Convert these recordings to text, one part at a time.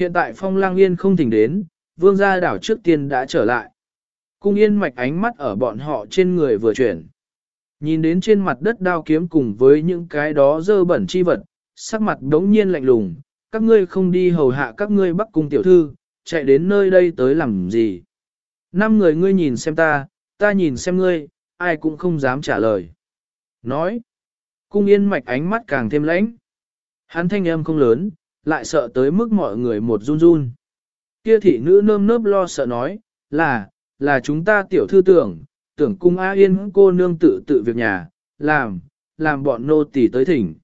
Hiện tại phong lang yên không thỉnh đến, vương gia đảo trước tiên đã trở lại. Cung yên mạch ánh mắt ở bọn họ trên người vừa chuyển. Nhìn đến trên mặt đất đao kiếm cùng với những cái đó dơ bẩn chi vật, sắc mặt đống nhiên lạnh lùng, các ngươi không đi hầu hạ các ngươi bắc cung tiểu thư, chạy đến nơi đây tới làm gì. Năm người ngươi nhìn xem ta, ta nhìn xem ngươi, ai cũng không dám trả lời. Nói, cung yên mạch ánh mắt càng thêm lãnh. Hắn thanh âm không lớn, lại sợ tới mức mọi người một run run. Kia thị nữ nơm nớp lo sợ nói, là, là chúng ta tiểu thư tưởng, tưởng cung A Yên cô nương tự tự việc nhà, làm, làm bọn nô tỳ tới thỉnh.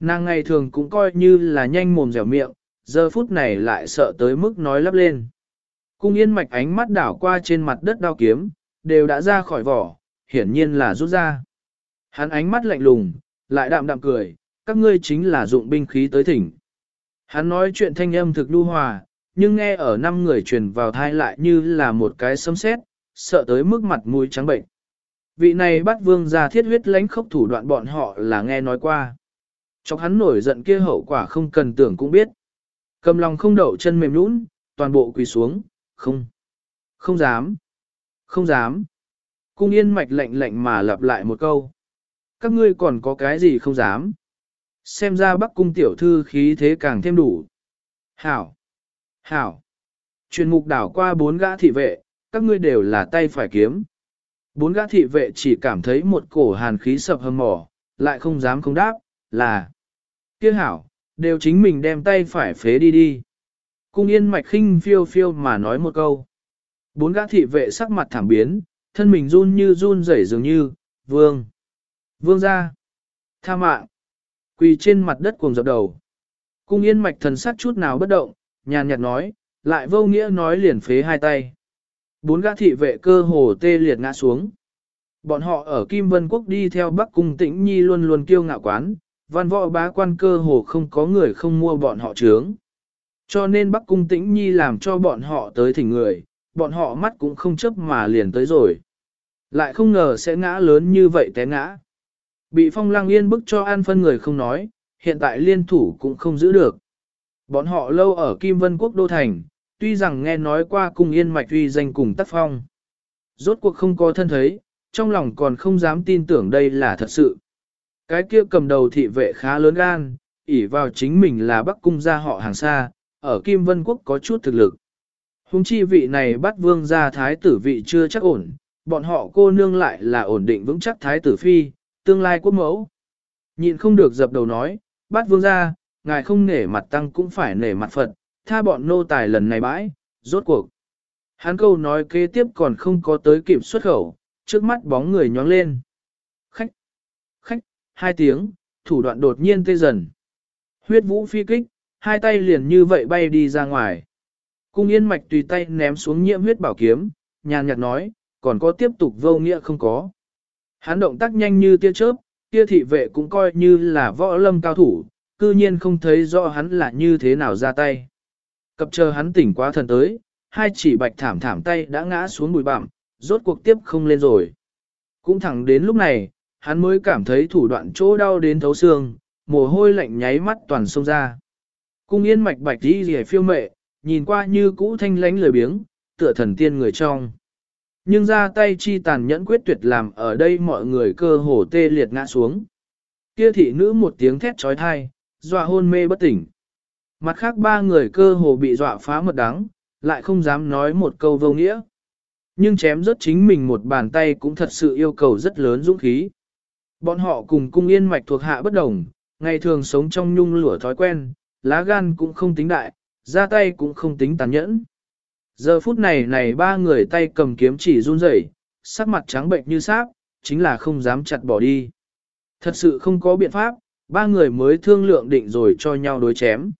Nàng ngày thường cũng coi như là nhanh mồm dẻo miệng, giờ phút này lại sợ tới mức nói lắp lên. Cung yên mạch ánh mắt đảo qua trên mặt đất đao kiếm, đều đã ra khỏi vỏ, hiển nhiên là rút ra. Hắn ánh mắt lạnh lùng, lại đạm đạm cười, các ngươi chính là dụng binh khí tới thỉnh. Hắn nói chuyện thanh âm thực lưu hòa, nhưng nghe ở năm người truyền vào thai lại như là một cái sấm sét, sợ tới mức mặt mũi trắng bệnh. Vị này bắt vương ra thiết huyết lãnh khốc thủ đoạn bọn họ là nghe nói qua. Chọc hắn nổi giận kia hậu quả không cần tưởng cũng biết. Cầm lòng không đậu chân mềm nhũn, toàn bộ quỳ xuống, không, không dám, không dám. Cung yên mạch lạnh lạnh mà lặp lại một câu. Các ngươi còn có cái gì không dám? Xem ra bắc cung tiểu thư khí thế càng thêm đủ. Hảo! Hảo! Truyền mục đảo qua bốn gã thị vệ, các ngươi đều là tay phải kiếm. Bốn gã thị vệ chỉ cảm thấy một cổ hàn khí sập hầm mỏ, lại không dám không đáp, là kia hảo, đều chính mình đem tay phải phế đi đi. Cung yên mạch khinh phiêu phiêu mà nói một câu. Bốn gã thị vệ sắc mặt thảm biến, thân mình run như run rẩy dường như, vương. Vương ra. Tha mạng. Quỳ trên mặt đất cuồng dập đầu. Cung yên mạch thần sắc chút nào bất động, nhàn nhạt nói, lại vô nghĩa nói liền phế hai tay. Bốn gã thị vệ cơ hồ tê liệt ngã xuống. Bọn họ ở Kim Vân Quốc đi theo Bắc Cung Tĩnh Nhi luôn luôn kiêu ngạo quán, văn võ bá quan cơ hồ không có người không mua bọn họ trướng. Cho nên Bắc Cung Tĩnh Nhi làm cho bọn họ tới thỉnh người, bọn họ mắt cũng không chấp mà liền tới rồi. Lại không ngờ sẽ ngã lớn như vậy té ngã. Bị phong lăng yên bức cho an phân người không nói, hiện tại liên thủ cũng không giữ được. Bọn họ lâu ở Kim Vân Quốc Đô Thành, tuy rằng nghe nói qua cung yên mạch uy danh cùng tác phong. Rốt cuộc không có thân thấy, trong lòng còn không dám tin tưởng đây là thật sự. Cái kia cầm đầu thị vệ khá lớn gan, ỷ vào chính mình là bắc cung gia họ hàng xa, ở Kim Vân Quốc có chút thực lực. Hùng chi vị này bắt vương gia thái tử vị chưa chắc ổn, bọn họ cô nương lại là ổn định vững chắc thái tử phi, tương lai quốc mẫu. Nhịn không được dập đầu nói, bát vương gia, ngài không nể mặt tăng cũng phải nể mặt Phật, tha bọn nô tài lần này bãi, rốt cuộc. Hắn câu nói kế tiếp còn không có tới kịp xuất khẩu, trước mắt bóng người nhóng lên. Khách, khách, hai tiếng, thủ đoạn đột nhiên tê dần. Huyết vũ phi kích, hai tay liền như vậy bay đi ra ngoài. Cung yên mạch tùy tay ném xuống nhiễm huyết bảo kiếm, nhàn nhạt nói, còn có tiếp tục vô nghĩa không có. Hắn động tác nhanh như tia chớp, tia thị vệ cũng coi như là võ lâm cao thủ, cư nhiên không thấy rõ hắn là như thế nào ra tay. Cập chờ hắn tỉnh quá thần tới, hai chỉ bạch thảm thảm tay đã ngã xuống bụi bặm, rốt cuộc tiếp không lên rồi. Cũng thẳng đến lúc này, hắn mới cảm thấy thủ đoạn chỗ đau đến thấu xương, mồ hôi lạnh nháy mắt toàn sông ra. Cung yên mạch bạch đi rẻ phiêu mệ, nhìn qua như cũ thanh lánh lười biếng, tựa thần tiên người trong. Nhưng ra tay chi tàn nhẫn quyết tuyệt làm ở đây mọi người cơ hồ tê liệt ngã xuống. Kia thị nữ một tiếng thét trói thai, dọa hôn mê bất tỉnh. Mặt khác ba người cơ hồ bị dọa phá mật đắng, lại không dám nói một câu vô nghĩa. Nhưng chém rất chính mình một bàn tay cũng thật sự yêu cầu rất lớn dũng khí. Bọn họ cùng cung yên mạch thuộc hạ bất đồng, ngày thường sống trong nhung lửa thói quen, lá gan cũng không tính đại, ra tay cũng không tính tàn nhẫn. Giờ phút này này ba người tay cầm kiếm chỉ run rẩy, sắc mặt trắng bệnh như sáp, chính là không dám chặt bỏ đi. Thật sự không có biện pháp, ba người mới thương lượng định rồi cho nhau đối chém.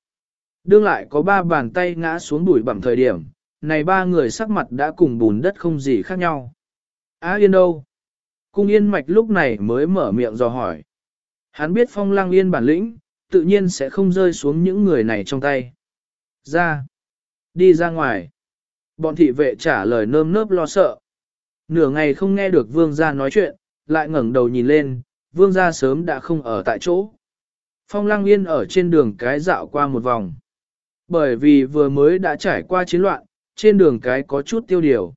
Đương lại có ba bàn tay ngã xuống bụi bẩm thời điểm, này ba người sắc mặt đã cùng bùn đất không gì khác nhau. Á yên đâu? Cung yên mạch lúc này mới mở miệng dò hỏi. Hắn biết phong lang yên bản lĩnh, tự nhiên sẽ không rơi xuống những người này trong tay. Ra. Đi ra ngoài. Bọn thị vệ trả lời nơm nớp lo sợ. Nửa ngày không nghe được vương gia nói chuyện, lại ngẩng đầu nhìn lên, vương gia sớm đã không ở tại chỗ. Phong lang yên ở trên đường cái dạo qua một vòng. Bởi vì vừa mới đã trải qua chiến loạn, trên đường cái có chút tiêu điều.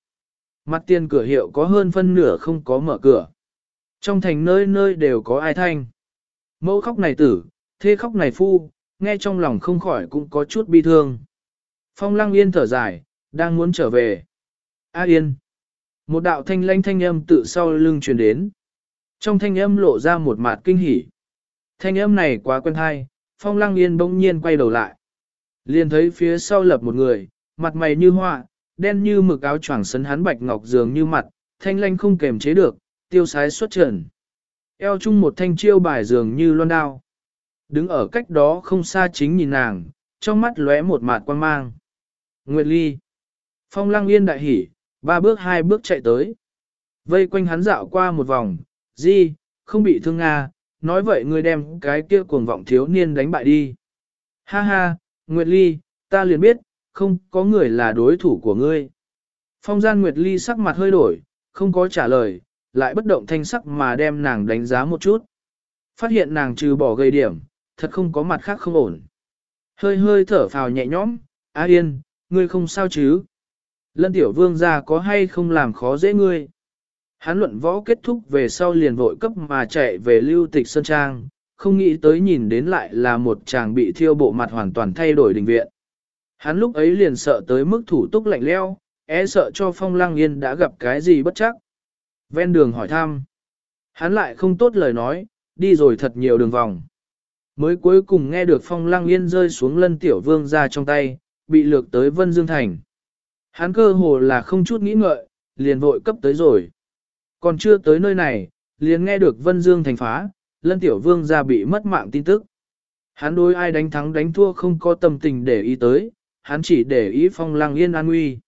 Mặt tiền cửa hiệu có hơn phân nửa không có mở cửa. Trong thành nơi nơi đều có ai thanh. Mẫu khóc này tử, thê khóc này phu, nghe trong lòng không khỏi cũng có chút bi thương. Phong lăng yên thở dài, đang muốn trở về. A yên. Một đạo thanh lanh thanh âm tự sau lưng truyền đến. Trong thanh âm lộ ra một mặt kinh hỉ. Thanh âm này quá quen hay, phong lăng yên bỗng nhiên quay đầu lại. Liền thấy phía sau lập một người, mặt mày như hoa, đen như mực áo choàng sấn hắn bạch ngọc dường như mặt, thanh lanh không kềm chế được, tiêu sái xuất trần. Eo chung một thanh chiêu bài dường như loan đao. Đứng ở cách đó không xa chính nhìn nàng, trong mắt lóe một mạt quan mang. Nguyệt Ly. Phong lăng yên đại hỉ, ba bước hai bước chạy tới. Vây quanh hắn dạo qua một vòng, di, không bị thương Nga, nói vậy ngươi đem cái kia cuồng vọng thiếu niên đánh bại đi. Ha ha, Nguyệt Ly, ta liền biết, không có người là đối thủ của ngươi. Phong gian Nguyệt Ly sắc mặt hơi đổi, không có trả lời, lại bất động thanh sắc mà đem nàng đánh giá một chút. Phát hiện nàng trừ bỏ gây điểm, thật không có mặt khác không ổn. Hơi hơi thở phào nhẹ nhõm, A Yên, ngươi không sao chứ? Lân tiểu vương gia có hay không làm khó dễ ngươi? Hán luận võ kết thúc về sau liền vội cấp mà chạy về lưu tịch Sơn Trang, không nghĩ tới nhìn đến lại là một chàng bị thiêu bộ mặt hoàn toàn thay đổi đình viện. Hắn lúc ấy liền sợ tới mức thủ túc lạnh leo, e sợ cho phong Lang yên đã gặp cái gì bất chắc. Ven đường hỏi thăm. Hắn lại không tốt lời nói, đi rồi thật nhiều đường vòng. Mới cuối cùng nghe được phong Lang yên rơi xuống lân tiểu vương ra trong tay, bị lược tới Vân Dương Thành. Hắn cơ hồ là không chút nghĩ ngợi, liền vội cấp tới rồi. Còn chưa tới nơi này, liền nghe được Vân Dương thành phá, lân tiểu vương ra bị mất mạng tin tức. Hắn đối ai đánh thắng đánh thua không có tâm tình để ý tới, hắn chỉ để ý phong lăng yên an nguy.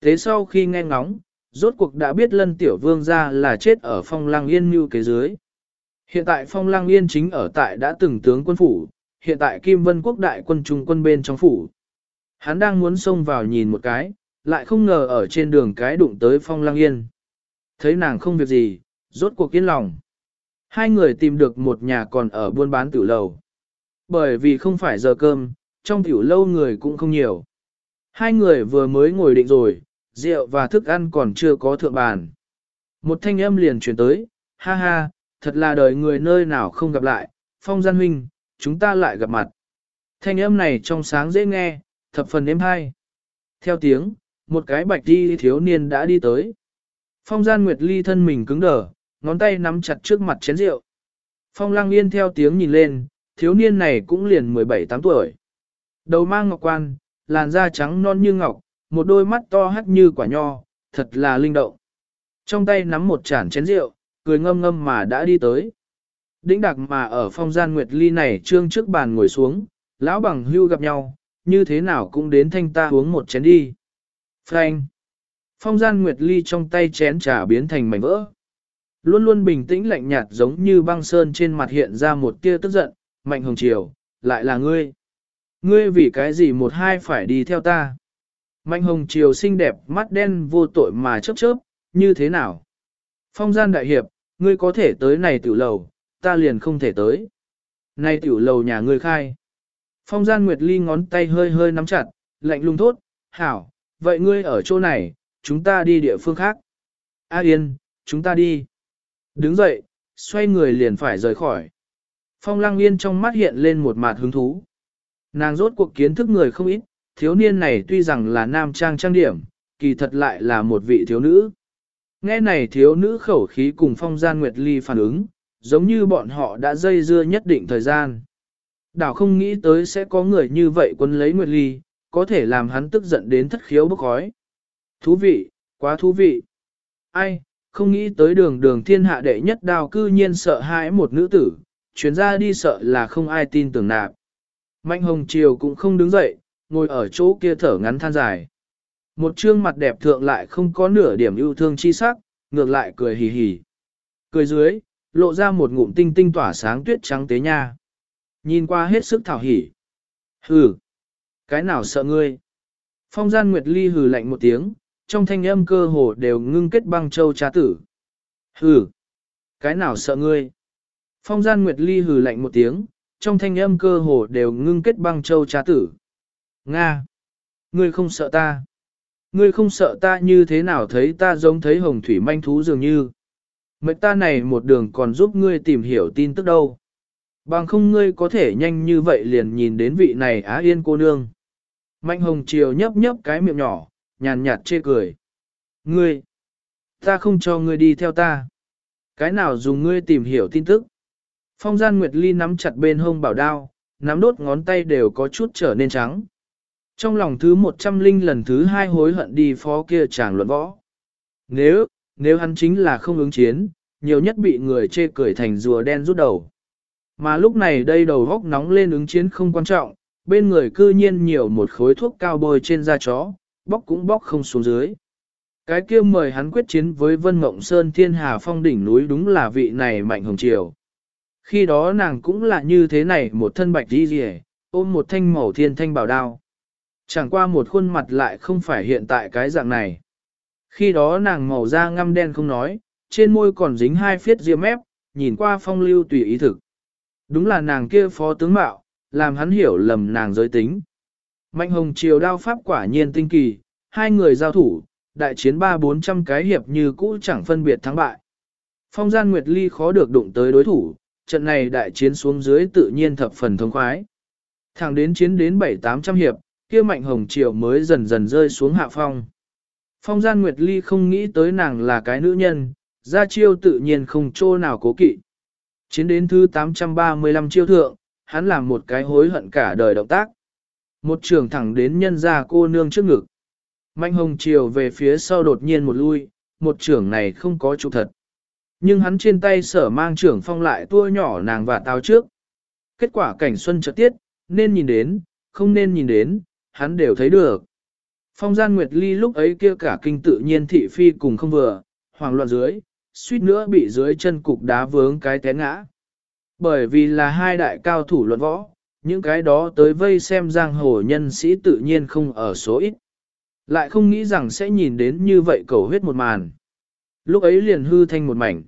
Thế sau khi nghe ngóng, rốt cuộc đã biết lân tiểu vương ra là chết ở phong lăng yên như kế dưới. Hiện tại phong lăng yên chính ở tại đã từng tướng quân phủ, hiện tại Kim Vân Quốc đại quân trung quân bên trong phủ. Hắn đang muốn xông vào nhìn một cái, lại không ngờ ở trên đường cái đụng tới phong lăng yên. Thấy nàng không việc gì, rốt cuộc yên lòng. Hai người tìm được một nhà còn ở buôn bán tiểu lầu. Bởi vì không phải giờ cơm, trong tiểu lâu người cũng không nhiều. Hai người vừa mới ngồi định rồi, rượu và thức ăn còn chưa có thượng bàn. Một thanh âm liền chuyển tới, ha ha, thật là đời người nơi nào không gặp lại, phong gian huynh, chúng ta lại gặp mặt. Thanh âm này trong sáng dễ nghe, thập phần êm hay. Theo tiếng, một cái bạch đi thiếu niên đã đi tới. Phong gian nguyệt ly thân mình cứng đờ, ngón tay nắm chặt trước mặt chén rượu. Phong lang yên theo tiếng nhìn lên, thiếu niên này cũng liền 17-8 tuổi. Đầu mang ngọc quan, làn da trắng non như ngọc, một đôi mắt to hắt như quả nho, thật là linh động. Trong tay nắm một chản chén rượu, cười ngâm ngâm mà đã đi tới. Đĩnh đặc mà ở phong gian nguyệt ly này trương trước bàn ngồi xuống, lão bằng hưu gặp nhau, như thế nào cũng đến thanh ta uống một chén đi. Frank. Phong gian nguyệt ly trong tay chén trà biến thành mảnh vỡ. Luôn luôn bình tĩnh lạnh nhạt giống như băng sơn trên mặt hiện ra một tia tức giận, mạnh hồng chiều, lại là ngươi. Ngươi vì cái gì một hai phải đi theo ta? Mạnh hồng chiều xinh đẹp mắt đen vô tội mà chớp chớp, như thế nào? Phong gian đại hiệp, ngươi có thể tới này tiểu lầu, ta liền không thể tới. Này tiểu lầu nhà ngươi khai. Phong gian nguyệt ly ngón tay hơi hơi nắm chặt, lạnh lùng thốt, hảo, vậy ngươi ở chỗ này, chúng ta đi địa phương khác. A yên, chúng ta đi. Đứng dậy, xoay người liền phải rời khỏi. Phong lăng yên trong mắt hiện lên một mặt hứng thú. Nàng rốt cuộc kiến thức người không ít, thiếu niên này tuy rằng là nam trang trang điểm, kỳ thật lại là một vị thiếu nữ. Nghe này thiếu nữ khẩu khí cùng phong gian nguyệt ly phản ứng, giống như bọn họ đã dây dưa nhất định thời gian. Đảo không nghĩ tới sẽ có người như vậy quân lấy nguyệt ly, có thể làm hắn tức giận đến thất khiếu bốc khói. Thú vị, quá thú vị. Ai, không nghĩ tới đường đường thiên hạ đệ nhất đào cư nhiên sợ hãi một nữ tử, chuyến ra đi sợ là không ai tin tưởng nạp. Mạnh hồng triều cũng không đứng dậy, ngồi ở chỗ kia thở ngắn than dài. Một trương mặt đẹp thượng lại không có nửa điểm yêu thương chi sắc, ngược lại cười hì hì. Cười dưới, lộ ra một ngụm tinh tinh tỏa sáng tuyết trắng tế nha. Nhìn qua hết sức thảo hỉ. Hừ, cái nào sợ ngươi? Phong gian Nguyệt Ly hừ lạnh một tiếng, trong thanh âm cơ hồ đều ngưng kết băng châu trá tử. Hừ, cái nào sợ ngươi? Phong gian Nguyệt Ly hừ lạnh một tiếng, trong thanh âm cơ hồ đều ngưng kết băng châu trá tử. Nga! Ngươi không sợ ta? Ngươi không sợ ta như thế nào thấy ta giống thấy hồng thủy manh thú dường như? Mệnh ta này một đường còn giúp ngươi tìm hiểu tin tức đâu. Bằng không ngươi có thể nhanh như vậy liền nhìn đến vị này Á Yên cô nương. Mạnh hồng chiều nhấp nhấp cái miệng nhỏ, nhàn nhạt chê cười. Ngươi! Ta không cho ngươi đi theo ta. Cái nào dùng ngươi tìm hiểu tin tức? Phong gian Nguyệt Ly nắm chặt bên hông bảo đao, nắm đốt ngón tay đều có chút trở nên trắng. Trong lòng thứ một trăm linh lần thứ hai hối hận đi phó kia chàng luận võ. Nếu, nếu hắn chính là không ứng chiến, nhiều nhất bị người chê cười thành rùa đen rút đầu. Mà lúc này đây đầu góc nóng lên ứng chiến không quan trọng, bên người cư nhiên nhiều một khối thuốc cao bôi trên da chó, bóc cũng bóc không xuống dưới. Cái kia mời hắn quyết chiến với Vân Mộng Sơn Thiên Hà Phong đỉnh núi đúng là vị này mạnh hồng triều. Khi đó nàng cũng là như thế này một thân bạch đi rỉ, ôm một thanh màu thiên thanh bảo đao. Chẳng qua một khuôn mặt lại không phải hiện tại cái dạng này. Khi đó nàng màu da ngăm đen không nói, trên môi còn dính hai phiết ria mép, nhìn qua phong lưu tùy ý thực. Đúng là nàng kia phó tướng mạo, làm hắn hiểu lầm nàng giới tính. Mạnh hồng chiều đao pháp quả nhiên tinh kỳ, hai người giao thủ, đại chiến ba bốn trăm cái hiệp như cũ chẳng phân biệt thắng bại. Phong gian Nguyệt Ly khó được đụng tới đối thủ, trận này đại chiến xuống dưới tự nhiên thập phần thông khoái. Thẳng đến chiến đến bảy tám trăm hiệp, kia mạnh hồng chiều mới dần dần rơi xuống hạ phong. Phong gian Nguyệt Ly không nghĩ tới nàng là cái nữ nhân, ra chiêu tự nhiên không trô nào cố kỵ. Chiến đến thứ 835 chiêu thượng, hắn làm một cái hối hận cả đời động tác. Một trường thẳng đến nhân ra cô nương trước ngực. Mạnh hồng chiều về phía sau đột nhiên một lui, một trưởng này không có trụ thật. Nhưng hắn trên tay sở mang trưởng phong lại tua nhỏ nàng và tao trước. Kết quả cảnh xuân chợt tiết, nên nhìn đến, không nên nhìn đến, hắn đều thấy được. Phong gian Nguyệt Ly lúc ấy kia cả kinh tự nhiên thị phi cùng không vừa, hoàng loạn dưới, suýt nữa bị dưới chân cục đá vướng cái té ngã. Bởi vì là hai đại cao thủ luận võ, những cái đó tới vây xem giang hồ nhân sĩ tự nhiên không ở số ít. Lại không nghĩ rằng sẽ nhìn đến như vậy cầu huyết một màn. Lúc ấy liền hư thanh một mảnh.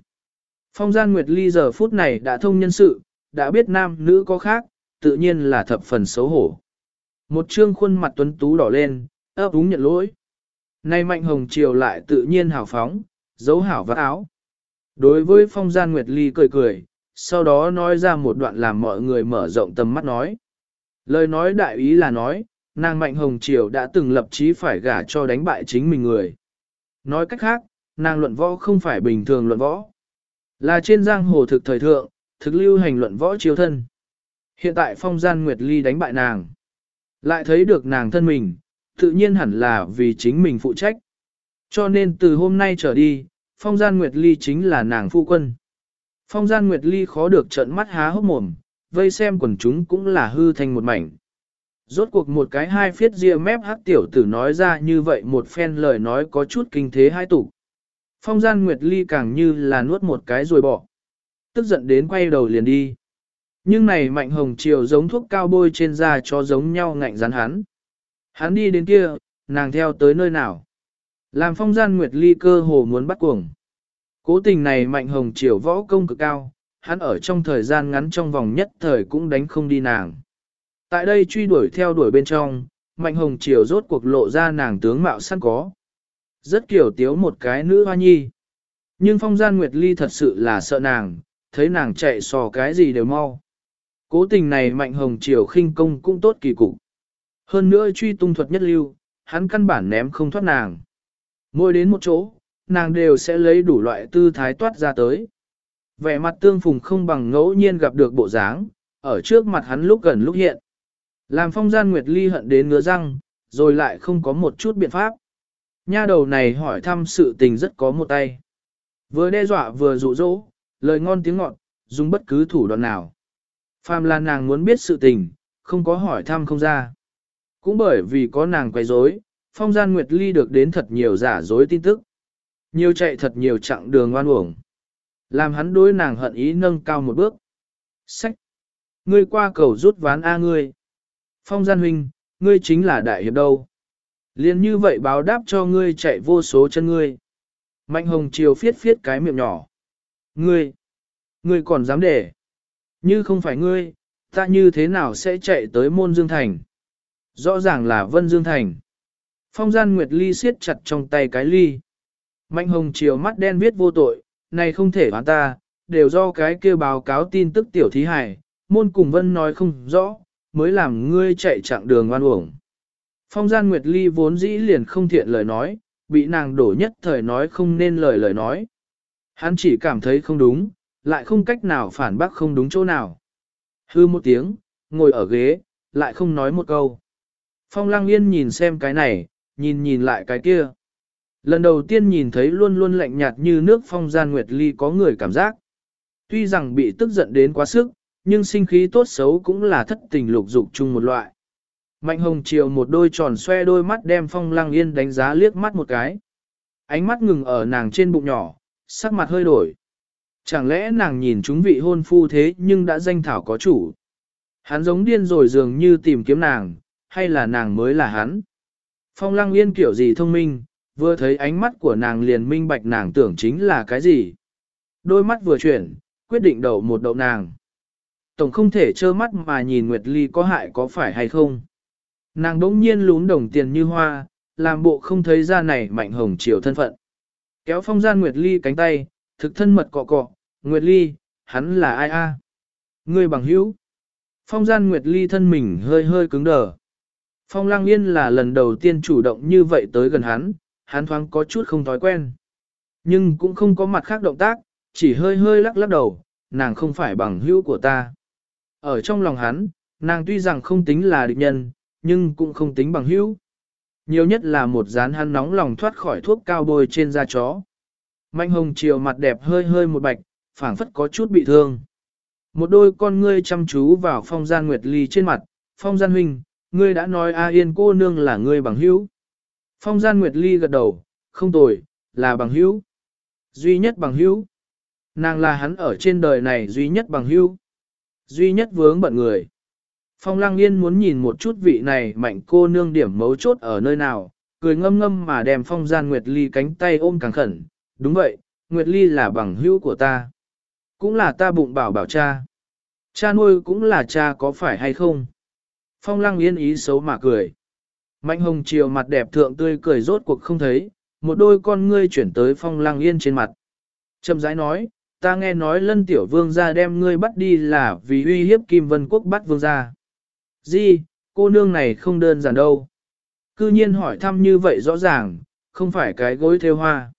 Phong gian Nguyệt Ly giờ phút này đã thông nhân sự, đã biết nam nữ có khác, tự nhiên là thập phần xấu hổ. Một trương khuôn mặt tuấn tú đỏ lên, ấp úng nhận lỗi. Nay mạnh hồng chiều lại tự nhiên hào phóng, dấu hảo vắt áo. Đối với phong gian Nguyệt Ly cười cười, sau đó nói ra một đoạn làm mọi người mở rộng tầm mắt nói. Lời nói đại ý là nói, nàng Mạnh Hồng Triều đã từng lập chí phải gả cho đánh bại chính mình người. Nói cách khác, nàng luận võ không phải bình thường luận võ. Là trên giang hồ thực thời thượng, thực lưu hành luận võ chiếu thân. Hiện tại phong gian Nguyệt Ly đánh bại nàng. Lại thấy được nàng thân mình, tự nhiên hẳn là vì chính mình phụ trách. Cho nên từ hôm nay trở đi, phong gian Nguyệt Ly chính là nàng phu quân. Phong gian Nguyệt Ly khó được trợn mắt há hốc mồm, vây xem quần chúng cũng là hư thành một mảnh. Rốt cuộc một cái hai phiết ria mép hát tiểu tử nói ra như vậy một phen lời nói có chút kinh thế hai tủ. Phong gian Nguyệt Ly càng như là nuốt một cái rồi bỏ. Tức giận đến quay đầu liền đi. Nhưng này mạnh hồng chiều giống thuốc cao bôi trên da cho giống nhau ngạnh rắn hắn. Hắn đi đến kia, nàng theo tới nơi nào. Làm phong gian Nguyệt Ly cơ hồ muốn bắt cuồng. Cố tình này mạnh hồng triều võ công cực cao, hắn ở trong thời gian ngắn trong vòng nhất thời cũng đánh không đi nàng. Tại đây truy đuổi theo đuổi bên trong, mạnh hồng triều rốt cuộc lộ ra nàng tướng mạo săn có. Rất kiểu tiếu một cái nữ hoa nhi. Nhưng phong gian Nguyệt Ly thật sự là sợ nàng, thấy nàng chạy sò cái gì đều mau. Cố tình này mạnh hồng triều khinh công cũng tốt kỳ cục. Hơn nữa truy tung thuật nhất lưu, hắn căn bản ném không thoát nàng. Ngồi đến một chỗ, nàng đều sẽ lấy đủ loại tư thái toát ra tới. Vẻ mặt tương phùng không bằng ngẫu nhiên gặp được bộ dáng, ở trước mặt hắn lúc gần lúc hiện. Làm phong gian Nguyệt Ly hận đến ngứa răng, rồi lại không có một chút biện pháp. Nha đầu này hỏi thăm sự tình rất có một tay. Vừa đe dọa vừa dụ dỗ, lời ngon tiếng ngọt, dùng bất cứ thủ đoạn nào. Phàm là nàng muốn biết sự tình, không có hỏi thăm không ra. Cũng bởi vì có nàng quay rối, phong gian Nguyệt Ly được đến thật nhiều giả dối tin tức. Nhiều chạy thật nhiều chặng đường oan uổng. Làm hắn đối nàng hận ý nâng cao một bước. Sách! Ngươi qua cầu rút ván A ngươi. Phong gian huynh, ngươi chính là đại hiệp đâu. Liên như vậy báo đáp cho ngươi chạy vô số chân ngươi. Mạnh hồng chiều phiết phiết cái miệng nhỏ. Ngươi! Ngươi còn dám để. Như không phải ngươi, ta như thế nào sẽ chạy tới môn dương thành. Rõ ràng là Vân Dương Thành. Phong gian Nguyệt Ly siết chặt trong tay cái ly. Mạnh hồng chiều mắt đen viết vô tội, này không thể bán ta, đều do cái kia báo cáo tin tức tiểu thí hải, môn cùng Vân nói không rõ, mới làm ngươi chạy chặng đường oan uổng. Phong gian Nguyệt Ly vốn dĩ liền không thiện lời nói, bị nàng đổ nhất thời nói không nên lời lời nói. Hắn chỉ cảm thấy không đúng, lại không cách nào phản bác không đúng chỗ nào. Hư một tiếng, ngồi ở ghế, lại không nói một câu. Phong Lăng Yên nhìn xem cái này, nhìn nhìn lại cái kia. Lần đầu tiên nhìn thấy luôn luôn lạnh nhạt như nước phong gian Nguyệt Ly có người cảm giác. Tuy rằng bị tức giận đến quá sức, nhưng sinh khí tốt xấu cũng là thất tình lục dục chung một loại. Mạnh hồng chiều một đôi tròn xoe đôi mắt đem phong lăng yên đánh giá liếc mắt một cái. Ánh mắt ngừng ở nàng trên bụng nhỏ, sắc mặt hơi đổi. Chẳng lẽ nàng nhìn chúng vị hôn phu thế nhưng đã danh thảo có chủ. Hắn giống điên rồi dường như tìm kiếm nàng, hay là nàng mới là hắn. Phong lăng yên kiểu gì thông minh, vừa thấy ánh mắt của nàng liền minh bạch nàng tưởng chính là cái gì. Đôi mắt vừa chuyển, quyết định đậu một đậu nàng. Tổng không thể trơ mắt mà nhìn Nguyệt Ly có hại có phải hay không. Nàng đỗng nhiên lún đồng tiền như hoa, làm bộ không thấy ra này mạnh hồng chiều thân phận. Kéo phong gian Nguyệt Ly cánh tay, thực thân mật cọ cọ, Nguyệt Ly, hắn là ai a? À? Người bằng hữu. Phong gian Nguyệt Ly thân mình hơi hơi cứng đờ. Phong Lang Yên là lần đầu tiên chủ động như vậy tới gần hắn, hắn thoáng có chút không thói quen. Nhưng cũng không có mặt khác động tác, chỉ hơi hơi lắc lắc đầu, nàng không phải bằng hữu của ta. Ở trong lòng hắn, nàng tuy rằng không tính là địch nhân, nhưng cũng không tính bằng hữu. Nhiều nhất là một dán hắn nóng lòng thoát khỏi thuốc cao bôi trên da chó. Mạnh hồng chiều mặt đẹp hơi hơi một bạch, phảng phất có chút bị thương. Một đôi con ngươi chăm chú vào phong gian nguyệt ly trên mặt, phong gian huynh, ngươi đã nói A Yên cô nương là ngươi bằng hữu. Phong gian nguyệt ly gật đầu, không tồi, là bằng hữu. Duy nhất bằng hữu. Nàng là hắn ở trên đời này duy nhất bằng hữu. Duy nhất vướng bận người. Phong Lăng Yên muốn nhìn một chút vị này mạnh cô nương điểm mấu chốt ở nơi nào, cười ngâm ngâm mà đem Phong Gian Nguyệt Ly cánh tay ôm càng khẩn. Đúng vậy, Nguyệt Ly là bằng hữu của ta. Cũng là ta bụng bảo bảo cha. Cha nuôi cũng là cha có phải hay không? Phong Lăng Yên ý xấu mà cười. Mạnh hồng chiều mặt đẹp thượng tươi cười rốt cuộc không thấy, một đôi con ngươi chuyển tới Phong Lăng Yên trên mặt. Trầm rãi nói, ta nghe nói lân tiểu vương gia đem ngươi bắt đi là vì uy hiếp Kim Vân Quốc bắt vương gia. Di, cô nương này không đơn giản đâu. Cư nhiên hỏi thăm như vậy rõ ràng, không phải cái gối theo hoa.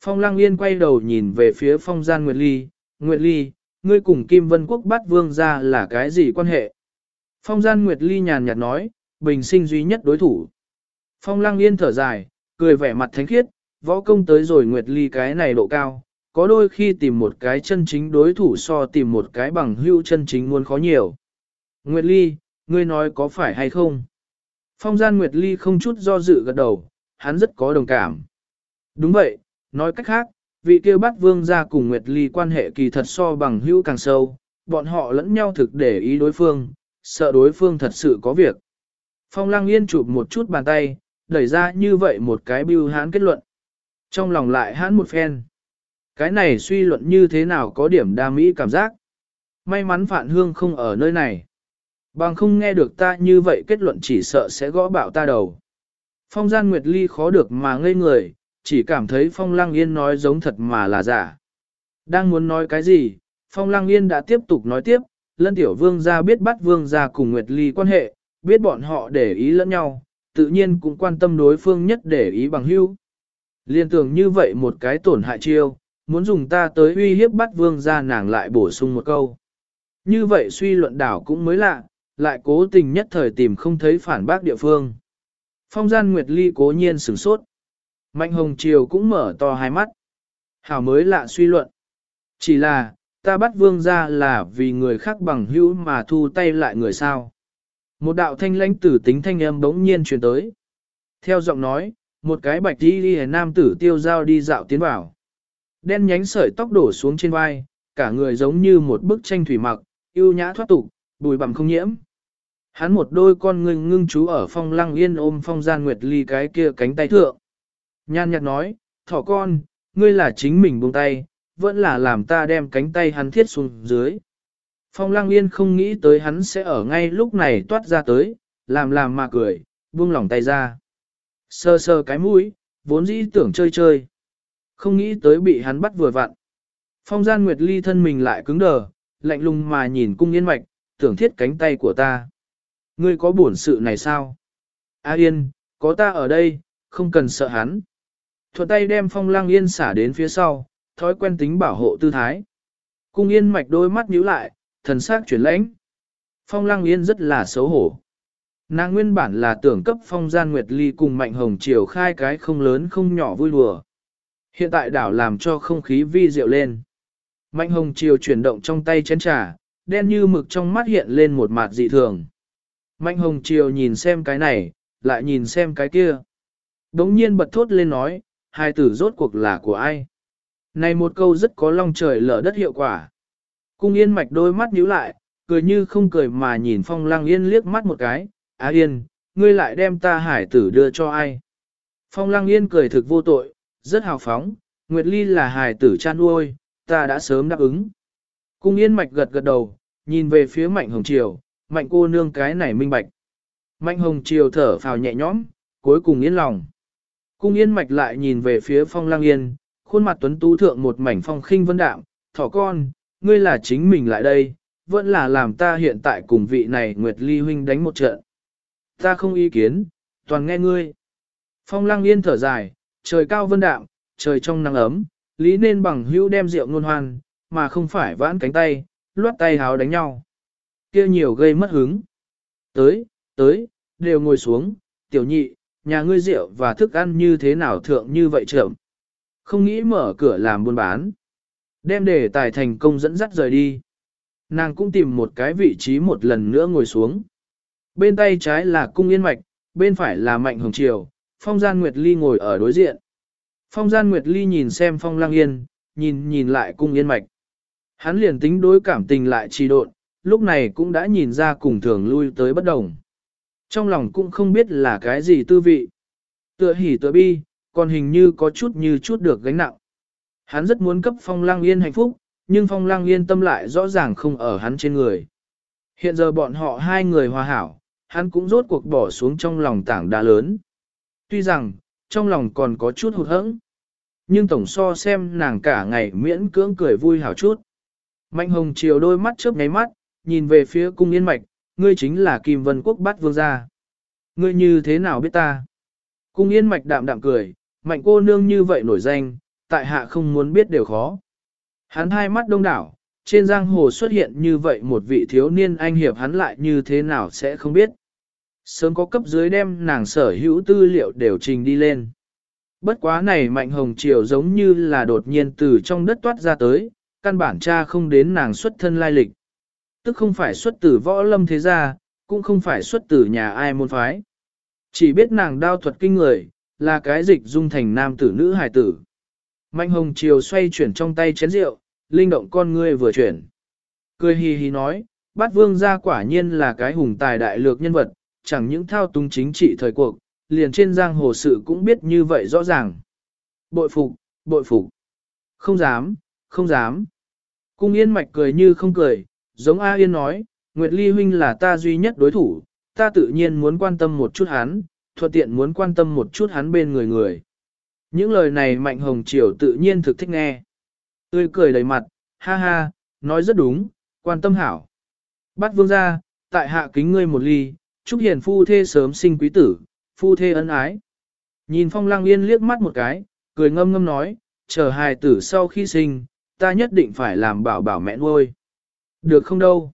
Phong Lăng Yên quay đầu nhìn về phía Phong Gian Nguyệt Ly, Nguyệt Ly, ngươi cùng Kim Vân Quốc bắt vương gia là cái gì quan hệ? Phong Gian Nguyệt Ly nhàn nhạt nói, bình sinh duy nhất đối thủ. Phong Lăng Yên thở dài, cười vẻ mặt thánh khiết, võ công tới rồi Nguyệt Ly cái này độ cao, có đôi khi tìm một cái chân chính đối thủ so tìm một cái bằng hữu chân chính muốn khó nhiều. Nguyệt Ly, ngươi nói có phải hay không? Phong gian Nguyệt Ly không chút do dự gật đầu, hắn rất có đồng cảm. Đúng vậy, nói cách khác, vị kêu bắt vương ra cùng Nguyệt Ly quan hệ kỳ thật so bằng hữu càng sâu, bọn họ lẫn nhau thực để ý đối phương, sợ đối phương thật sự có việc. Phong Lăng Yên chụp một chút bàn tay, đẩy ra như vậy một cái bưu hán kết luận. Trong lòng lại hãn một phen. Cái này suy luận như thế nào có điểm đa mỹ cảm giác. May mắn Phạn Hương không ở nơi này. Bằng không nghe được ta như vậy kết luận chỉ sợ sẽ gõ bạo ta đầu. Phong gian Nguyệt Ly khó được mà ngây người, chỉ cảm thấy Phong Lăng Yên nói giống thật mà là giả. Đang muốn nói cái gì, Phong Lăng Yên đã tiếp tục nói tiếp, lân tiểu vương gia biết bắt vương gia cùng Nguyệt Ly quan hệ, biết bọn họ để ý lẫn nhau, tự nhiên cũng quan tâm đối phương nhất để ý bằng hữu. Liên tưởng như vậy một cái tổn hại chiêu, muốn dùng ta tới uy hiếp bắt vương gia nàng lại bổ sung một câu. Như vậy suy luận đảo cũng mới lạ, lại cố tình nhất thời tìm không thấy phản bác địa phương. Phong gian Nguyệt Ly cố nhiên sửng sốt. Mạnh Hồng Triều cũng mở to hai mắt. Hảo mới lạ suy luận. Chỉ là, ta bắt vương ra là vì người khác bằng hữu mà thu tay lại người sao. Một đạo thanh lãnh tử tính thanh âm bỗng nhiên truyền tới. Theo giọng nói, một cái bạch đi đi nam tử tiêu giao đi dạo tiến vào. Đen nhánh sợi tóc đổ xuống trên vai, cả người giống như một bức tranh thủy mặc, yêu nhã thoát tục, bùi bặm không nhiễm. Hắn một đôi con ngưng ngưng chú ở phong lăng yên ôm phong gian nguyệt ly cái kia cánh tay thượng. Nhan nhạt nói, thỏ con, ngươi là chính mình buông tay, vẫn là làm ta đem cánh tay hắn thiết xuống dưới. Phong lăng yên không nghĩ tới hắn sẽ ở ngay lúc này toát ra tới, làm làm mà cười, buông lỏng tay ra. Sơ sơ cái mũi, vốn dĩ tưởng chơi chơi. Không nghĩ tới bị hắn bắt vừa vặn. Phong gian Nguyệt Ly thân mình lại cứng đờ, lạnh lùng mà nhìn cung yên mạch, tưởng thiết cánh tay của ta. Ngươi có buồn sự này sao? A Yên, có ta ở đây, không cần sợ hắn. Thuận tay đem phong lang yên xả đến phía sau, thói quen tính bảo hộ tư thái. Cung yên mạch đôi mắt nhíu lại, thần sắc chuyển lãnh. Phong lang yên rất là xấu hổ. Nàng nguyên bản là tưởng cấp phong gian nguyệt ly cùng mạnh hồng triều khai cái không lớn không nhỏ vui đùa. Hiện tại đảo làm cho không khí vi diệu lên. Mạnh hồng triều chuyển động trong tay chén trà, đen như mực trong mắt hiện lên một mặt dị thường. Mạnh hồng triều nhìn xem cái này, lại nhìn xem cái kia. Đống nhiên bật thốt lên nói, hai tử rốt cuộc là của ai? Này một câu rất có long trời lở đất hiệu quả. Cung yên mạch đôi mắt nhíu lại, cười như không cười mà nhìn phong lăng yên liếc mắt một cái, Á yên, ngươi lại đem ta hải tử đưa cho ai? Phong lăng yên cười thực vô tội, rất hào phóng, Nguyệt Ly là hải tử chan nuôi, ta đã sớm đáp ứng. Cung yên mạch gật gật đầu, nhìn về phía mạnh hồng triều, mạnh cô nương cái này minh bạch. Mạnh hồng triều thở phào nhẹ nhõm, cuối cùng yên lòng. Cung yên mạch lại nhìn về phía phong lang yên, khuôn mặt tuấn tú thượng một mảnh phong khinh vân đạm, thỏ con, ngươi là chính mình lại đây, vẫn là làm ta hiện tại cùng vị này Nguyệt Ly huynh đánh một trận. Ta không ý kiến, toàn nghe ngươi. Phong lang yên thở dài, trời cao vân đạm, trời trong nắng ấm, lý nên bằng hữu đem rượu ngôn hoan, mà không phải vãn cánh tay, loát tay háo đánh nhau. kia nhiều gây mất hứng. Tới, tới, đều ngồi xuống, tiểu nhị, nhà ngươi rượu và thức ăn như thế nào thượng như vậy trưởng. Không nghĩ mở cửa làm buôn bán. Đem đề tài thành công dẫn dắt rời đi. Nàng cũng tìm một cái vị trí một lần nữa ngồi xuống. Bên tay trái là cung yên mạch, bên phải là mạnh hồng triều, phong gian nguyệt ly ngồi ở đối diện. Phong gian nguyệt ly nhìn xem phong lang yên, nhìn nhìn lại cung yên mạch. Hắn liền tính đối cảm tình lại trì độn, lúc này cũng đã nhìn ra cùng thường lui tới bất đồng. Trong lòng cũng không biết là cái gì tư vị. Tựa hỉ tựa bi, còn hình như có chút như chút được gánh nặng. Hắn rất muốn cấp phong lang yên hạnh phúc, nhưng phong lang yên tâm lại rõ ràng không ở hắn trên người. Hiện giờ bọn họ hai người hòa hảo, hắn cũng rốt cuộc bỏ xuống trong lòng tảng đá lớn. Tuy rằng, trong lòng còn có chút hụt hẫng, nhưng tổng so xem nàng cả ngày miễn cưỡng cười vui hảo chút. Mạnh hồng chiều đôi mắt chớp nháy mắt, nhìn về phía cung yên mạch, ngươi chính là Kim Vân Quốc bát vương gia. Ngươi như thế nào biết ta? Cung yên mạch đạm đạm cười, mạnh cô nương như vậy nổi danh, tại hạ không muốn biết đều khó. Hắn hai mắt đông đảo, trên giang hồ xuất hiện như vậy một vị thiếu niên anh hiệp hắn lại như thế nào sẽ không biết. Sớm có cấp dưới đem nàng sở hữu tư liệu đều trình đi lên. Bất quá này mạnh hồng triều giống như là đột nhiên từ trong đất toát ra tới, căn bản cha không đến nàng xuất thân lai lịch. Tức không phải xuất từ võ lâm thế gia, cũng không phải xuất từ nhà ai môn phái. Chỉ biết nàng đao thuật kinh người, là cái dịch dung thành nam tử nữ hài tử. Mạnh hồng chiều xoay chuyển trong tay chén rượu, linh động con ngươi vừa chuyển. Cười hì hì nói, bát vương gia quả nhiên là cái hùng tài đại lược nhân vật, chẳng những thao túng chính trị thời cuộc, liền trên giang hồ sự cũng biết như vậy rõ ràng. Bội phục, bội phục. Không dám, không dám. Cung yên mạch cười như không cười, giống A Yên nói, Nguyệt Ly huynh là ta duy nhất đối thủ, ta tự nhiên muốn quan tâm một chút hắn, thuận tiện muốn quan tâm một chút hắn bên người người. Những lời này Mạnh Hồng Triều tự nhiên thực thích nghe. Tươi cười đầy mặt, ha ha, nói rất đúng, quan tâm hảo. Bắt vương ra, tại hạ kính ngươi một ly, chúc hiền phu thê sớm sinh quý tử, phu thê ân ái. Nhìn phong lăng yên liếc mắt một cái, cười ngâm ngâm nói, chờ hài tử sau khi sinh, ta nhất định phải làm bảo bảo mẹ nuôi. Được không đâu.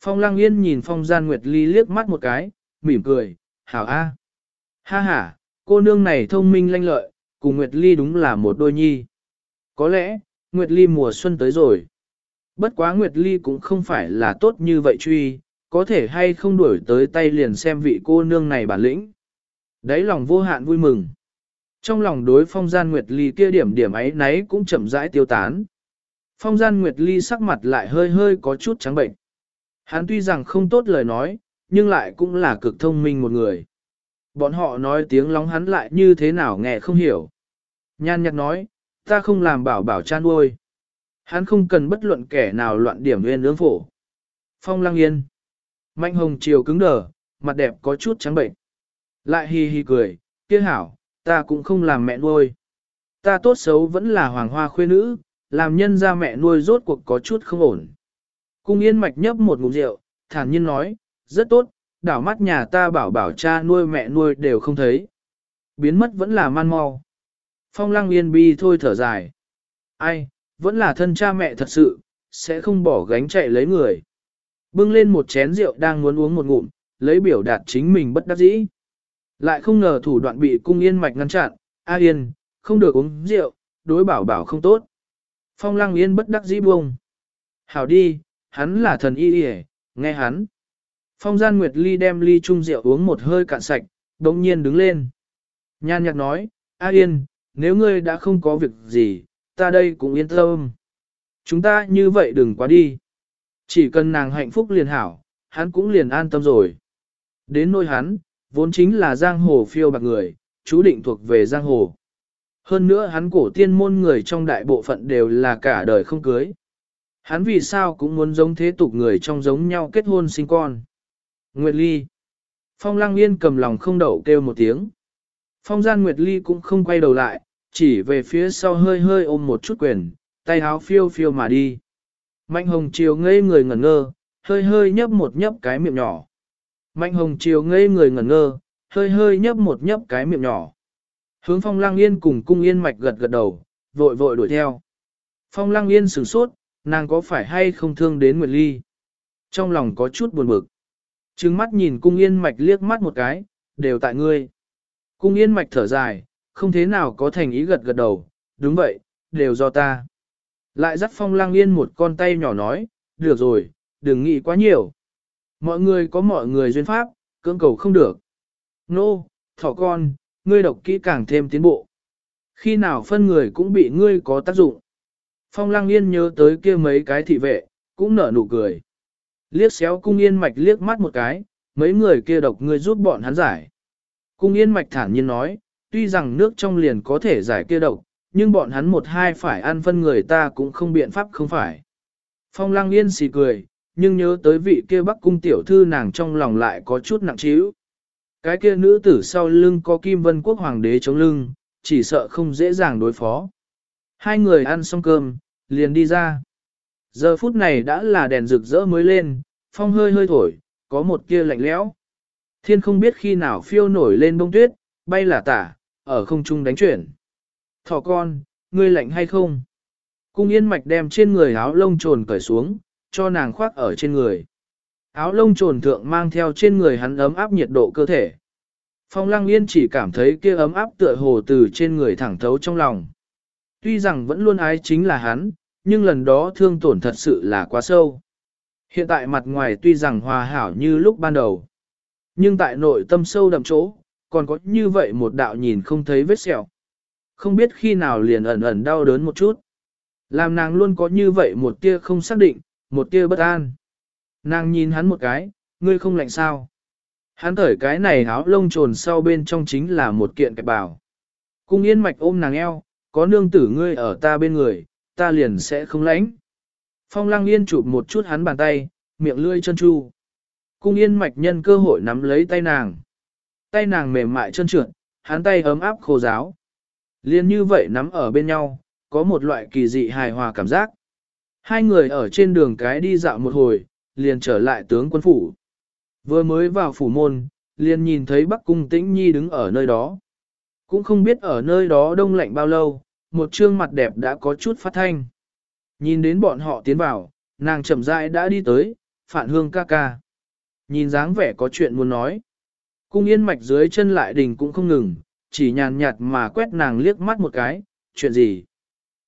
Phong lăng yên nhìn phong gian Nguyệt Ly liếc mắt một cái, mỉm cười, hảo a. Ha ha, cô nương này thông minh lanh lợi, cùng Nguyệt Ly đúng là một đôi nhi. Có lẽ, Nguyệt Ly mùa xuân tới rồi. Bất quá Nguyệt Ly cũng không phải là tốt như vậy truy, có thể hay không đuổi tới tay liền xem vị cô nương này bản lĩnh. Đấy lòng vô hạn vui mừng. Trong lòng đối phong gian Nguyệt Ly kia điểm điểm ấy nấy cũng chậm rãi tiêu tán. Phong gian Nguyệt Ly sắc mặt lại hơi hơi có chút trắng bệnh. Hắn tuy rằng không tốt lời nói, nhưng lại cũng là cực thông minh một người. Bọn họ nói tiếng lóng hắn lại như thế nào nghe không hiểu. Nhan nhạt nói, ta không làm bảo bảo chan nuôi. Hắn không cần bất luận kẻ nào loạn điểm nguyên ướng phổ. Phong lăng yên. Mạnh hồng chiều cứng đờ, mặt đẹp có chút trắng bệnh. Lại hi hi cười, kia hảo, ta cũng không làm mẹ nuôi. Ta tốt xấu vẫn là hoàng hoa khuê nữ, làm nhân ra mẹ nuôi rốt cuộc có chút không ổn. Cung yên mạch nhấp một ngụm rượu, thản nhiên nói, rất tốt, đảo mắt nhà ta bảo bảo cha nuôi mẹ nuôi đều không thấy. Biến mất vẫn là man mau. Phong lăng yên bi thôi thở dài. Ai, vẫn là thân cha mẹ thật sự, sẽ không bỏ gánh chạy lấy người. Bưng lên một chén rượu đang muốn uống một ngụm, lấy biểu đạt chính mình bất đắc dĩ. Lại không ngờ thủ đoạn bị cung yên mạch ngăn chặn, A yên, không được uống rượu, đối bảo bảo không tốt. Phong lăng yên bất đắc dĩ buông. Hảo đi, hắn là thần y y nghe hắn. Phong gian Nguyệt Ly đem ly chung rượu uống một hơi cạn sạch, đồng nhiên đứng lên. Nhan nhạc nói, A Yên, nếu ngươi đã không có việc gì, ta đây cũng yên tâm. Chúng ta như vậy đừng quá đi. Chỉ cần nàng hạnh phúc liền hảo, hắn cũng liền an tâm rồi. Đến nôi hắn, vốn chính là giang hồ phiêu bạc người, chú định thuộc về giang hồ. Hơn nữa hắn cổ tiên môn người trong đại bộ phận đều là cả đời không cưới. Hắn vì sao cũng muốn giống thế tục người trong giống nhau kết hôn sinh con. Nguyệt Ly. Phong Lăng Yên cầm lòng không đậu kêu một tiếng. Phong gian Nguyệt Ly cũng không quay đầu lại, chỉ về phía sau hơi hơi ôm một chút quyền, tay háo phiêu phiêu mà đi. Mạnh hồng chiều ngây người ngẩn ngơ, hơi hơi nhấp một nhấp cái miệng nhỏ. Mạnh hồng chiều ngây người ngẩn ngơ, hơi hơi nhấp một nhấp cái miệng nhỏ. Hướng phong lang yên cùng cung yên mạch gật gật đầu, vội vội đuổi theo. Phong lang yên sửng sốt, nàng có phải hay không thương đến Nguyệt Ly? Trong lòng có chút buồn bực. Trừng mắt nhìn cung yên mạch liếc mắt một cái, đều tại ngươi. Cung yên mạch thở dài, không thế nào có thành ý gật gật đầu, đúng vậy, đều do ta. Lại dắt phong lang yên một con tay nhỏ nói, được rồi, đừng nghĩ quá nhiều. Mọi người có mọi người duyên pháp, cưỡng cầu không được. Nô, no, thỏ con, ngươi độc kỹ càng thêm tiến bộ. Khi nào phân người cũng bị ngươi có tác dụng. Phong lang yên nhớ tới kia mấy cái thị vệ, cũng nở nụ cười. Liếc xéo cung yên mạch liếc mắt một cái, mấy người kia độc ngươi giúp bọn hắn giải. Cung yên mạch thản nhiên nói, tuy rằng nước trong liền có thể giải kia độc, nhưng bọn hắn một hai phải ăn phân người ta cũng không biện pháp không phải. Phong lăng yên xì cười, nhưng nhớ tới vị kia bắc cung tiểu thư nàng trong lòng lại có chút nặng trĩu. Cái kia nữ tử sau lưng có kim vân quốc hoàng đế chống lưng, chỉ sợ không dễ dàng đối phó. Hai người ăn xong cơm, liền đi ra. Giờ phút này đã là đèn rực rỡ mới lên, phong hơi hơi thổi, có một kia lạnh lẽo. Thiên không biết khi nào phiêu nổi lên bông tuyết, bay là tả, ở không trung đánh chuyển. Thỏ con, ngươi lạnh hay không? Cung yên mạch đem trên người áo lông trồn cởi xuống, cho nàng khoác ở trên người. Áo lông trồn thượng mang theo trên người hắn ấm áp nhiệt độ cơ thể. Phong lăng yên chỉ cảm thấy kia ấm áp tựa hồ từ trên người thẳng thấu trong lòng. Tuy rằng vẫn luôn ái chính là hắn, nhưng lần đó thương tổn thật sự là quá sâu. Hiện tại mặt ngoài tuy rằng hòa hảo như lúc ban đầu, nhưng tại nội tâm sâu đậm chỗ, còn có như vậy một đạo nhìn không thấy vết sẹo. Không biết khi nào liền ẩn ẩn đau đớn một chút. Làm nàng luôn có như vậy một tia không xác định, một tia bất an. Nàng nhìn hắn một cái, ngươi không lạnh sao. Hắn thởi cái này áo lông trồn sau bên trong chính là một kiện kẹp bào. Cung yên mạch ôm nàng eo, có nương tử ngươi ở ta bên người, ta liền sẽ không lãnh. Phong lăng yên chụp một chút hắn bàn tay, miệng lươi chân chu. Cung yên mạch nhân cơ hội nắm lấy tay nàng. Tay nàng mềm mại chân trượt, hắn tay ấm áp khô giáo. Liên như vậy nắm ở bên nhau, có một loại kỳ dị hài hòa cảm giác. Hai người ở trên đường cái đi dạo một hồi, liền trở lại tướng quân phủ. Vừa mới vào phủ môn, liền nhìn thấy Bắc Cung Tĩnh Nhi đứng ở nơi đó. Cũng không biết ở nơi đó đông lạnh bao lâu, một trương mặt đẹp đã có chút phát thanh. Nhìn đến bọn họ tiến vào, nàng chậm rãi đã đi tới, phản hương ca ca. Nhìn dáng vẻ có chuyện muốn nói. Cung yên mạch dưới chân lại đình cũng không ngừng, chỉ nhàn nhạt mà quét nàng liếc mắt một cái, chuyện gì?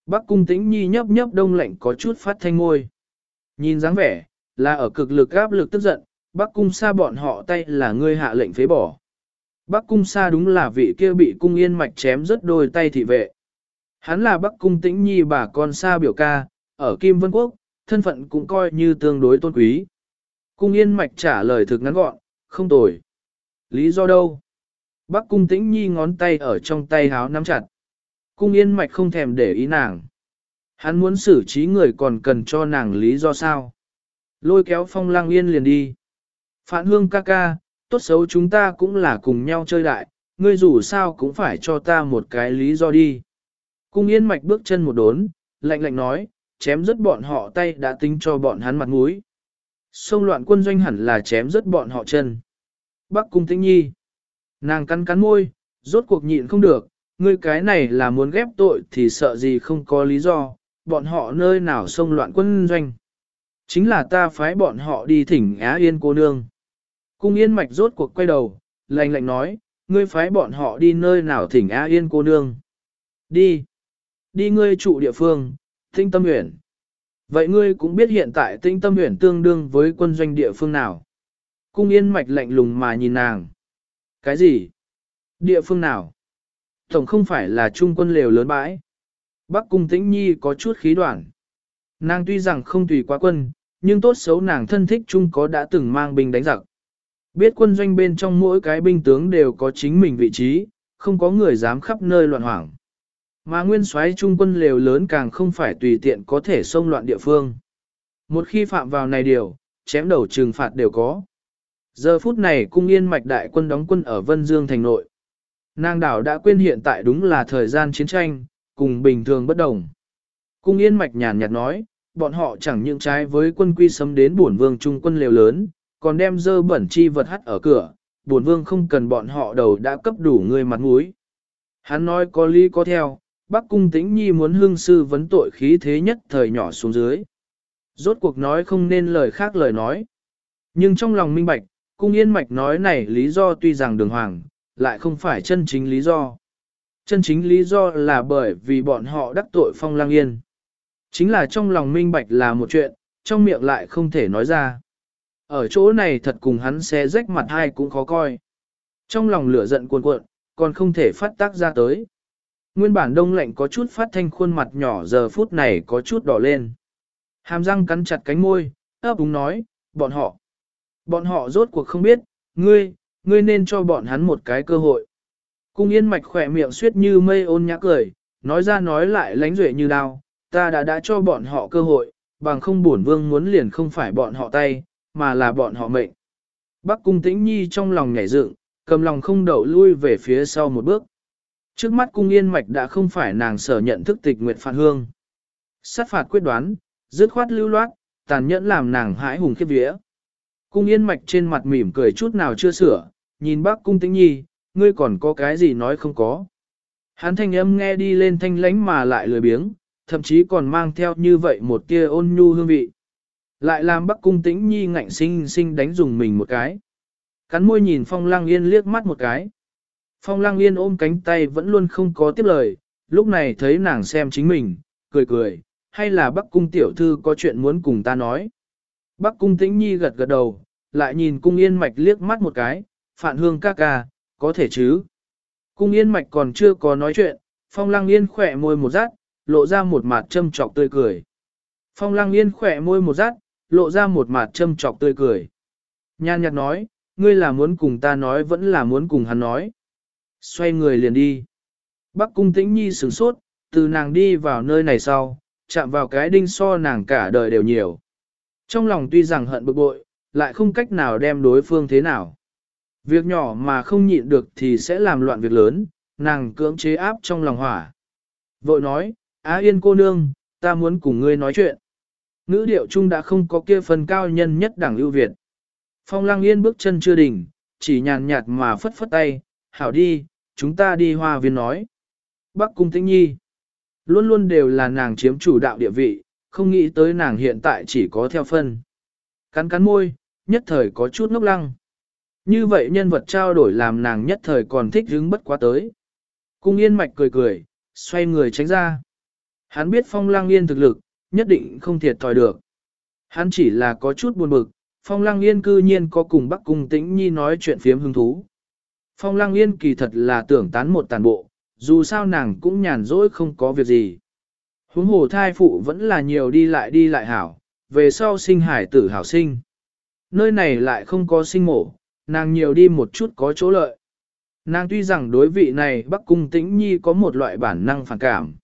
Bắc cung tĩnh nhi nhấp nhấp đông lạnh có chút phát thanh ngôi. Nhìn dáng vẻ, là ở cực lực áp lực tức giận, Bắc cung xa bọn họ tay là ngươi hạ lệnh phế bỏ. Bắc cung xa đúng là vị kia bị cung yên mạch chém rất đôi tay thị vệ. Hắn là Bắc cung tĩnh nhi bà con xa biểu ca, ở Kim Vân Quốc, thân phận cũng coi như tương đối tôn quý. Cung yên mạch trả lời thực ngắn gọn, không tồi. Lý do đâu? Bắc cung tĩnh nhi ngón tay ở trong tay háo nắm chặt. Cung yên mạch không thèm để ý nàng. Hắn muốn xử trí người còn cần cho nàng lý do sao. Lôi kéo phong lang yên liền đi. Phản hương ca ca, tốt xấu chúng ta cũng là cùng nhau chơi đại, ngươi dù sao cũng phải cho ta một cái lý do đi. Cung yên mạch bước chân một đốn, lạnh lạnh nói, chém rất bọn họ tay đã tính cho bọn hắn mặt mũi. Xông loạn quân doanh hẳn là chém rất bọn họ chân. Bắc cung tĩnh nhi. Nàng cắn cắn môi, rốt cuộc nhịn không được, ngươi cái này là muốn ghép tội thì sợ gì không có lý do, bọn họ nơi nào xông loạn quân doanh. Chính là ta phái bọn họ đi thỉnh Á Yên cô nương. Cung Yên Mạch rốt cuộc quay đầu, lạnh lạnh nói, ngươi phái bọn họ đi nơi nào thỉnh Á Yên cô nương. Đi. Đi ngươi trụ địa phương, tinh tâm nguyện. Vậy ngươi cũng biết hiện tại tinh tâm huyện tương đương với quân doanh địa phương nào. Cung Yên Mạch lạnh lùng mà nhìn nàng. Cái gì? Địa phương nào? Tổng không phải là trung quân lều lớn bãi. Bắc Cung Tĩnh Nhi có chút khí đoạn. Nàng tuy rằng không tùy quá quân, nhưng tốt xấu nàng thân thích chung có đã từng mang binh đánh giặc. Biết quân doanh bên trong mỗi cái binh tướng đều có chính mình vị trí, không có người dám khắp nơi loạn hoảng. Mà nguyên soái trung quân lều lớn càng không phải tùy tiện có thể xông loạn địa phương. Một khi phạm vào này điều, chém đầu trừng phạt đều có. Giờ phút này cung yên mạch đại quân đóng quân ở Vân Dương thành nội. Nàng đảo đã quên hiện tại đúng là thời gian chiến tranh, cùng bình thường bất đồng. Cung yên mạch nhàn nhạt nói, bọn họ chẳng những trái với quân quy sấm đến bổn vương trung quân liều lớn, còn đem dơ bẩn chi vật hắt ở cửa, bổn vương không cần bọn họ đầu đã cấp đủ người mặt mũi. Hắn nói có lý có theo, Bắc Cung Tĩnh Nhi muốn hương sư vấn tội khí thế nhất thời nhỏ xuống dưới. Rốt cuộc nói không nên lời khác lời nói. Nhưng trong lòng minh bạch, Cung Yên Mạch nói này lý do tuy rằng đường hoàng, lại không phải chân chính lý do. Chân chính lý do là bởi vì bọn họ đắc tội Phong Lang Yên. Chính là trong lòng minh bạch là một chuyện, trong miệng lại không thể nói ra. Ở chỗ này thật cùng hắn xé rách mặt hai cũng khó coi. Trong lòng lửa giận cuồn cuộn, còn không thể phát tác ra tới. Nguyên bản đông lạnh có chút phát thanh khuôn mặt nhỏ giờ phút này có chút đỏ lên. Hàm răng cắn chặt cánh môi, ấp úng nói, bọn họ. Bọn họ rốt cuộc không biết, ngươi, ngươi nên cho bọn hắn một cái cơ hội. Cung yên mạch khỏe miệng suyết như mây ôn nhã cười, nói ra nói lại lánh duệ như đao, ta đã đã cho bọn họ cơ hội, bằng không bổn vương muốn liền không phải bọn họ tay, mà là bọn họ mệnh. Bắc cung tĩnh nhi trong lòng nhảy dựng, cầm lòng không đậu lui về phía sau một bước. Trước mắt cung yên mạch đã không phải nàng sở nhận thức tịch nguyệt phạt hương. Sát phạt quyết đoán, dứt khoát lưu loát, tàn nhẫn làm nàng hãi hùng khiếp vía. Cung yên mạch trên mặt mỉm cười chút nào chưa sửa, nhìn bác cung tĩnh nhi, ngươi còn có cái gì nói không có. Hắn thanh âm nghe đi lên thanh lánh mà lại lười biếng, thậm chí còn mang theo như vậy một tia ôn nhu hương vị. Lại làm bắc cung tĩnh nhi ngạnh sinh sinh đánh dùng mình một cái. Cắn môi nhìn phong lang yên liếc mắt một cái. Phong lang yên ôm cánh tay vẫn luôn không có tiếp lời, lúc này thấy nàng xem chính mình, cười cười, hay là bắc cung tiểu thư có chuyện muốn cùng ta nói. Bắc cung tĩnh nhi gật gật đầu, lại nhìn cung yên mạch liếc mắt một cái, phản hương ca ca, có thể chứ. Cung yên mạch còn chưa có nói chuyện, phong lăng yên khỏe môi một rát, lộ ra một mặt châm trọc tươi cười. Phong lăng yên khỏe môi một rát, lộ ra một mặt châm trọc tươi cười. Nhan nhạt nói, ngươi là muốn cùng ta nói vẫn là muốn cùng hắn nói. Xoay người liền đi. Bắc cung tĩnh nhi sửng sốt, từ nàng đi vào nơi này sau, chạm vào cái đinh so nàng cả đời đều nhiều. Trong lòng tuy rằng hận bực bội, lại không cách nào đem đối phương thế nào. Việc nhỏ mà không nhịn được thì sẽ làm loạn việc lớn, nàng cưỡng chế áp trong lòng hỏa. Vội nói, Á Yên cô nương, ta muốn cùng ngươi nói chuyện. Ngữ điệu chung đã không có kia phần cao nhân nhất đẳng ưu Việt. Phong Lăng Yên bước chân chưa đỉnh, chỉ nhàn nhạt mà phất phất tay, hảo đi, chúng ta đi hoa viên nói. Bắc Cung Tĩnh Nhi, luôn luôn đều là nàng chiếm chủ đạo địa vị, không nghĩ tới nàng hiện tại chỉ có theo phân. Cắn cắn môi, nhất thời có chút ngốc lăng. Như vậy nhân vật trao đổi làm nàng nhất thời còn thích hứng bất quá tới. Cung yên mạch cười cười, xoay người tránh ra. Hắn biết phong lang yên thực lực, nhất định không thiệt thòi được. Hắn chỉ là có chút buồn bực, phong lang yên cư nhiên có cùng bắc cung tĩnh nhi nói chuyện phiếm hứng thú. Phong lang yên kỳ thật là tưởng tán một tàn bộ, dù sao nàng cũng nhàn rỗi không có việc gì. Huống hồ thai phụ vẫn là nhiều đi lại đi lại hảo, về sau sinh hải tử hảo sinh. Nơi này lại không có sinh mổ, nàng nhiều đi một chút có chỗ lợi. Nàng tuy rằng đối vị này Bắc Cung Tĩnh Nhi có một loại bản năng phản cảm,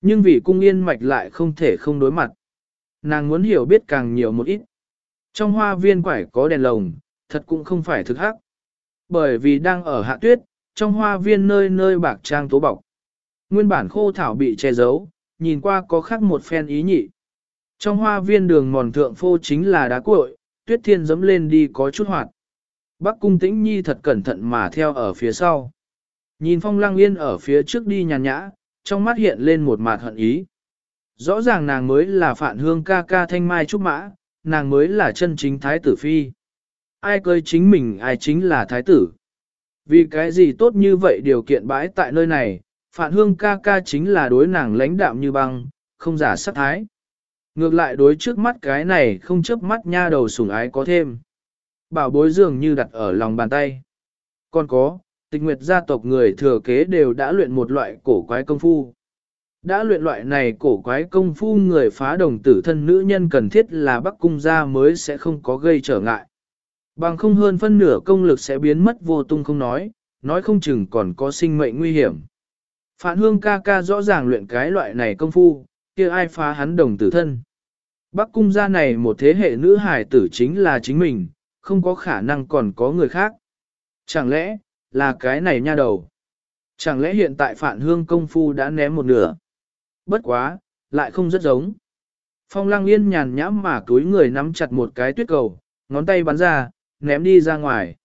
nhưng vì cung yên mạch lại không thể không đối mặt. Nàng muốn hiểu biết càng nhiều một ít. Trong hoa viên quải có đèn lồng, thật cũng không phải thực hắc. Bởi vì đang ở hạ tuyết, trong hoa viên nơi nơi bạc trang tố bọc. Nguyên bản khô thảo bị che giấu, nhìn qua có khác một phen ý nhị. Trong hoa viên đường mòn thượng phô chính là đá cuội, tuyết thiên dẫm lên đi có chút hoạt. Bắc cung tĩnh nhi thật cẩn thận mà theo ở phía sau. Nhìn phong lăng yên ở phía trước đi nhàn nhã, trong mắt hiện lên một mạt hận ý. Rõ ràng nàng mới là phản hương ca ca thanh mai trúc mã, nàng mới là chân chính thái tử phi. Ai cười chính mình ai chính là thái tử. Vì cái gì tốt như vậy điều kiện bãi tại nơi này, phạn hương ca ca chính là đối nàng lãnh đạm như băng, không giả sắc thái. Ngược lại đối trước mắt cái này không chớp mắt nha đầu sủng ái có thêm. Bảo bối dường như đặt ở lòng bàn tay. Còn có, tịch nguyệt gia tộc người thừa kế đều đã luyện một loại cổ quái công phu. Đã luyện loại này cổ quái công phu người phá đồng tử thân nữ nhân cần thiết là bắc cung gia mới sẽ không có gây trở ngại. Bằng không hơn phân nửa công lực sẽ biến mất vô tung không nói, nói không chừng còn có sinh mệnh nguy hiểm. Phản hương ca ca rõ ràng luyện cái loại này công phu, kia ai phá hắn đồng tử thân. Bắc cung gia này một thế hệ nữ hải tử chính là chính mình, không có khả năng còn có người khác. Chẳng lẽ, là cái này nha đầu? Chẳng lẽ hiện tại phản hương công phu đã ném một nửa? Bất quá, lại không rất giống. Phong lăng yên nhàn nhãm mà túi người nắm chặt một cái tuyết cầu, ngón tay bắn ra, ném đi ra ngoài.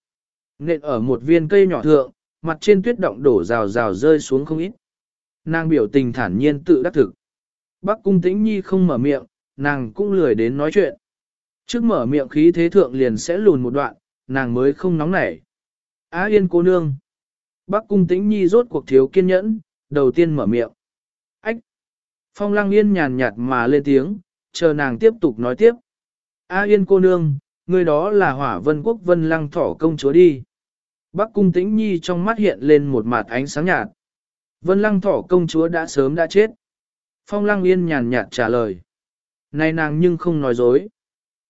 Nện ở một viên cây nhỏ thượng, mặt trên tuyết động đổ rào rào rơi xuống không ít. Nàng biểu tình thản nhiên tự đắc thực. Bắc cung tĩnh nhi không mở miệng, nàng cũng lười đến nói chuyện. Trước mở miệng khí thế thượng liền sẽ lùn một đoạn, nàng mới không nóng nảy. Á yên cô nương. Bắc cung tĩnh nhi rốt cuộc thiếu kiên nhẫn, đầu tiên mở miệng. Ách. Phong lăng yên nhàn nhạt mà lên tiếng, chờ nàng tiếp tục nói tiếp. Á yên cô nương, người đó là hỏa vân quốc vân lăng thỏ công chúa đi. Bắc cung tĩnh nhi trong mắt hiện lên một mặt ánh sáng nhạt. Vân lăng thỏ công chúa đã sớm đã chết. Phong lăng yên nhàn nhạt trả lời. Này nàng nhưng không nói dối.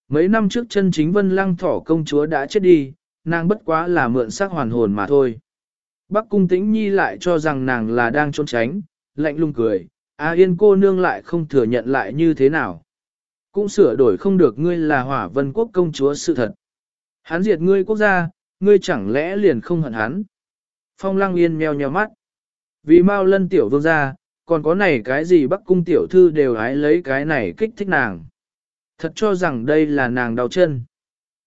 Mấy năm trước chân chính vân lăng thỏ công chúa đã chết đi, nàng bất quá là mượn xác hoàn hồn mà thôi. Bắc cung tĩnh nhi lại cho rằng nàng là đang trốn tránh, lạnh lùng cười, A yên cô nương lại không thừa nhận lại như thế nào. Cũng sửa đổi không được ngươi là hỏa vân quốc công chúa sự thật. Hắn diệt ngươi quốc gia, ngươi chẳng lẽ liền không hận hắn. Phong lăng yên meo nheo mắt. Vì mau lân tiểu vương gia, còn có này cái gì bắc cung tiểu thư đều hái lấy cái này kích thích nàng. Thật cho rằng đây là nàng đau chân.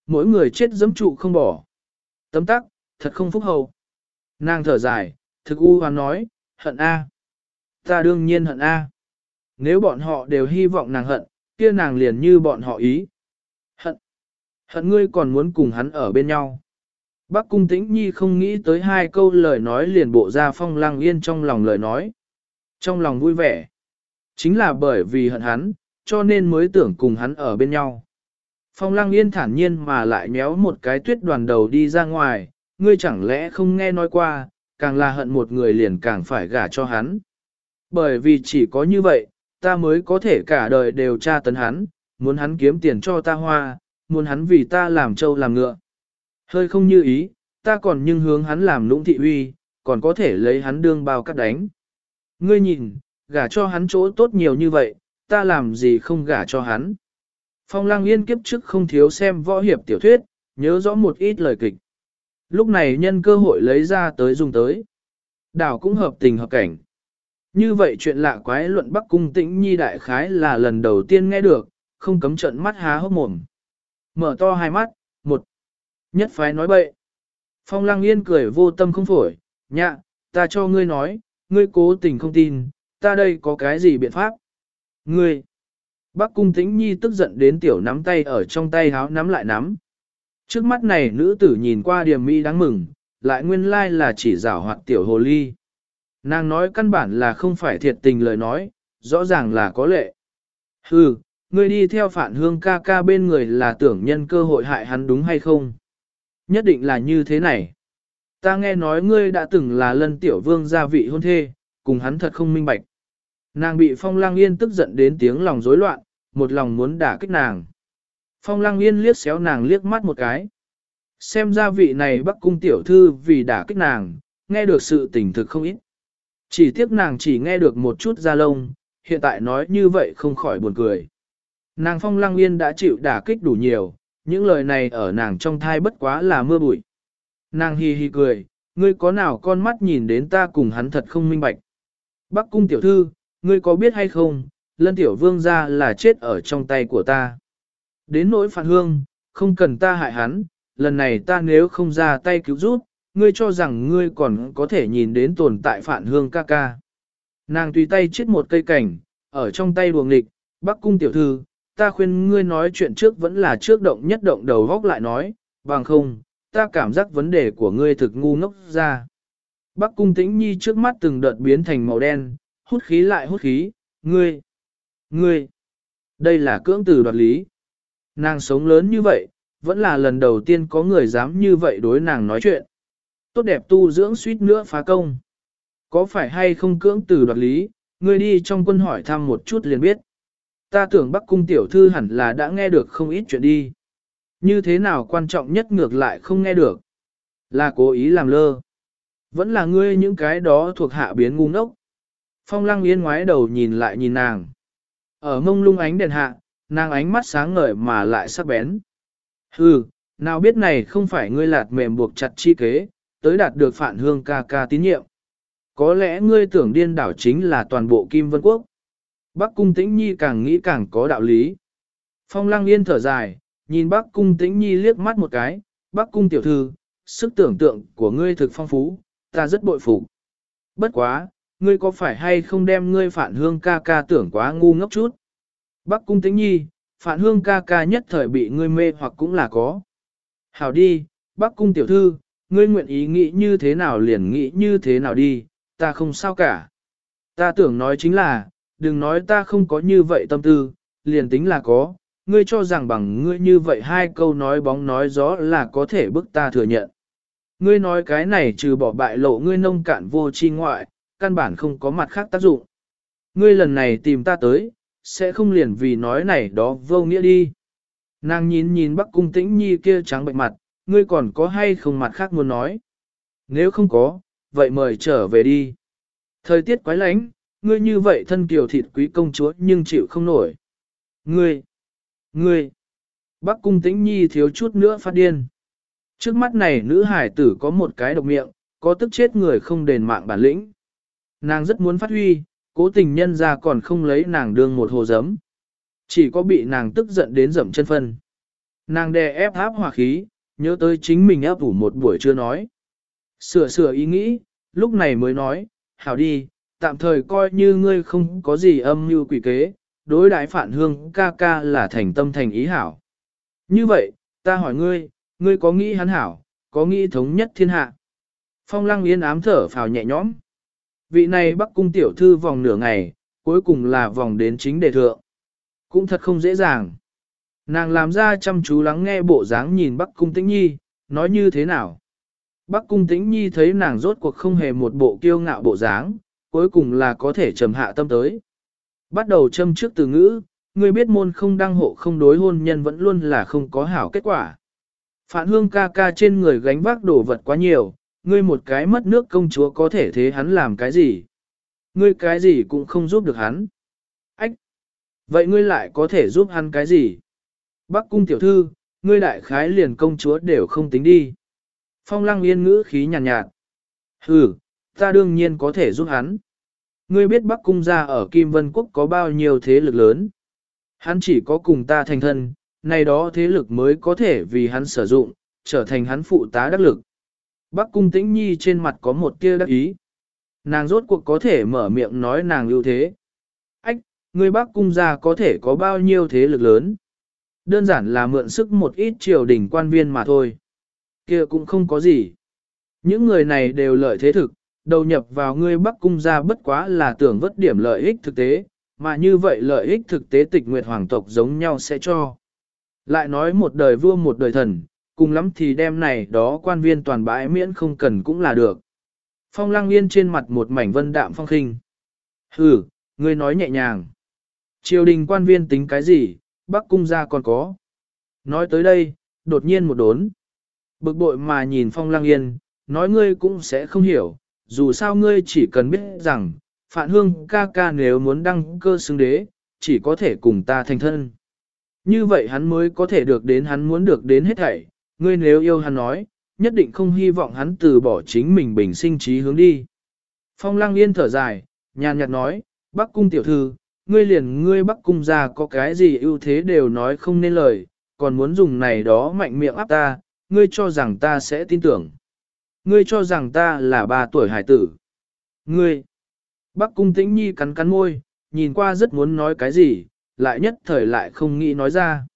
Mỗi người chết dẫm trụ không bỏ. Tấm tắc, thật không phúc hậu. Nàng thở dài, thực u hoán nói, hận A. Ta đương nhiên hận A. Nếu bọn họ đều hy vọng nàng hận, kia nàng liền như bọn họ ý. Hận. Hận ngươi còn muốn cùng hắn ở bên nhau. Bác cung tĩnh nhi không nghĩ tới hai câu lời nói liền bộ ra phong lăng yên trong lòng lời nói. Trong lòng vui vẻ. Chính là bởi vì hận hắn, cho nên mới tưởng cùng hắn ở bên nhau. Phong lăng yên thản nhiên mà lại nhéo một cái tuyết đoàn đầu đi ra ngoài, ngươi chẳng lẽ không nghe nói qua, càng là hận một người liền càng phải gả cho hắn. Bởi vì chỉ có như vậy, ta mới có thể cả đời đều tra tấn hắn, muốn hắn kiếm tiền cho ta hoa, muốn hắn vì ta làm trâu làm ngựa. Hơi không như ý, ta còn nhưng hướng hắn làm lũng thị uy, còn có thể lấy hắn đương bao cắt đánh. Ngươi nhìn, gả cho hắn chỗ tốt nhiều như vậy, ta làm gì không gả cho hắn. Phong lang yên kiếp trước không thiếu xem võ hiệp tiểu thuyết, nhớ rõ một ít lời kịch. Lúc này nhân cơ hội lấy ra tới dùng tới. Đảo cũng hợp tình hợp cảnh. Như vậy chuyện lạ quái luận Bắc Cung Tĩnh Nhi đại khái là lần đầu tiên nghe được, không cấm trận mắt há hốc mồm. Mở to hai mắt, một. Nhất phái nói bậy. Phong Lăng Yên cười vô tâm không phổi, nhạ, ta cho ngươi nói, ngươi cố tình không tin, ta đây có cái gì biện pháp? Ngươi! Bác cung tĩnh nhi tức giận đến tiểu nắm tay ở trong tay háo nắm lại nắm. Trước mắt này nữ tử nhìn qua điềm mỹ đáng mừng, lại nguyên lai là chỉ rảo hoạt tiểu hồ ly. Nàng nói căn bản là không phải thiệt tình lời nói, rõ ràng là có lệ. Hừ, ngươi đi theo phản hương ca ca bên người là tưởng nhân cơ hội hại hắn đúng hay không? Nhất định là như thế này. Ta nghe nói ngươi đã từng là lân tiểu vương gia vị hôn thê, cùng hắn thật không minh bạch. Nàng bị phong lang yên tức giận đến tiếng lòng rối loạn, một lòng muốn đả kích nàng. Phong lang yên liếc xéo nàng liếc mắt một cái. Xem ra vị này bắc cung tiểu thư vì đả kích nàng, nghe được sự tình thực không ít. Chỉ tiếc nàng chỉ nghe được một chút ra lông, hiện tại nói như vậy không khỏi buồn cười. Nàng phong lăng yên đã chịu đả kích đủ nhiều, những lời này ở nàng trong thai bất quá là mưa bụi. Nàng hi hi cười, ngươi có nào con mắt nhìn đến ta cùng hắn thật không minh bạch. Bắc cung tiểu thư, ngươi có biết hay không, lân tiểu vương ra là chết ở trong tay của ta. Đến nỗi phản hương, không cần ta hại hắn, lần này ta nếu không ra tay cứu giúp, ngươi cho rằng ngươi còn có thể nhìn đến tồn tại phản hương ca ca. Nàng tùy tay chết một cây cảnh, ở trong tay buồng nghịch, bắc cung tiểu thư, ta khuyên ngươi nói chuyện trước vẫn là trước động nhất động đầu góc lại nói, bằng không, ta cảm giác vấn đề của ngươi thực ngu ngốc ra. Bắc cung tĩnh nhi trước mắt từng đợt biến thành màu đen, hút khí lại hút khí, ngươi, ngươi, đây là cưỡng từ đoạt lý. Nàng sống lớn như vậy, vẫn là lần đầu tiên có người dám như vậy đối nàng nói chuyện. Tốt đẹp tu dưỡng suýt nữa phá công. Có phải hay không cưỡng từ đoạt lý, ngươi đi trong quân hỏi thăm một chút liền biết. Ta tưởng Bắc Cung tiểu thư hẳn là đã nghe được không ít chuyện đi. Như thế nào quan trọng nhất ngược lại không nghe được. Là cố ý làm lơ. Vẫn là ngươi những cái đó thuộc hạ biến ngu ngốc. Phong lăng yên ngoái đầu nhìn lại nhìn nàng. Ở mông lung ánh đèn hạ, nàng ánh mắt sáng ngời mà lại sắc bén. Hừ, nào biết này không phải ngươi lạt mềm buộc chặt chi kế, tới đạt được phản hương ca ca tín nhiệm. Có lẽ ngươi tưởng điên đảo chính là toàn bộ Kim Vân Quốc. Bắc Cung Tĩnh Nhi càng nghĩ càng có đạo lý. Phong Lăng Yên thở dài, nhìn Bắc Cung Tĩnh Nhi liếc mắt một cái, Bắc Cung tiểu thư, sức tưởng tượng của ngươi thực phong phú, ta rất bội phục. Bất quá, ngươi có phải hay không đem ngươi phản hương ca ca tưởng quá ngu ngốc chút? Bắc Cung Tĩnh Nhi, phản hương ca ca nhất thời bị ngươi mê hoặc cũng là có. Hảo đi, Bắc Cung tiểu thư, ngươi nguyện ý nghĩ như thế nào liền nghĩ như thế nào đi, ta không sao cả. Ta tưởng nói chính là, đừng nói ta không có như vậy tâm tư, liền tính là có, ngươi cho rằng bằng ngươi như vậy hai câu nói bóng nói gió là có thể bức ta thừa nhận. Ngươi nói cái này trừ bỏ bại lộ ngươi nông cạn vô chi ngoại, căn bản không có mặt khác tác dụng. Ngươi lần này tìm ta tới, sẽ không liền vì nói này đó vô nghĩa đi. Nàng nhìn nhìn bắc cung tĩnh nhi kia trắng bệnh mặt, ngươi còn có hay không mặt khác muốn nói. Nếu không có, vậy mời trở về đi. Thời tiết quái lánh, ngươi như vậy thân kiều thịt quý công chúa nhưng chịu không nổi. Ngươi, ngươi, Bắc cung tĩnh nhi thiếu chút nữa phát điên. Trước mắt này nữ hải tử có một cái độc miệng, có tức chết người không đền mạng bản lĩnh. Nàng rất muốn phát huy, cố tình nhân ra còn không lấy nàng đương một hồ giấm. Chỉ có bị nàng tức giận đến dậm chân phân. Nàng đè ép áp hòa khí, nhớ tới chính mình áp ủ một buổi chưa nói. Sửa sửa ý nghĩ, lúc này mới nói, hảo đi, tạm thời coi như ngươi không có gì âm mưu quỷ kế, đối đãi phản hương ca ca là thành tâm thành ý hảo. Như vậy, ta hỏi ngươi, ngươi có nghĩ hắn hảo, có nghĩ thống nhất thiên hạ. Phong lăng yên ám thở phào nhẹ nhõm. Vị này bắc cung tiểu thư vòng nửa ngày, cuối cùng là vòng đến chính đề thượng. Cũng thật không dễ dàng. Nàng làm ra chăm chú lắng nghe bộ dáng nhìn bắc cung tĩnh nhi, nói như thế nào. Bắc cung tĩnh nhi thấy nàng rốt cuộc không hề một bộ kiêu ngạo bộ dáng, cuối cùng là có thể trầm hạ tâm tới. Bắt đầu châm trước từ ngữ, ngươi biết môn không đăng hộ không đối hôn nhân vẫn luôn là không có hảo kết quả. Phản hương ca ca trên người gánh vác đổ vật quá nhiều, ngươi một cái mất nước công chúa có thể thế hắn làm cái gì? Ngươi cái gì cũng không giúp được hắn. Ách! Vậy ngươi lại có thể giúp hắn cái gì? Bắc cung tiểu thư, ngươi đại khái liền công chúa đều không tính đi. Phong lăng yên ngữ khí nhàn nhạt, nhạt. Hừ, ta đương nhiên có thể giúp hắn. Ngươi biết Bắc cung gia ở Kim Vân Quốc có bao nhiêu thế lực lớn. Hắn chỉ có cùng ta thành thân, này đó thế lực mới có thể vì hắn sử dụng, trở thành hắn phụ tá đắc lực. Bắc cung tĩnh nhi trên mặt có một tia đắc ý. Nàng rốt cuộc có thể mở miệng nói nàng ưu thế. Ách, người Bắc cung gia có thể có bao nhiêu thế lực lớn. Đơn giản là mượn sức một ít triều đình quan viên mà thôi. kia cũng không có gì. Những người này đều lợi thế thực, đầu nhập vào ngươi Bắc cung ra bất quá là tưởng vất điểm lợi ích thực tế, mà như vậy lợi ích thực tế tịch nguyệt hoàng tộc giống nhau sẽ cho. Lại nói một đời vua một đời thần, cùng lắm thì đem này đó quan viên toàn bãi miễn không cần cũng là được. Phong lăng yên trên mặt một mảnh vân đạm phong khinh. Hừ, ngươi nói nhẹ nhàng. Triều đình quan viên tính cái gì, bắc cung gia còn có. Nói tới đây, đột nhiên một đốn. Bực bội mà nhìn phong lăng yên, nói ngươi cũng sẽ không hiểu, dù sao ngươi chỉ cần biết rằng, Phạn Hương ca ca nếu muốn đăng cơ xứng đế, chỉ có thể cùng ta thành thân. Như vậy hắn mới có thể được đến hắn muốn được đến hết thảy, ngươi nếu yêu hắn nói, nhất định không hy vọng hắn từ bỏ chính mình bình sinh trí hướng đi. Phong lăng yên thở dài, nhàn nhạt nói, bác cung tiểu thư, ngươi liền ngươi bắc cung ra có cái gì ưu thế đều nói không nên lời, còn muốn dùng này đó mạnh miệng áp ta, ngươi cho rằng ta sẽ tin tưởng. Ngươi cho rằng ta là ba tuổi hải tử. Ngươi, bắc cung tĩnh nhi cắn cắn môi, nhìn qua rất muốn nói cái gì, lại nhất thời lại không nghĩ nói ra.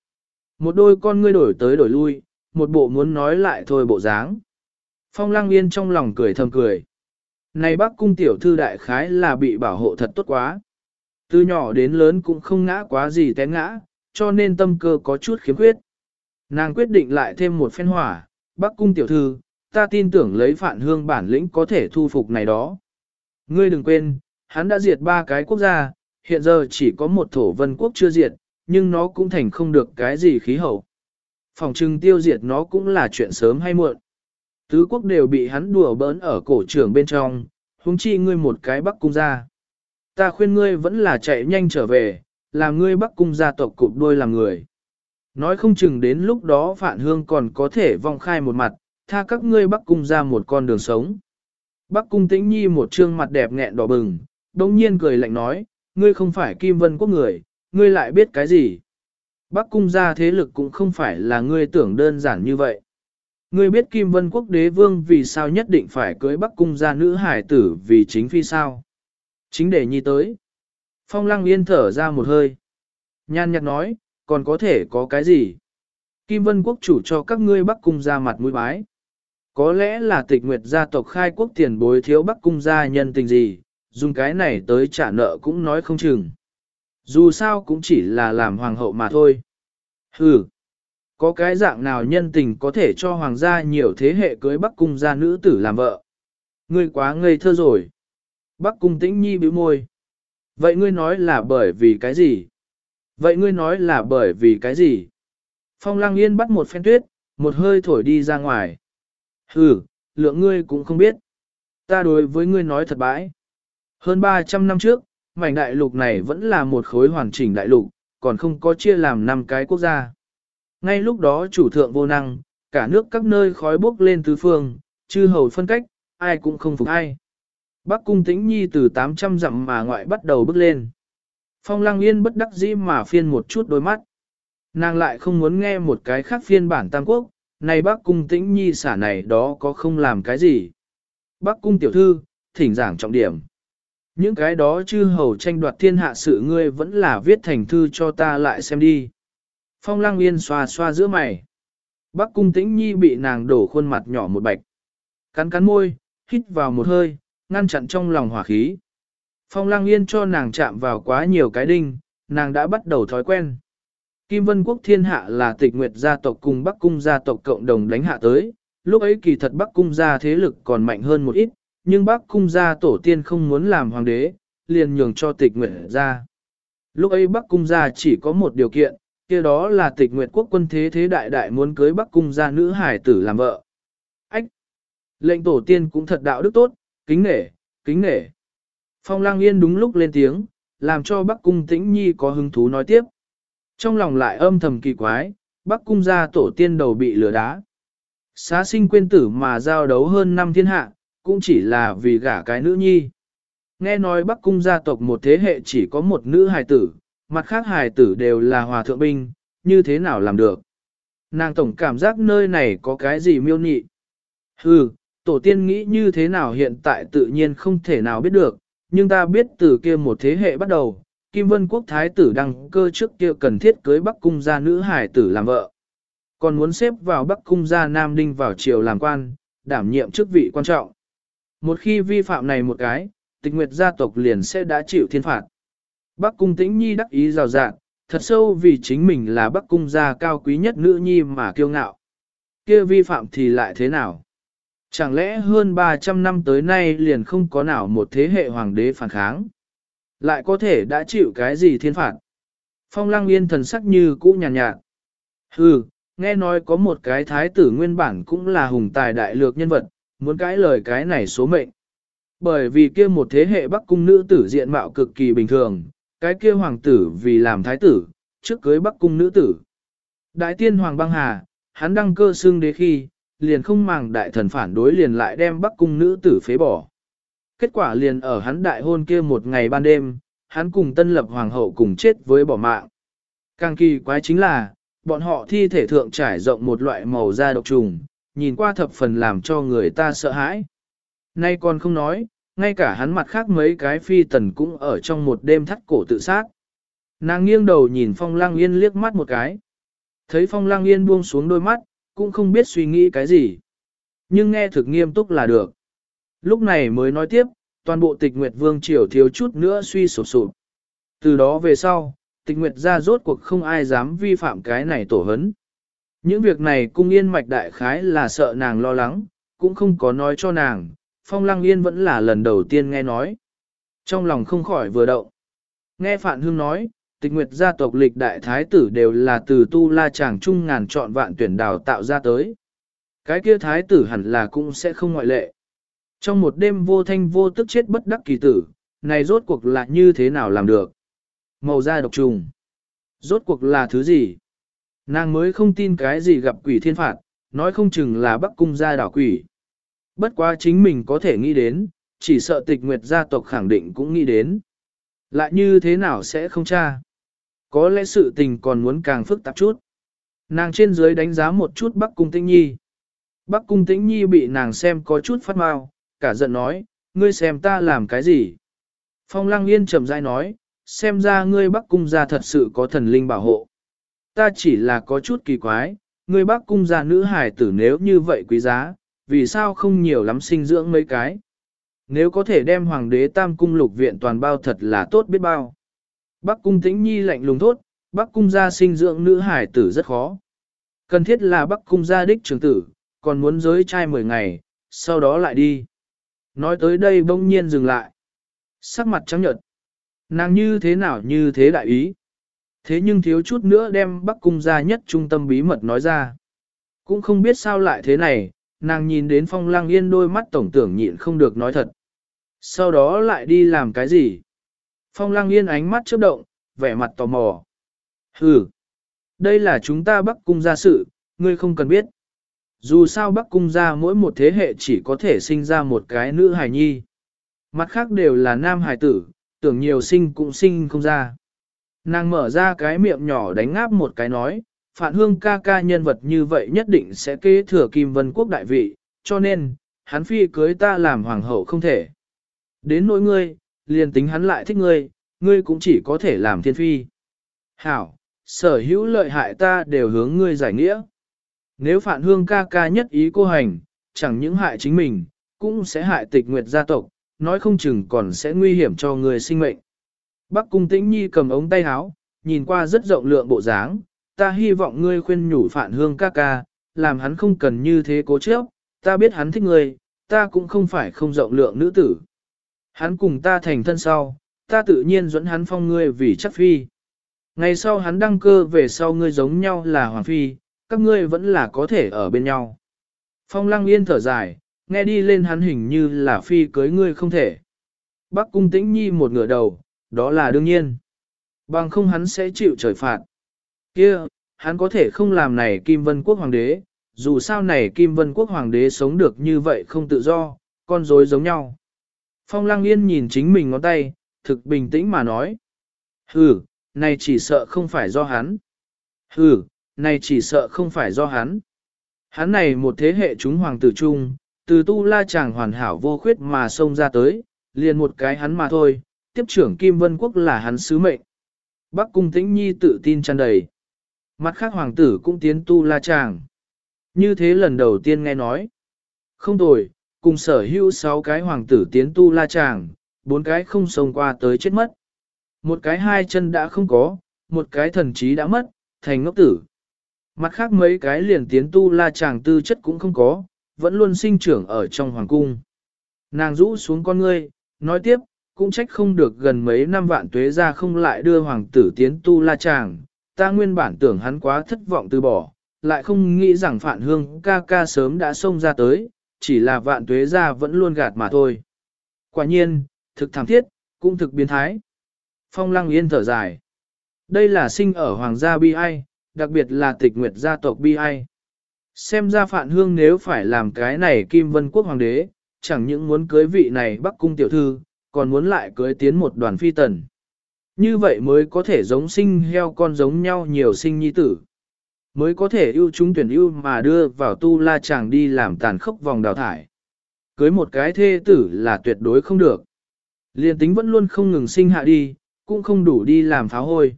Một đôi con ngươi đổi tới đổi lui, một bộ muốn nói lại thôi bộ dáng. Phong lăng yên trong lòng cười thầm cười. Này bác cung tiểu thư đại khái là bị bảo hộ thật tốt quá. Từ nhỏ đến lớn cũng không ngã quá gì té ngã, cho nên tâm cơ có chút khiếm khuyết. Nàng quyết định lại thêm một phen hỏa, bác cung tiểu thư, ta tin tưởng lấy phản hương bản lĩnh có thể thu phục này đó. Ngươi đừng quên, hắn đã diệt ba cái quốc gia, hiện giờ chỉ có một thổ vân quốc chưa diệt, nhưng nó cũng thành không được cái gì khí hậu. Phòng trưng tiêu diệt nó cũng là chuyện sớm hay muộn. Tứ quốc đều bị hắn đùa bỡn ở cổ trưởng bên trong, huống chi ngươi một cái bắc cung ra. Ta khuyên ngươi vẫn là chạy nhanh trở về, làm ngươi bắc cung gia tộc cụp đuôi làm người. Nói không chừng đến lúc đó Phạn Hương còn có thể vong khai một mặt, tha các ngươi bắc cung ra một con đường sống. Bắc cung tĩnh nhi một trương mặt đẹp nghẹn đỏ bừng, đồng nhiên cười lạnh nói, ngươi không phải Kim Vân quốc người, ngươi lại biết cái gì. Bắc cung gia thế lực cũng không phải là ngươi tưởng đơn giản như vậy. Ngươi biết Kim Vân quốc đế vương vì sao nhất định phải cưới Bắc cung gia nữ hải tử vì chính phi sao. Chính để nhi tới. Phong lăng yên thở ra một hơi. Nhan nhạt nói, còn có thể có cái gì? Kim Vân quốc chủ cho các ngươi Bắc cung ra mặt mũi bái. Có lẽ là tịch nguyệt gia tộc khai quốc tiền bối thiếu Bắc cung gia nhân tình gì, dùng cái này tới trả nợ cũng nói không chừng. Dù sao cũng chỉ là làm hoàng hậu mà thôi. Hừ, có cái dạng nào nhân tình có thể cho hoàng gia nhiều thế hệ cưới bắc cung gia nữ tử làm vợ. Ngươi quá ngây thơ rồi. Bắc cung tĩnh nhi bĩu môi. Vậy ngươi nói là bởi vì cái gì? Vậy ngươi nói là bởi vì cái gì? Phong lang yên bắt một phen tuyết, một hơi thổi đi ra ngoài. Hừ, lượng ngươi cũng không biết. Ta đối với ngươi nói thật bãi. Hơn 300 năm trước, mảnh đại lục này vẫn là một khối hoàn chỉnh đại lục, còn không có chia làm năm cái quốc gia. Ngay lúc đó chủ thượng vô năng, cả nước các nơi khói bốc lên tứ phương, chư hầu phân cách, ai cũng không phục ai. Bắc cung tĩnh nhi từ 800 dặm mà ngoại bắt đầu bước lên. Phong lăng yên bất đắc dĩ mà phiên một chút đôi mắt. Nàng lại không muốn nghe một cái khác phiên bản tam quốc, này bác cung tĩnh nhi xả này đó có không làm cái gì. Bác cung tiểu thư, thỉnh giảng trọng điểm. Những cái đó chư hầu tranh đoạt thiên hạ sự ngươi vẫn là viết thành thư cho ta lại xem đi. Phong lăng yên xoa xoa giữa mày. Bắc cung tĩnh nhi bị nàng đổ khuôn mặt nhỏ một bạch. Cắn cắn môi, hít vào một hơi, ngăn chặn trong lòng hỏa khí. Phong Lang yên cho nàng chạm vào quá nhiều cái đinh, nàng đã bắt đầu thói quen. Kim Vân Quốc thiên hạ là tịch nguyệt gia tộc cùng Bắc Cung gia tộc cộng đồng đánh hạ tới, lúc ấy kỳ thật Bắc Cung gia thế lực còn mạnh hơn một ít, nhưng Bắc cung gia tổ tiên không muốn làm hoàng đế, liền nhường cho tịch nguyệt gia. Lúc ấy Bắc cung gia chỉ có một điều kiện, kia đó là tịch nguyệt quốc quân thế thế đại đại muốn cưới Bắc cung gia nữ hải tử làm vợ. Ách! Lệnh tổ tiên cũng thật đạo đức tốt, kính nể, kính nể. Phong lang yên đúng lúc lên tiếng, làm cho Bắc cung tĩnh nhi có hứng thú nói tiếp. Trong lòng lại âm thầm kỳ quái, Bắc cung gia tổ tiên đầu bị lừa đá. Xá sinh quên tử mà giao đấu hơn năm thiên hạ, cũng chỉ là vì gả cái nữ nhi. Nghe nói Bắc Cung gia tộc một thế hệ chỉ có một nữ hài tử, mặt khác hài tử đều là hòa thượng binh, như thế nào làm được. Nàng tổng cảm giác nơi này có cái gì miêu nhị. Hừ, tổ tiên nghĩ như thế nào hiện tại tự nhiên không thể nào biết được, nhưng ta biết từ kia một thế hệ bắt đầu, Kim Vân Quốc Thái tử đăng cơ trước kia cần thiết cưới Bắc Cung gia nữ Hải tử làm vợ. Còn muốn xếp vào Bắc Cung gia Nam Đinh vào triều làm quan, đảm nhiệm chức vị quan trọng. Một khi vi phạm này một cái, tịch nguyệt gia tộc liền sẽ đã chịu thiên phạt. Bắc cung tĩnh nhi đắc ý rào rạng, thật sâu vì chính mình là bắc cung gia cao quý nhất nữ nhi mà kiêu ngạo. kia vi phạm thì lại thế nào? Chẳng lẽ hơn 300 năm tới nay liền không có nào một thế hệ hoàng đế phản kháng? Lại có thể đã chịu cái gì thiên phạt? Phong lăng yên thần sắc như cũ nhàn nhạt, nhạt. Hừ, nghe nói có một cái thái tử nguyên bản cũng là hùng tài đại lược nhân vật, muốn cãi lời cái này số mệnh. Bởi vì kia một thế hệ bắc cung nữ tử diện mạo cực kỳ bình thường, cái kia hoàng tử vì làm thái tử, trước cưới bắc cung nữ tử. Đại tiên hoàng băng hà, hắn đăng cơ xương đế khi, liền không màng đại thần phản đối liền lại đem bắc cung nữ tử phế bỏ. Kết quả liền ở hắn đại hôn kia một ngày ban đêm, hắn cùng tân lập hoàng hậu cùng chết với bỏ mạng. Càng kỳ quái chính là, bọn họ thi thể thượng trải rộng một loại màu da độc trùng, nhìn qua thập phần làm cho người ta sợ hãi. Nay còn không nói, ngay cả hắn mặt khác mấy cái phi tần cũng ở trong một đêm thắt cổ tự sát. Nàng nghiêng đầu nhìn phong lang yên liếc mắt một cái. Thấy phong lang yên buông xuống đôi mắt, cũng không biết suy nghĩ cái gì. Nhưng nghe thực nghiêm túc là được. Lúc này mới nói tiếp, toàn bộ tịch nguyệt vương triều thiếu chút nữa suy sụp sụp. Từ đó về sau, tịch nguyệt ra rốt cuộc không ai dám vi phạm cái này tổ hấn. Những việc này cung yên mạch đại khái là sợ nàng lo lắng, cũng không có nói cho nàng, phong lăng yên vẫn là lần đầu tiên nghe nói. Trong lòng không khỏi vừa động. Nghe Phạn Hương nói, tịch nguyệt gia tộc lịch đại thái tử đều là từ tu la chàng trung ngàn chọn vạn tuyển đào tạo ra tới. Cái kia thái tử hẳn là cũng sẽ không ngoại lệ. Trong một đêm vô thanh vô tức chết bất đắc kỳ tử, này rốt cuộc là như thế nào làm được? Màu da độc trùng. Rốt cuộc là thứ gì? Nàng mới không tin cái gì gặp quỷ thiên phạt, nói không chừng là bắc cung gia đảo quỷ. Bất quá chính mình có thể nghĩ đến, chỉ sợ tịch nguyệt gia tộc khẳng định cũng nghĩ đến. Lại như thế nào sẽ không tra? Có lẽ sự tình còn muốn càng phức tạp chút. Nàng trên dưới đánh giá một chút Bắc Cung Tĩnh Nhi. Bắc Cung Tĩnh Nhi bị nàng xem có chút phát mau, cả giận nói, ngươi xem ta làm cái gì? Phong Lăng Yên chậm rãi nói, xem ra ngươi Bắc Cung gia thật sự có thần linh bảo hộ. Ta chỉ là có chút kỳ quái, ngươi Bắc Cung gia nữ hải tử nếu như vậy quý giá, vì sao không nhiều lắm sinh dưỡng mấy cái? Nếu có thể đem Hoàng đế Tam Cung lục viện toàn bao thật là tốt biết bao. Bắc cung tĩnh nhi lạnh lùng thốt, Bắc cung gia sinh dưỡng nữ hải tử rất khó. Cần thiết là Bắc cung gia đích trưởng tử, còn muốn giới trai 10 ngày, sau đó lại đi. Nói tới đây bỗng nhiên dừng lại. Sắc mặt trắng nhợt. Nàng như thế nào như thế đại ý. Thế nhưng thiếu chút nữa đem Bắc cung gia nhất trung tâm bí mật nói ra. Cũng không biết sao lại thế này, nàng nhìn đến phong lang yên đôi mắt tổng tưởng nhịn không được nói thật. Sau đó lại đi làm cái gì? Phong lăng yên ánh mắt chớp động, vẻ mặt tò mò. Hừ, đây là chúng ta bắc cung gia sự, ngươi không cần biết. Dù sao bắc cung gia mỗi một thế hệ chỉ có thể sinh ra một cái nữ hài nhi. Mặt khác đều là nam hài tử, tưởng nhiều sinh cũng sinh không ra. Nàng mở ra cái miệng nhỏ đánh ngáp một cái nói, Phạn hương ca ca nhân vật như vậy nhất định sẽ kế thừa kim vân quốc đại vị, cho nên, hắn phi cưới ta làm hoàng hậu không thể. Đến nỗi ngươi, liền tính hắn lại thích ngươi, ngươi cũng chỉ có thể làm thiên phi. Hảo, sở hữu lợi hại ta đều hướng ngươi giải nghĩa. Nếu phản hương ca ca nhất ý cô hành, chẳng những hại chính mình, cũng sẽ hại tịch nguyệt gia tộc, nói không chừng còn sẽ nguy hiểm cho người sinh mệnh. Bắc cung tĩnh nhi cầm ống tay háo, nhìn qua rất rộng lượng bộ dáng, ta hy vọng ngươi khuyên nhủ phản hương ca ca, làm hắn không cần như thế cố chấp, ta biết hắn thích ngươi, ta cũng không phải không rộng lượng nữ tử. Hắn cùng ta thành thân sau, ta tự nhiên dẫn hắn phong ngươi vì chắc phi. Ngày sau hắn đăng cơ về sau ngươi giống nhau là hoàng phi, các ngươi vẫn là có thể ở bên nhau. Phong lăng yên thở dài, nghe đi lên hắn hình như là phi cưới ngươi không thể. Bắc cung tĩnh nhi một ngửa đầu, đó là đương nhiên. Bằng không hắn sẽ chịu trời phạt. kia hắn có thể không làm này Kim Vân Quốc Hoàng đế, dù sao này Kim Vân Quốc Hoàng đế sống được như vậy không tự do, con rối giống nhau. Phong Lăng Yên nhìn chính mình ngón tay, thực bình tĩnh mà nói. Hừ, này chỉ sợ không phải do hắn. Hừ, này chỉ sợ không phải do hắn. Hắn này một thế hệ chúng hoàng tử trung, từ tu la chàng hoàn hảo vô khuyết mà xông ra tới, liền một cái hắn mà thôi, tiếp trưởng Kim Vân Quốc là hắn sứ mệnh. Bắc Cung Tĩnh Nhi tự tin tràn đầy. Mặt khác hoàng tử cũng tiến tu la chàng. Như thế lần đầu tiên nghe nói. Không tồi, cùng sở hữu sáu cái hoàng tử tiến tu la chàng, bốn cái không sống qua tới chết mất. Một cái hai chân đã không có, một cái thần trí đã mất, thành ngốc tử. Mặt khác mấy cái liền tiến tu la chàng tư chất cũng không có, vẫn luôn sinh trưởng ở trong hoàng cung. Nàng rũ xuống con ngươi, nói tiếp, cũng trách không được gần mấy năm vạn tuế ra không lại đưa hoàng tử tiến tu la chàng, ta nguyên bản tưởng hắn quá thất vọng từ bỏ, lại không nghĩ rằng phản hương ca ca sớm đã xông ra tới, chỉ là vạn tuế ra vẫn luôn gạt mà thôi. Quả nhiên, thực thảm thiết, cũng thực biến thái. Phong lăng yên thở dài. Đây là sinh ở hoàng gia bi ai, đặc biệt là tịch nguyệt gia tộc bi ai. Xem ra Phạn Hương nếu phải làm cái này Kim Vân Quốc Hoàng đế, chẳng những muốn cưới vị này Bắc Cung Tiểu Thư, còn muốn lại cưới tiến một đoàn phi tần. Như vậy mới có thể giống sinh heo con giống nhau nhiều sinh nhi tử. Mới có thể ưu chúng tuyển ưu mà đưa vào tu la chàng đi làm tàn khốc vòng đào thải. Cưới một cái thê tử là tuyệt đối không được. Liên tính vẫn luôn không ngừng sinh hạ đi, cũng không đủ đi làm pháo hôi.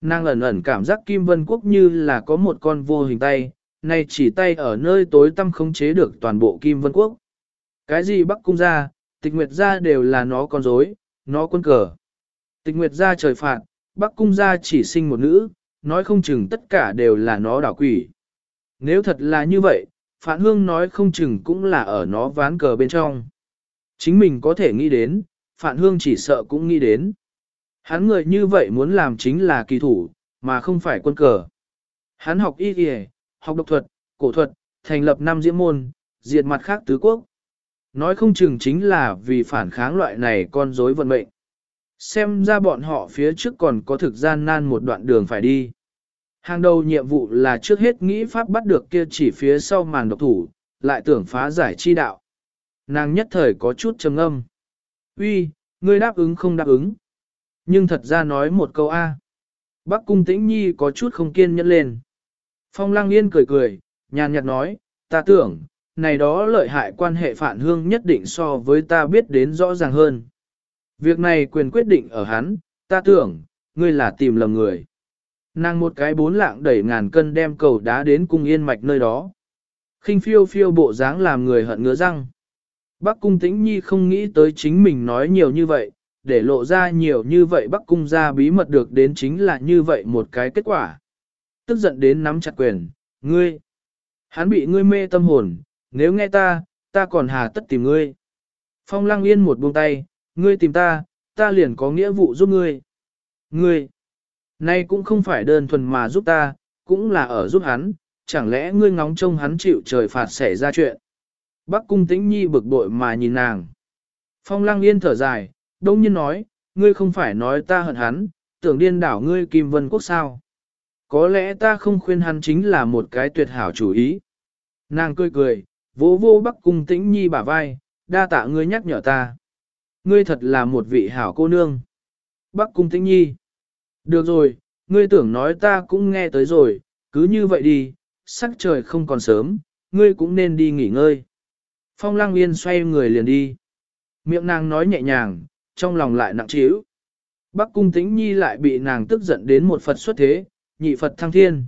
Nàng ẩn ẩn cảm giác Kim Vân Quốc như là có một con vô hình tay, nay chỉ tay ở nơi tối tăm không chế được toàn bộ Kim Vân Quốc. Cái gì Bắc Cung ra, tịch nguyệt ra đều là nó con rối, nó quân cờ. Tịch nguyệt ra trời phạt, Bắc Cung ra chỉ sinh một nữ, nói không chừng tất cả đều là nó đảo quỷ. Nếu thật là như vậy, Phản Hương nói không chừng cũng là ở nó ván cờ bên trong. Chính mình có thể nghĩ đến, Phản Hương chỉ sợ cũng nghĩ đến. Hắn người như vậy muốn làm chính là kỳ thủ, mà không phải quân cờ. Hắn học y y, học độc thuật, cổ thuật, thành lập năm diễm môn, diệt mặt khác tứ quốc. Nói không chừng chính là vì phản kháng loại này con rối vận mệnh. Xem ra bọn họ phía trước còn có thực gian nan một đoạn đường phải đi. Hàng đầu nhiệm vụ là trước hết nghĩ pháp bắt được kia chỉ phía sau màn độc thủ, lại tưởng phá giải chi đạo. Nàng nhất thời có chút trầm âm. Uy, ngươi đáp ứng không đáp ứng. Nhưng thật ra nói một câu A. Bác cung tĩnh nhi có chút không kiên nhẫn lên. Phong lang yên cười cười, nhàn nhạt nói, ta tưởng, này đó lợi hại quan hệ phản hương nhất định so với ta biết đến rõ ràng hơn. Việc này quyền quyết định ở hắn, ta tưởng, ngươi là tìm lầm người. Nàng một cái bốn lạng đẩy ngàn cân đem cầu đá đến cung yên mạch nơi đó. khinh phiêu phiêu bộ dáng làm người hận ngứa răng. Bắc cung tĩnh nhi không nghĩ tới chính mình nói nhiều như vậy, để lộ ra nhiều như vậy Bắc cung ra bí mật được đến chính là như vậy một cái kết quả. Tức giận đến nắm chặt quyền, ngươi. Hắn bị ngươi mê tâm hồn, nếu nghe ta, ta còn hà tất tìm ngươi. Phong lăng yên một buông tay, ngươi tìm ta, ta liền có nghĩa vụ giúp ngươi. Ngươi, nay cũng không phải đơn thuần mà giúp ta, cũng là ở giúp hắn, chẳng lẽ ngươi ngóng trông hắn chịu trời phạt xảy ra chuyện. Bắc cung tĩnh nhi bực bội mà nhìn nàng. Phong lăng yên thở dài, đông nhiên nói, ngươi không phải nói ta hận hắn, tưởng điên đảo ngươi kim vân quốc sao. Có lẽ ta không khuyên hắn chính là một cái tuyệt hảo chủ ý. Nàng cười cười, vỗ vô bắc cung tĩnh nhi bả vai, đa tạ ngươi nhắc nhở ta. Ngươi thật là một vị hảo cô nương. Bắc cung tĩnh nhi. Được rồi, ngươi tưởng nói ta cũng nghe tới rồi, cứ như vậy đi, sắc trời không còn sớm, ngươi cũng nên đi nghỉ ngơi. Phong lăng yên xoay người liền đi. Miệng nàng nói nhẹ nhàng, trong lòng lại nặng trĩu. Bắc cung tĩnh nhi lại bị nàng tức giận đến một Phật xuất thế, nhị Phật thăng thiên.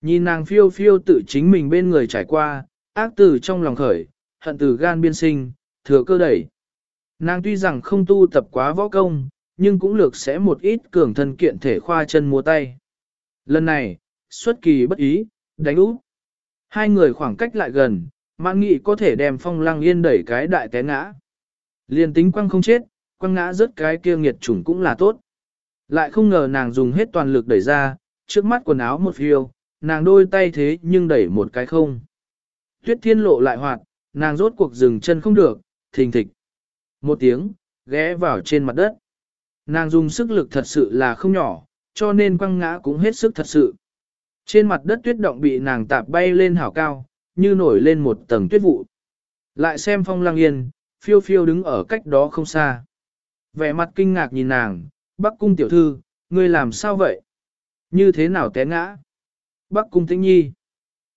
Nhìn nàng phiêu phiêu tự chính mình bên người trải qua, ác từ trong lòng khởi, hận từ gan biên sinh, thừa cơ đẩy. Nàng tuy rằng không tu tập quá võ công, nhưng cũng lược sẽ một ít cường thân kiện thể khoa chân múa tay. Lần này, xuất kỳ bất ý, đánh úp. Hai người khoảng cách lại gần, mãn nghị có thể đem phong lăng yên đẩy cái đại té ngã. Liên tính quăng không chết, quăng ngã rớt cái kia nghiệt chủng cũng là tốt. Lại không ngờ nàng dùng hết toàn lực đẩy ra, trước mắt quần áo một phiêu, nàng đôi tay thế nhưng đẩy một cái không. Tuyết thiên lộ lại hoạt, nàng rốt cuộc dừng chân không được, thình thịch. Một tiếng, ghé vào trên mặt đất. Nàng dùng sức lực thật sự là không nhỏ, cho nên quăng ngã cũng hết sức thật sự. Trên mặt đất tuyết động bị nàng tạp bay lên hảo cao, như nổi lên một tầng tuyết vụ. Lại xem phong lăng yên, phiêu phiêu đứng ở cách đó không xa. Vẻ mặt kinh ngạc nhìn nàng, Bắc cung tiểu thư, ngươi làm sao vậy? Như thế nào té ngã? Bắc cung tĩnh nhi.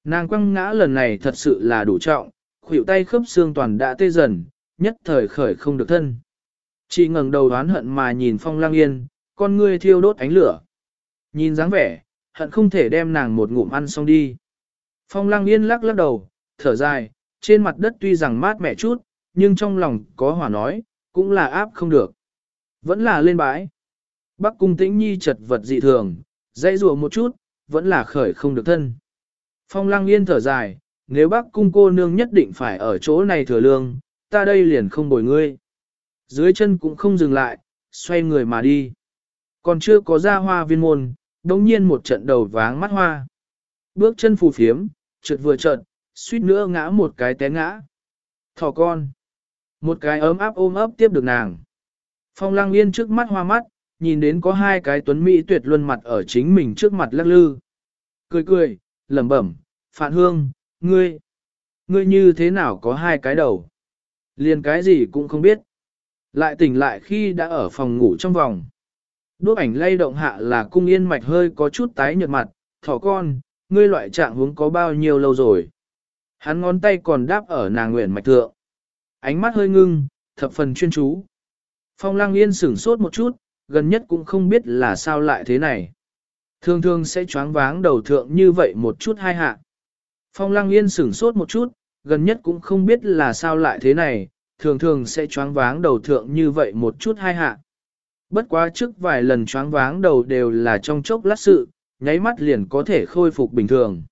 Nàng quăng ngã lần này thật sự là đủ trọng, khuỷu tay khớp xương toàn đã tê dần, nhất thời khởi không được thân. Chị ngẩng đầu đoán hận mà nhìn phong lang yên, con ngươi thiêu đốt ánh lửa. Nhìn dáng vẻ, hận không thể đem nàng một ngụm ăn xong đi. Phong lang yên lắc lắc đầu, thở dài, trên mặt đất tuy rằng mát mẻ chút, nhưng trong lòng có hỏa nói, cũng là áp không được. Vẫn là lên bãi. Bắc cung tĩnh nhi chật vật dị thường, dãy rùa một chút, vẫn là khởi không được thân. Phong lăng yên thở dài, nếu bác cung cô nương nhất định phải ở chỗ này thừa lương, ta đây liền không bồi ngươi. Dưới chân cũng không dừng lại, xoay người mà đi. Còn chưa có ra hoa viên môn, đồng nhiên một trận đầu váng mắt hoa. Bước chân phù phiếm, trượt vừa trợn, suýt nữa ngã một cái té ngã. Thỏ con. Một cái ấm áp ôm ấp tiếp được nàng. Phong lăng yên trước mắt hoa mắt, nhìn đến có hai cái tuấn mỹ tuyệt luân mặt ở chính mình trước mặt lắc lư. Cười cười, lẩm bẩm, phản hương, ngươi, ngươi như thế nào có hai cái đầu? Liền cái gì cũng không biết. Lại tỉnh lại khi đã ở phòng ngủ trong vòng. Đốt ảnh lay động hạ là cung yên mạch hơi có chút tái nhợt mặt, thỏ con, ngươi loại trạng hướng có bao nhiêu lâu rồi. Hắn ngón tay còn đáp ở nàng nguyện mạch thượng. Ánh mắt hơi ngưng, thập phần chuyên chú. Phong Lang yên sửng sốt một chút, gần nhất cũng không biết là sao lại thế này. Thường thường sẽ choáng váng đầu thượng như vậy một chút hai hạ. Phong Lang yên sửng sốt một chút, gần nhất cũng không biết là sao lại thế này, thường thường sẽ choáng váng đầu thượng như vậy một chút hai hạ. Bất quá trước vài lần choáng váng đầu đều là trong chốc lát sự, nháy mắt liền có thể khôi phục bình thường.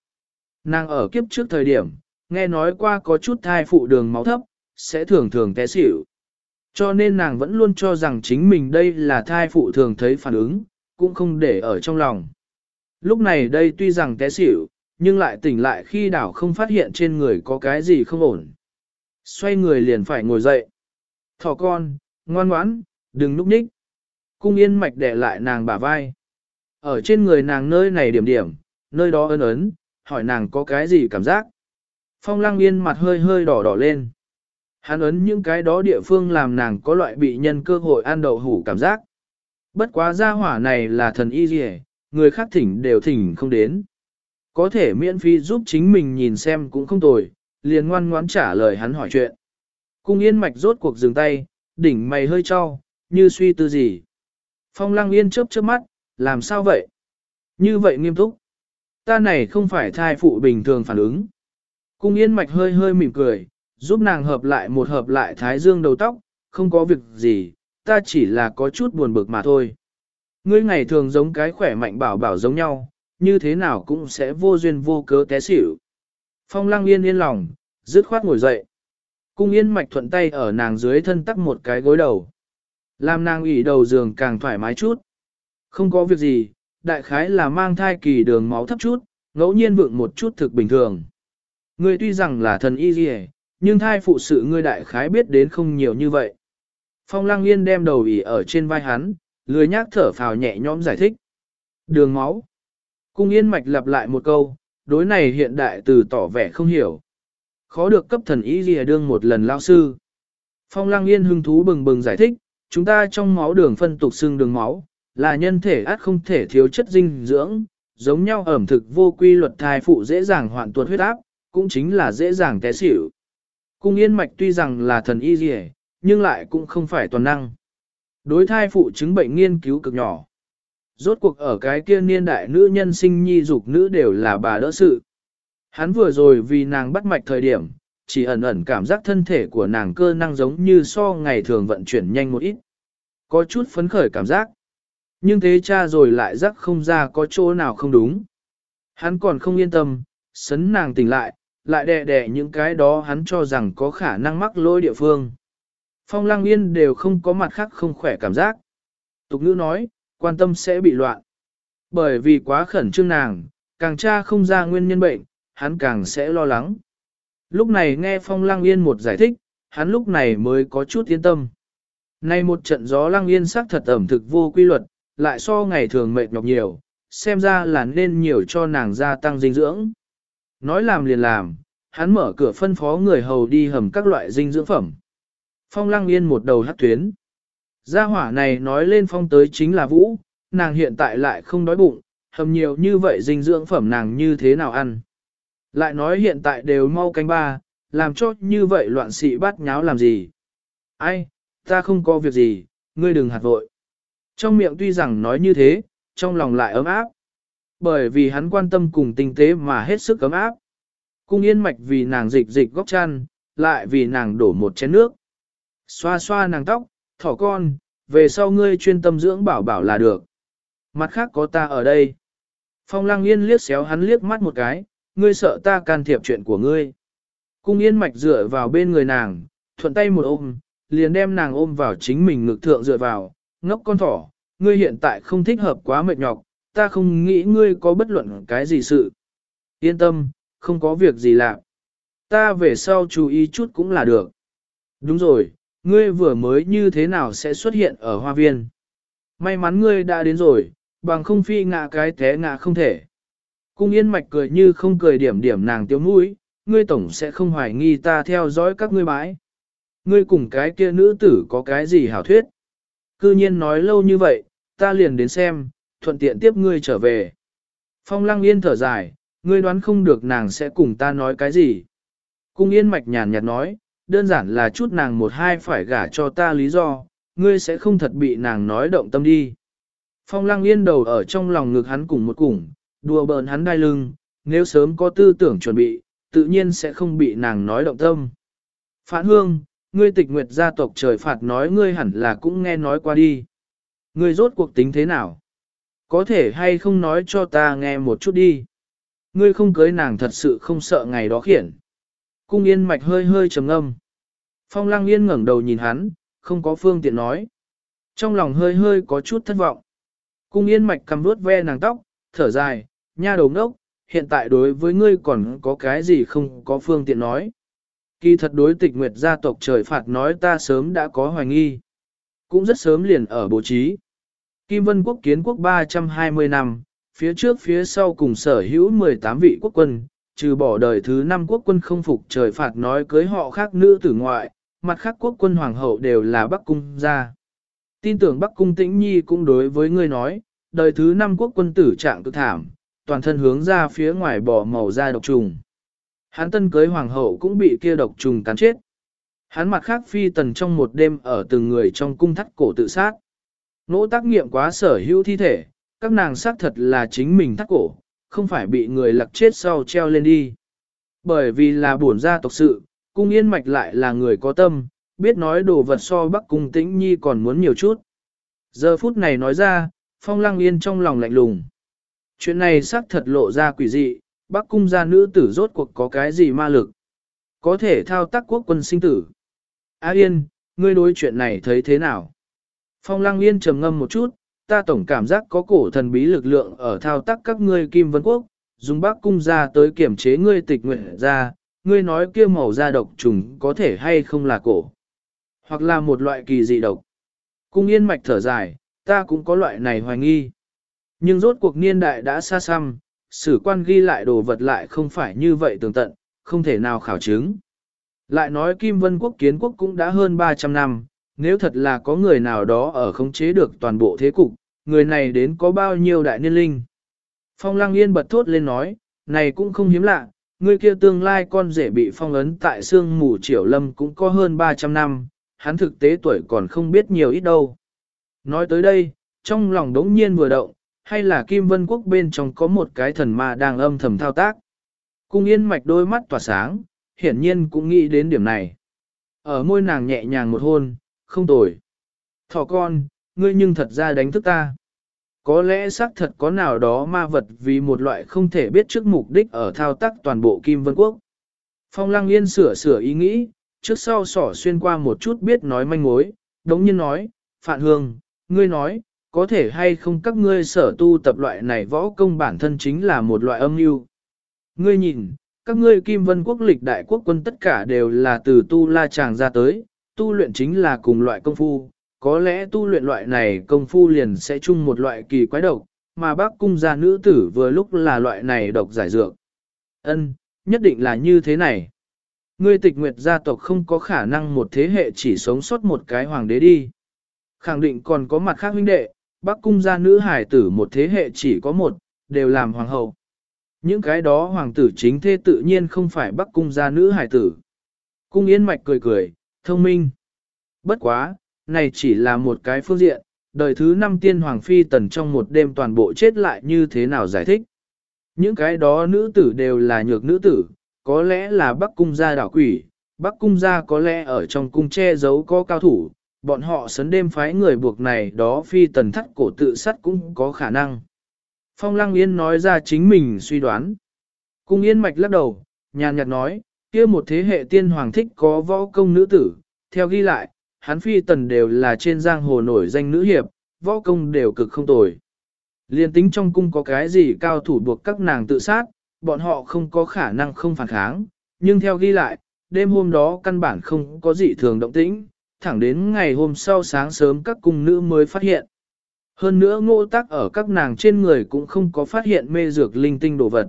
Nàng ở kiếp trước thời điểm, nghe nói qua có chút thai phụ đường máu thấp, sẽ thường thường té xỉu. Cho nên nàng vẫn luôn cho rằng chính mình đây là thai phụ thường thấy phản ứng, cũng không để ở trong lòng. Lúc này đây tuy rằng té xỉu, nhưng lại tỉnh lại khi đảo không phát hiện trên người có cái gì không ổn. Xoay người liền phải ngồi dậy. Thỏ con, ngoan ngoãn, đừng núp nhích. Cung yên mạch để lại nàng bả vai. Ở trên người nàng nơi này điểm điểm, nơi đó ấn ấn, hỏi nàng có cái gì cảm giác. Phong lăng yên mặt hơi hơi đỏ đỏ lên. Hắn ấn những cái đó địa phương làm nàng có loại bị nhân cơ hội ăn đậu hủ cảm giác. Bất quá gia hỏa này là thần y gì người khác thỉnh đều thỉnh không đến. Có thể miễn phí giúp chính mình nhìn xem cũng không tồi, liền ngoan ngoãn trả lời hắn hỏi chuyện. Cung yên mạch rốt cuộc dừng tay, đỉnh mày hơi cho, như suy tư gì. Phong lăng yên chớp chớp mắt, làm sao vậy? Như vậy nghiêm túc. Ta này không phải thai phụ bình thường phản ứng. Cung yên mạch hơi hơi mỉm cười, giúp nàng hợp lại một hợp lại thái dương đầu tóc, không có việc gì, ta chỉ là có chút buồn bực mà thôi. Ngươi ngày thường giống cái khỏe mạnh bảo bảo giống nhau, như thế nào cũng sẽ vô duyên vô cớ té xỉu. Phong lăng yên yên lòng, dứt khoát ngồi dậy. Cung yên mạch thuận tay ở nàng dưới thân tắc một cái gối đầu. Làm nàng ủy đầu giường càng thoải mái chút. Không có việc gì, đại khái là mang thai kỳ đường máu thấp chút, ngẫu nhiên vượng một chút thực bình thường. Ngươi tuy rằng là thần y gì nhưng thai phụ sự ngươi đại khái biết đến không nhiều như vậy. Phong lăng yên đem đầu ỉ ở trên vai hắn, lười nhác thở phào nhẹ nhõm giải thích. Đường máu. Cung yên mạch lặp lại một câu, đối này hiện đại từ tỏ vẻ không hiểu. Khó được cấp thần ý gì đương một lần lao sư. Phong lăng yên hưng thú bừng bừng giải thích, chúng ta trong máu đường phân tục xương đường máu, là nhân thể át không thể thiếu chất dinh dưỡng, giống nhau ẩm thực vô quy luật thai phụ dễ dàng hoạn tuột huyết áp, cũng chính là dễ dàng té xỉu. Cung yên mạch tuy rằng là thần y gì nhưng lại cũng không phải toàn năng. Đối thai phụ chứng bệnh nghiên cứu cực nhỏ. Rốt cuộc ở cái kia niên đại nữ nhân sinh nhi dục nữ đều là bà đỡ sự. Hắn vừa rồi vì nàng bắt mạch thời điểm, chỉ ẩn ẩn cảm giác thân thể của nàng cơ năng giống như so ngày thường vận chuyển nhanh một ít. Có chút phấn khởi cảm giác. Nhưng thế cha rồi lại giác không ra có chỗ nào không đúng. Hắn còn không yên tâm, sấn nàng tỉnh lại, lại đè đè những cái đó hắn cho rằng có khả năng mắc lỗi địa phương. Phong lăng yên đều không có mặt khác không khỏe cảm giác. Tục ngữ nói, quan tâm sẽ bị loạn. Bởi vì quá khẩn trương nàng, càng tra không ra nguyên nhân bệnh, hắn càng sẽ lo lắng. Lúc này nghe Phong Lăng Yên một giải thích, hắn lúc này mới có chút yên tâm. Nay một trận gió Lăng Yên sắc thật ẩm thực vô quy luật, lại so ngày thường mệt nhọc nhiều, xem ra là nên nhiều cho nàng gia tăng dinh dưỡng. Nói làm liền làm, hắn mở cửa phân phó người hầu đi hầm các loại dinh dưỡng phẩm. Phong Lăng Yên một đầu hắt tuyến. Gia hỏa này nói lên phong tới chính là vũ, nàng hiện tại lại không đói bụng, hầm nhiều như vậy dinh dưỡng phẩm nàng như thế nào ăn. Lại nói hiện tại đều mau canh ba, làm cho như vậy loạn sĩ bắt nháo làm gì. Ai, ta không có việc gì, ngươi đừng hạt vội. Trong miệng tuy rằng nói như thế, trong lòng lại ấm áp. Bởi vì hắn quan tâm cùng tinh tế mà hết sức ấm áp. Cung yên mạch vì nàng dịch dịch góc chăn, lại vì nàng đổ một chén nước. Xoa xoa nàng tóc, thỏ con, về sau ngươi chuyên tâm dưỡng bảo bảo là được. Mặt khác có ta ở đây. Phong lăng yên liếc xéo hắn liếc mắt một cái, ngươi sợ ta can thiệp chuyện của ngươi. Cung yên mạch dựa vào bên người nàng, thuận tay một ôm, liền đem nàng ôm vào chính mình ngực thượng dựa vào, ngốc con thỏ, ngươi hiện tại không thích hợp quá mệt nhọc, ta không nghĩ ngươi có bất luận cái gì sự. Yên tâm, không có việc gì lạ. Ta về sau chú ý chút cũng là được. Đúng rồi, ngươi vừa mới như thế nào sẽ xuất hiện ở hoa viên. May mắn ngươi đã đến rồi, bằng không phi ngạ cái té ngạ không thể. Cung yên mạch cười như không cười điểm điểm nàng tiếu mũi, ngươi tổng sẽ không hoài nghi ta theo dõi các ngươi bãi. Ngươi cùng cái kia nữ tử có cái gì hảo thuyết? Cư nhiên nói lâu như vậy, ta liền đến xem, thuận tiện tiếp ngươi trở về. Phong lăng yên thở dài, ngươi đoán không được nàng sẽ cùng ta nói cái gì. Cung yên mạch nhàn nhạt nói, đơn giản là chút nàng một hai phải gả cho ta lý do, ngươi sẽ không thật bị nàng nói động tâm đi. Phong lăng yên đầu ở trong lòng ngực hắn cùng một cùng, đùa bợn hắn đai lưng, nếu sớm có tư tưởng chuẩn bị, tự nhiên sẽ không bị nàng nói động tâm. Phản hương, ngươi tịch nguyệt gia tộc trời phạt nói ngươi hẳn là cũng nghe nói qua đi. Ngươi rốt cuộc tính thế nào? Có thể hay không nói cho ta nghe một chút đi. Ngươi không cưới nàng thật sự không sợ ngày đó khiển. Cung yên mạch hơi hơi trầm ngâm. Phong lăng yên ngẩng đầu nhìn hắn, không có phương tiện nói. Trong lòng hơi hơi có chút thất vọng. Cung yên mạch cầm vuốt ve nàng tóc, thở dài, nha đầu ngốc, hiện tại đối với ngươi còn có cái gì không có phương tiện nói. Kỳ thật đối tịch nguyệt gia tộc trời phạt nói ta sớm đã có hoài nghi. Cũng rất sớm liền ở bố trí. Kim Vân Quốc kiến quốc 320 năm, phía trước phía sau cùng sở hữu 18 vị quốc quân, trừ bỏ đời thứ năm quốc quân không phục trời phạt nói cưới họ khác nữ tử ngoại, mặt khác quốc quân hoàng hậu đều là Bắc Cung gia. Tin tưởng Bắc Cung Tĩnh Nhi cũng đối với ngươi nói, đời thứ năm quốc quân tử trạng cực thảm, toàn thân hướng ra phía ngoài bỏ màu da độc trùng. Hắn tân cưới hoàng hậu cũng bị kia độc trùng cắn chết. Hắn mặt khác phi tần trong một đêm ở từng người trong cung thắt cổ tự sát. Nỗ tác nghiệm quá sở hữu thi thể, các nàng xác thật là chính mình thắt cổ, không phải bị người lặc chết sau treo lên đi. Bởi vì là bổn gia tộc sự, cung yên mạch lại là người có tâm, biết nói đồ vật so bắc cung tĩnh nhi còn muốn nhiều chút. Giờ phút này nói ra, phong lăng yên trong lòng lạnh lùng. Chuyện này xác thật lộ ra quỷ dị, bắc cung gia nữ tử rốt cuộc có cái gì ma lực. Có thể thao tác quốc quân sinh tử. Á yên, ngươi đối chuyện này thấy thế nào? Phong lăng yên trầm ngâm một chút, ta tổng cảm giác có cổ thần bí lực lượng ở thao tác các ngươi kim vân quốc, dùng bác cung ra tới kiểm chế ngươi tịch nguyện ra, ngươi nói kia màu da độc trùng có thể hay không là cổ, hoặc là một loại kỳ dị độc. Cung yên mạch thở dài, ta cũng có loại này hoài nghi. Nhưng rốt cuộc niên đại đã xa xăm, sử quan ghi lại đồ vật lại không phải như vậy tường tận, không thể nào khảo chứng. Lại nói Kim Vân Quốc kiến quốc cũng đã hơn 300 năm, nếu thật là có người nào đó ở khống chế được toàn bộ thế cục, người này đến có bao nhiêu đại niên linh. Phong Lăng Yên bật thốt lên nói, này cũng không hiếm lạ, người kia tương lai con rể bị phong ấn tại xương mù triểu lâm cũng có hơn 300 năm, hắn thực tế tuổi còn không biết nhiều ít đâu. Nói tới đây, trong lòng đống nhiên vừa động, hay là Kim Vân Quốc bên trong có một cái thần ma đang âm thầm thao tác. Cung yên mạch đôi mắt tỏa sáng, hiển nhiên cũng nghĩ đến điểm này. Ở môi nàng nhẹ nhàng một hôn, không tồi. Thỏ con, ngươi nhưng thật ra đánh thức ta. Có lẽ xác thật có nào đó ma vật vì một loại không thể biết trước mục đích ở thao tác toàn bộ Kim Vân Quốc. Phong Lăng Yên sửa sửa ý nghĩ, trước sau sỏ xuyên qua một chút biết nói manh mối, đống nhiên nói, Phạn Hương, ngươi nói, có thể hay không các ngươi sở tu tập loại này võ công bản thân chính là một loại âm mưu. Ngươi nhìn, các ngươi Kim Vân Quốc lịch đại quốc quân tất cả đều là từ tu la chàng ra tới, tu luyện chính là cùng loại công phu, có lẽ tu luyện loại này công phu liền sẽ chung một loại kỳ quái độc, mà bác cung gia nữ tử vừa lúc là loại này độc giải dược. Ân, nhất định là như thế này. Ngươi tịch nguyệt gia tộc không có khả năng một thế hệ chỉ sống sót một cái hoàng đế đi. Khẳng định còn có mặt khác huynh đệ, bác cung gia nữ hải tử một thế hệ chỉ có một, đều làm hoàng hậu. Những cái đó hoàng tử chính thế tự nhiên không phải bắc cung gia nữ hải tử. Cung yên mạch cười cười, thông minh. Bất quá, này chỉ là một cái phương diện, đời thứ năm tiên hoàng phi tần trong một đêm toàn bộ chết lại như thế nào giải thích. Những cái đó nữ tử đều là nhược nữ tử, có lẽ là bắc cung gia đảo quỷ, bắc cung gia có lẽ ở trong cung che giấu có cao thủ, bọn họ sấn đêm phái người buộc này đó phi tần thắt cổ tự sát cũng có khả năng. Phong Lăng Yên nói ra chính mình suy đoán. Cung Yên mạch lắc đầu, nhàn nhạt nói, kia một thế hệ tiên hoàng thích có võ công nữ tử, theo ghi lại, hắn phi tần đều là trên giang hồ nổi danh nữ hiệp, võ công đều cực không tồi. Liên tính trong cung có cái gì cao thủ buộc các nàng tự sát, bọn họ không có khả năng không phản kháng, nhưng theo ghi lại, đêm hôm đó căn bản không có gì thường động tĩnh, thẳng đến ngày hôm sau sáng sớm các cung nữ mới phát hiện. Hơn nữa ngô tác ở các nàng trên người cũng không có phát hiện mê dược linh tinh đồ vật.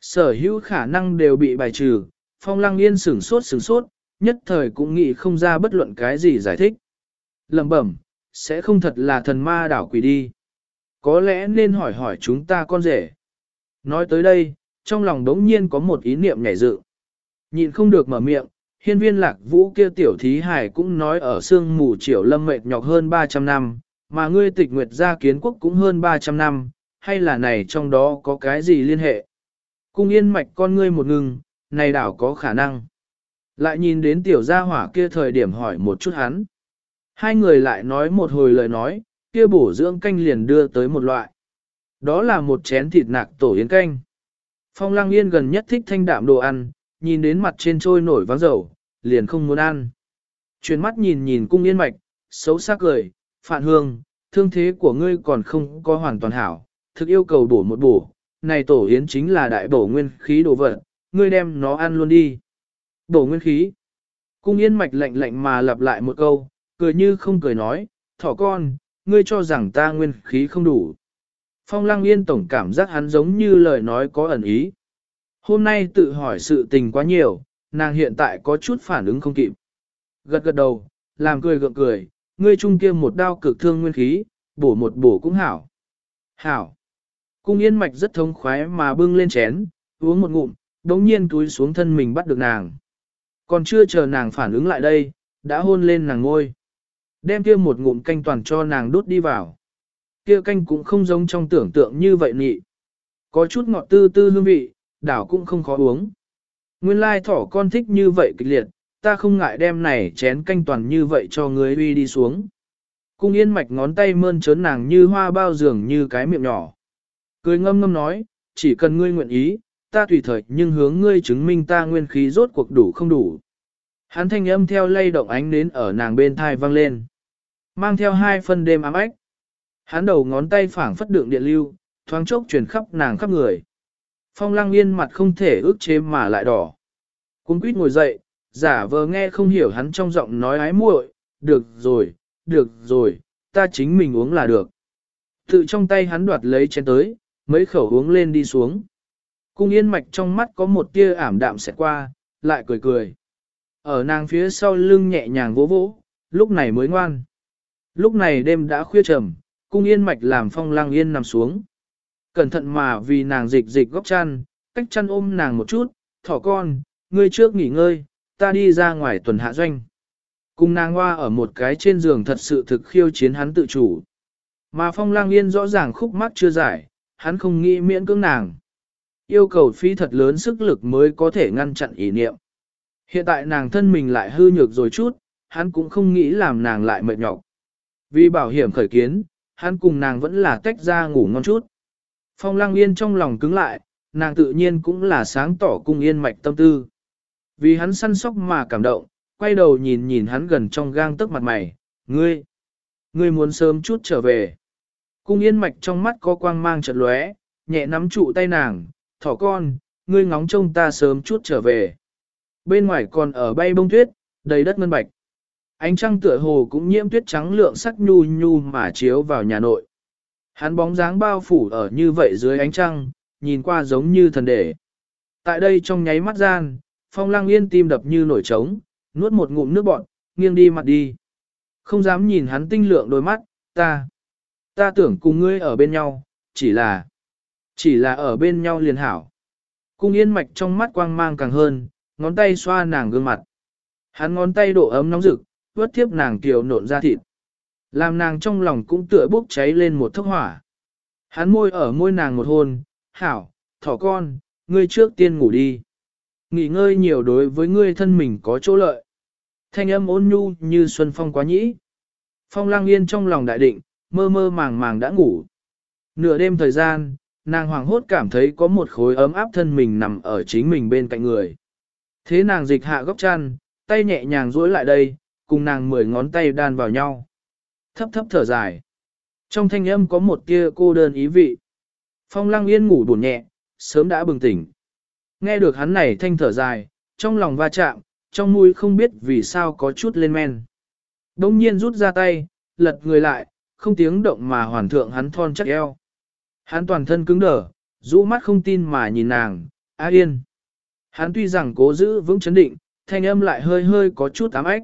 Sở hữu khả năng đều bị bài trừ, Phong Lăng Yên sửng sốt sửng sốt, nhất thời cũng nghĩ không ra bất luận cái gì giải thích. Lẩm bẩm, sẽ không thật là thần ma đảo quỷ đi. Có lẽ nên hỏi hỏi chúng ta con rể. Nói tới đây, trong lòng đống nhiên có một ý niệm nhảy dự. Nhìn không được mở miệng, hiên viên lạc vũ kia tiểu thí hải cũng nói ở sương mù triều lâm mệt nhọc hơn 300 năm, mà ngươi tịch nguyệt gia kiến quốc cũng hơn 300 năm, hay là này trong đó có cái gì liên hệ? Cung yên mạch con ngươi một ngừng, này đảo có khả năng. Lại nhìn đến tiểu gia hỏa kia thời điểm hỏi một chút hắn. Hai người lại nói một hồi lời nói, kia bổ dưỡng canh liền đưa tới một loại. Đó là một chén thịt nạc tổ yến canh. Phong lăng yên gần nhất thích thanh đạm đồ ăn, nhìn đến mặt trên trôi nổi váng dầu, liền không muốn ăn. Chuyển mắt nhìn nhìn cung yên mạch, xấu sắc cười, phản hương, thương thế của ngươi còn không có hoàn toàn hảo, thực yêu cầu bổ một bổ, này tổ yến chính là đại bổ nguyên khí đồ vật, ngươi đem nó ăn luôn đi. Bổ nguyên khí. Cung yên mạch lạnh lạnh mà lặp lại một câu, cười như không cười nói, thỏ con, ngươi cho rằng ta nguyên khí không đủ. Phong lăng yên tổng cảm giác hắn giống như lời nói có ẩn ý. Hôm nay tự hỏi sự tình quá nhiều, nàng hiện tại có chút phản ứng không kịp. Gật gật đầu, làm cười gượng cười, ngươi trung kia một đao cực thương nguyên khí, bổ một bổ cũng hảo. Hảo. Cung yên mạch rất thông khoái mà bưng lên chén, uống một ngụm, đống nhiên túi xuống thân mình bắt được nàng. Còn chưa chờ nàng phản ứng lại đây, đã hôn lên nàng ngôi. Đem kia một ngụm canh toàn cho nàng đốt đi vào. Kia canh cũng không giống trong tưởng tượng như vậy nhị. Có chút ngọt tư tư hương vị, đảo cũng không khó uống. Nguyên lai thỏ con thích như vậy kịch liệt, ta không ngại đem này chén canh toàn như vậy cho người uy đi xuống. Cung yên mạch ngón tay mơn trớn nàng như hoa bao dường như cái miệng nhỏ. Cười ngâm ngâm nói, chỉ cần ngươi nguyện ý, ta tùy thời nhưng hướng ngươi chứng minh ta nguyên khí rốt cuộc đủ không đủ. Hắn thanh âm theo lay động ánh nến ở nàng bên thai vang lên. Mang theo hai phân đêm ám ách. Hắn đầu ngón tay phảng phất đường điện lưu, thoáng chốc truyền khắp nàng khắp người. Phong lăng yên mặt không thể ước chế mà lại đỏ. Cuốn quýt ngồi dậy, giả vờ nghe không hiểu hắn trong giọng nói ái muội, được rồi, được rồi, ta chính mình uống là được. Tự trong tay hắn đoạt lấy chén tới, mấy khẩu uống lên đi xuống. Cung yên mạch trong mắt có một tia ảm đạm sẽ qua, lại cười cười. Ở nàng phía sau lưng nhẹ nhàng vỗ vỗ, lúc này mới ngoan. Lúc này đêm đã khuya trầm, cung yên mạch làm phong lang yên nằm xuống. Cẩn thận mà vì nàng dịch dịch góc chăn, cách chăn ôm nàng một chút, thỏ con, ngươi trước nghỉ ngơi, ta đi ra ngoài tuần hạ doanh. Cung nàng hoa ở một cái trên giường thật sự thực khiêu chiến hắn tự chủ. Mà phong lang yên rõ ràng khúc mắt chưa giải, hắn không nghĩ miễn cưỡng nàng. Yêu cầu phí thật lớn sức lực mới có thể ngăn chặn ý niệm. Hiện tại nàng thân mình lại hư nhược rồi chút, hắn cũng không nghĩ làm nàng lại mệt nhọc. Vì bảo hiểm khởi kiến, hắn cùng nàng vẫn là tách ra ngủ ngon chút. Phong lăng yên trong lòng cứng lại, nàng tự nhiên cũng là sáng tỏ cung yên mạch tâm tư. Vì hắn săn sóc mà cảm động, quay đầu nhìn nhìn hắn gần trong gang tức mặt mày, ngươi, ngươi muốn sớm chút trở về. Cung yên mạch trong mắt có quang mang chợt lóe, nhẹ nắm trụ tay nàng, thỏ con, ngươi ngóng trông ta sớm chút trở về. Bên ngoài còn ở bay bông tuyết, đầy đất ngân bạch. Ánh trăng tựa hồ cũng nhiễm tuyết trắng lượng sắc nhu nhu mà chiếu vào nhà nội. Hắn bóng dáng bao phủ ở như vậy dưới ánh trăng, nhìn qua giống như thần đệ. Tại đây trong nháy mắt gian, phong lang yên tim đập như nổi trống, nuốt một ngụm nước bọt, nghiêng đi mặt đi. Không dám nhìn hắn tinh lượng đôi mắt, ta. Ta tưởng cùng ngươi ở bên nhau, chỉ là, chỉ là ở bên nhau liền hảo. Cung yên mạch trong mắt quang mang càng hơn, ngón tay xoa nàng gương mặt. Hắn ngón tay độ ấm nóng rực, vớt thiếp nàng kiều nộn ra thịt. Làm nàng trong lòng cũng tựa bốc cháy lên một thốc hỏa. Hắn môi ở môi nàng một hôn, hảo, thỏ con, ngươi trước tiên ngủ đi. Nghỉ ngơi nhiều đối với ngươi thân mình có chỗ lợi. Thanh âm ôn nhu như xuân phong quá nhĩ. Phong lang yên trong lòng đại định, mơ mơ màng màng đã ngủ. Nửa đêm thời gian, nàng hoàng hốt cảm thấy có một khối ấm áp thân mình nằm ở chính mình bên cạnh người. Thế nàng dịch hạ góc chăn, tay nhẹ nhàng duỗi lại đây, cùng nàng mười ngón tay đan vào nhau. Thấp thấp thở dài. Trong thanh âm có một tia cô đơn ý vị. Phong lăng yên ngủ buồn nhẹ, sớm đã bừng tỉnh. Nghe được hắn này thanh thở dài, trong lòng va chạm, trong mũi không biết vì sao có chút lên men. Đông nhiên rút ra tay, lật người lại, không tiếng động mà hoàn thượng hắn thon chắc eo. Hắn toàn thân cứng đờ, rũ mắt không tin mà nhìn nàng, A Yên. Hắn tuy rằng cố giữ vững chấn định, thanh âm lại hơi hơi có chút ám ếch.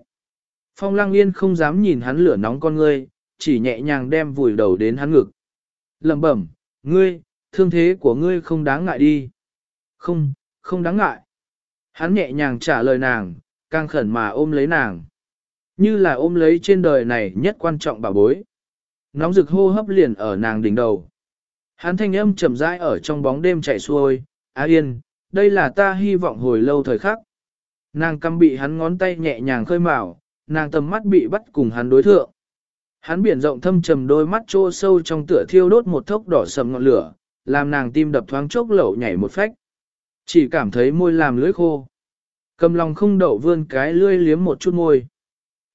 Phong Lang Yên không dám nhìn hắn lửa nóng con ngươi, chỉ nhẹ nhàng đem vùi đầu đến hắn ngực. Lẩm bẩm, ngươi, thương thế của ngươi không đáng ngại đi. Không, không đáng ngại. Hắn nhẹ nhàng trả lời nàng, càng khẩn mà ôm lấy nàng. Như là ôm lấy trên đời này nhất quan trọng bảo bối. Nóng rực hô hấp liền ở nàng đỉnh đầu. Hắn thanh âm chậm rãi ở trong bóng đêm chạy xuôi, Á Yên, đây là ta hy vọng hồi lâu thời khắc. Nàng căm bị hắn ngón tay nhẹ nhàng khơi mào, nàng tầm mắt bị bắt cùng hắn đối thượng. Hắn biển rộng thâm trầm đôi mắt trô sâu trong tựa thiêu đốt một thốc đỏ sầm ngọn lửa, làm nàng tim đập thoáng chốc lẩu nhảy một phách. Chỉ cảm thấy môi làm lưỡi khô. Cầm lòng không đậu vươn cái lưỡi liếm một chút môi.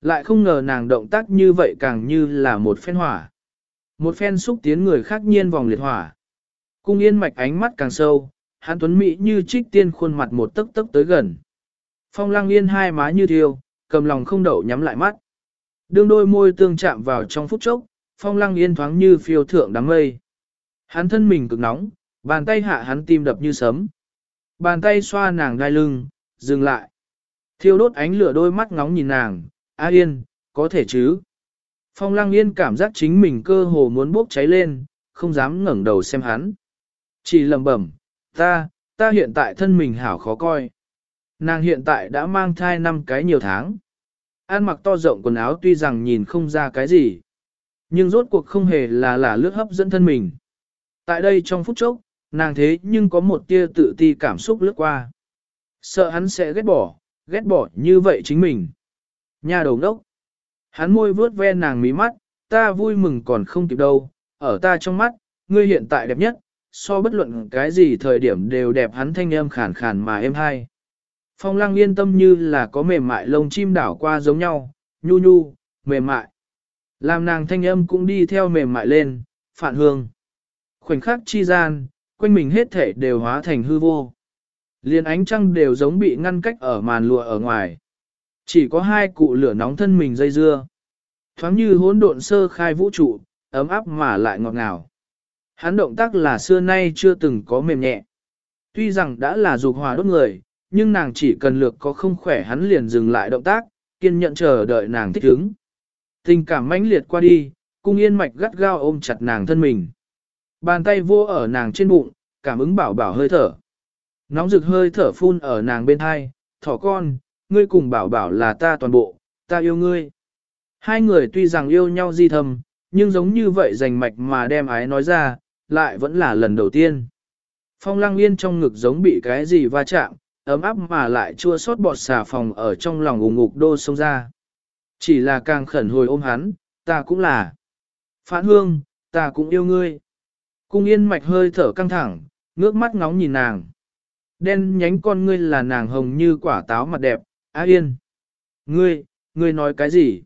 Lại không ngờ nàng động tác như vậy càng như là một phen hỏa. Một phen xúc tiến người khác nhiên vòng liệt hỏa. Cung yên mạch ánh mắt càng sâu, hắn tuấn mỹ như trích tiên khuôn mặt một tấc tấc tới gần. Phong lăng yên hai má như thiêu, cầm lòng không đậu nhắm lại mắt. Đương đôi môi tương chạm vào trong phút chốc, phong lăng yên thoáng như phiêu thượng đám mây. Hắn thân mình cực nóng, bàn tay hạ hắn tim đập như sấm. Bàn tay xoa nàng đai lưng, dừng lại. Thiêu đốt ánh lửa đôi mắt ngóng nhìn nàng, A Yên, có thể chứ? Phong Lăng Yên cảm giác chính mình cơ hồ muốn bốc cháy lên, không dám ngẩng đầu xem hắn. Chỉ lầm bẩm, ta, ta hiện tại thân mình hảo khó coi. Nàng hiện tại đã mang thai năm cái nhiều tháng. An mặc to rộng quần áo tuy rằng nhìn không ra cái gì. Nhưng rốt cuộc không hề là là lướt hấp dẫn thân mình. Tại đây trong phút chốc, nàng thế nhưng có một tia tự ti cảm xúc lướt qua. Sợ hắn sẽ ghét bỏ, ghét bỏ như vậy chính mình. Nhà đầu đốc. Hắn môi vướt ve nàng mí mắt, ta vui mừng còn không kịp đâu, ở ta trong mắt, ngươi hiện tại đẹp nhất, so bất luận cái gì thời điểm đều đẹp hắn thanh em khàn khàn mà em hay. Phong lăng yên tâm như là có mềm mại lông chim đảo qua giống nhau, nhu nhu, mềm mại. Làm nàng thanh âm cũng đi theo mềm mại lên, phản hương. Khoảnh khắc chi gian, quanh mình hết thể đều hóa thành hư vô. Liên ánh trăng đều giống bị ngăn cách ở màn lụa ở ngoài. Chỉ có hai cụ lửa nóng thân mình dây dưa. Thoáng như hỗn độn sơ khai vũ trụ, ấm áp mà lại ngọt ngào. Hắn động tác là xưa nay chưa từng có mềm nhẹ. Tuy rằng đã là dục hòa đốt người, nhưng nàng chỉ cần lược có không khỏe hắn liền dừng lại động tác, kiên nhẫn chờ đợi nàng thích ứng. Tình cảm mãnh liệt qua đi, cung yên mạch gắt gao ôm chặt nàng thân mình. Bàn tay vô ở nàng trên bụng, cảm ứng bảo bảo hơi thở. Nóng rực hơi thở phun ở nàng bên hai, thỏ con, ngươi cùng bảo bảo là ta toàn bộ, ta yêu ngươi. Hai người tuy rằng yêu nhau di thầm, nhưng giống như vậy rành mạch mà đem ái nói ra, lại vẫn là lần đầu tiên. Phong lăng yên trong ngực giống bị cái gì va chạm, ấm áp mà lại chua sót bọt xà phòng ở trong lòng ủng ngục đô sông ra. Chỉ là càng khẩn hồi ôm hắn, ta cũng là. Phản hương, ta cũng yêu ngươi. Cung yên mạch hơi thở căng thẳng, ngước mắt ngóng nhìn nàng. Đen nhánh con ngươi là nàng hồng như quả táo mặt đẹp, á yên. Ngươi, ngươi nói cái gì?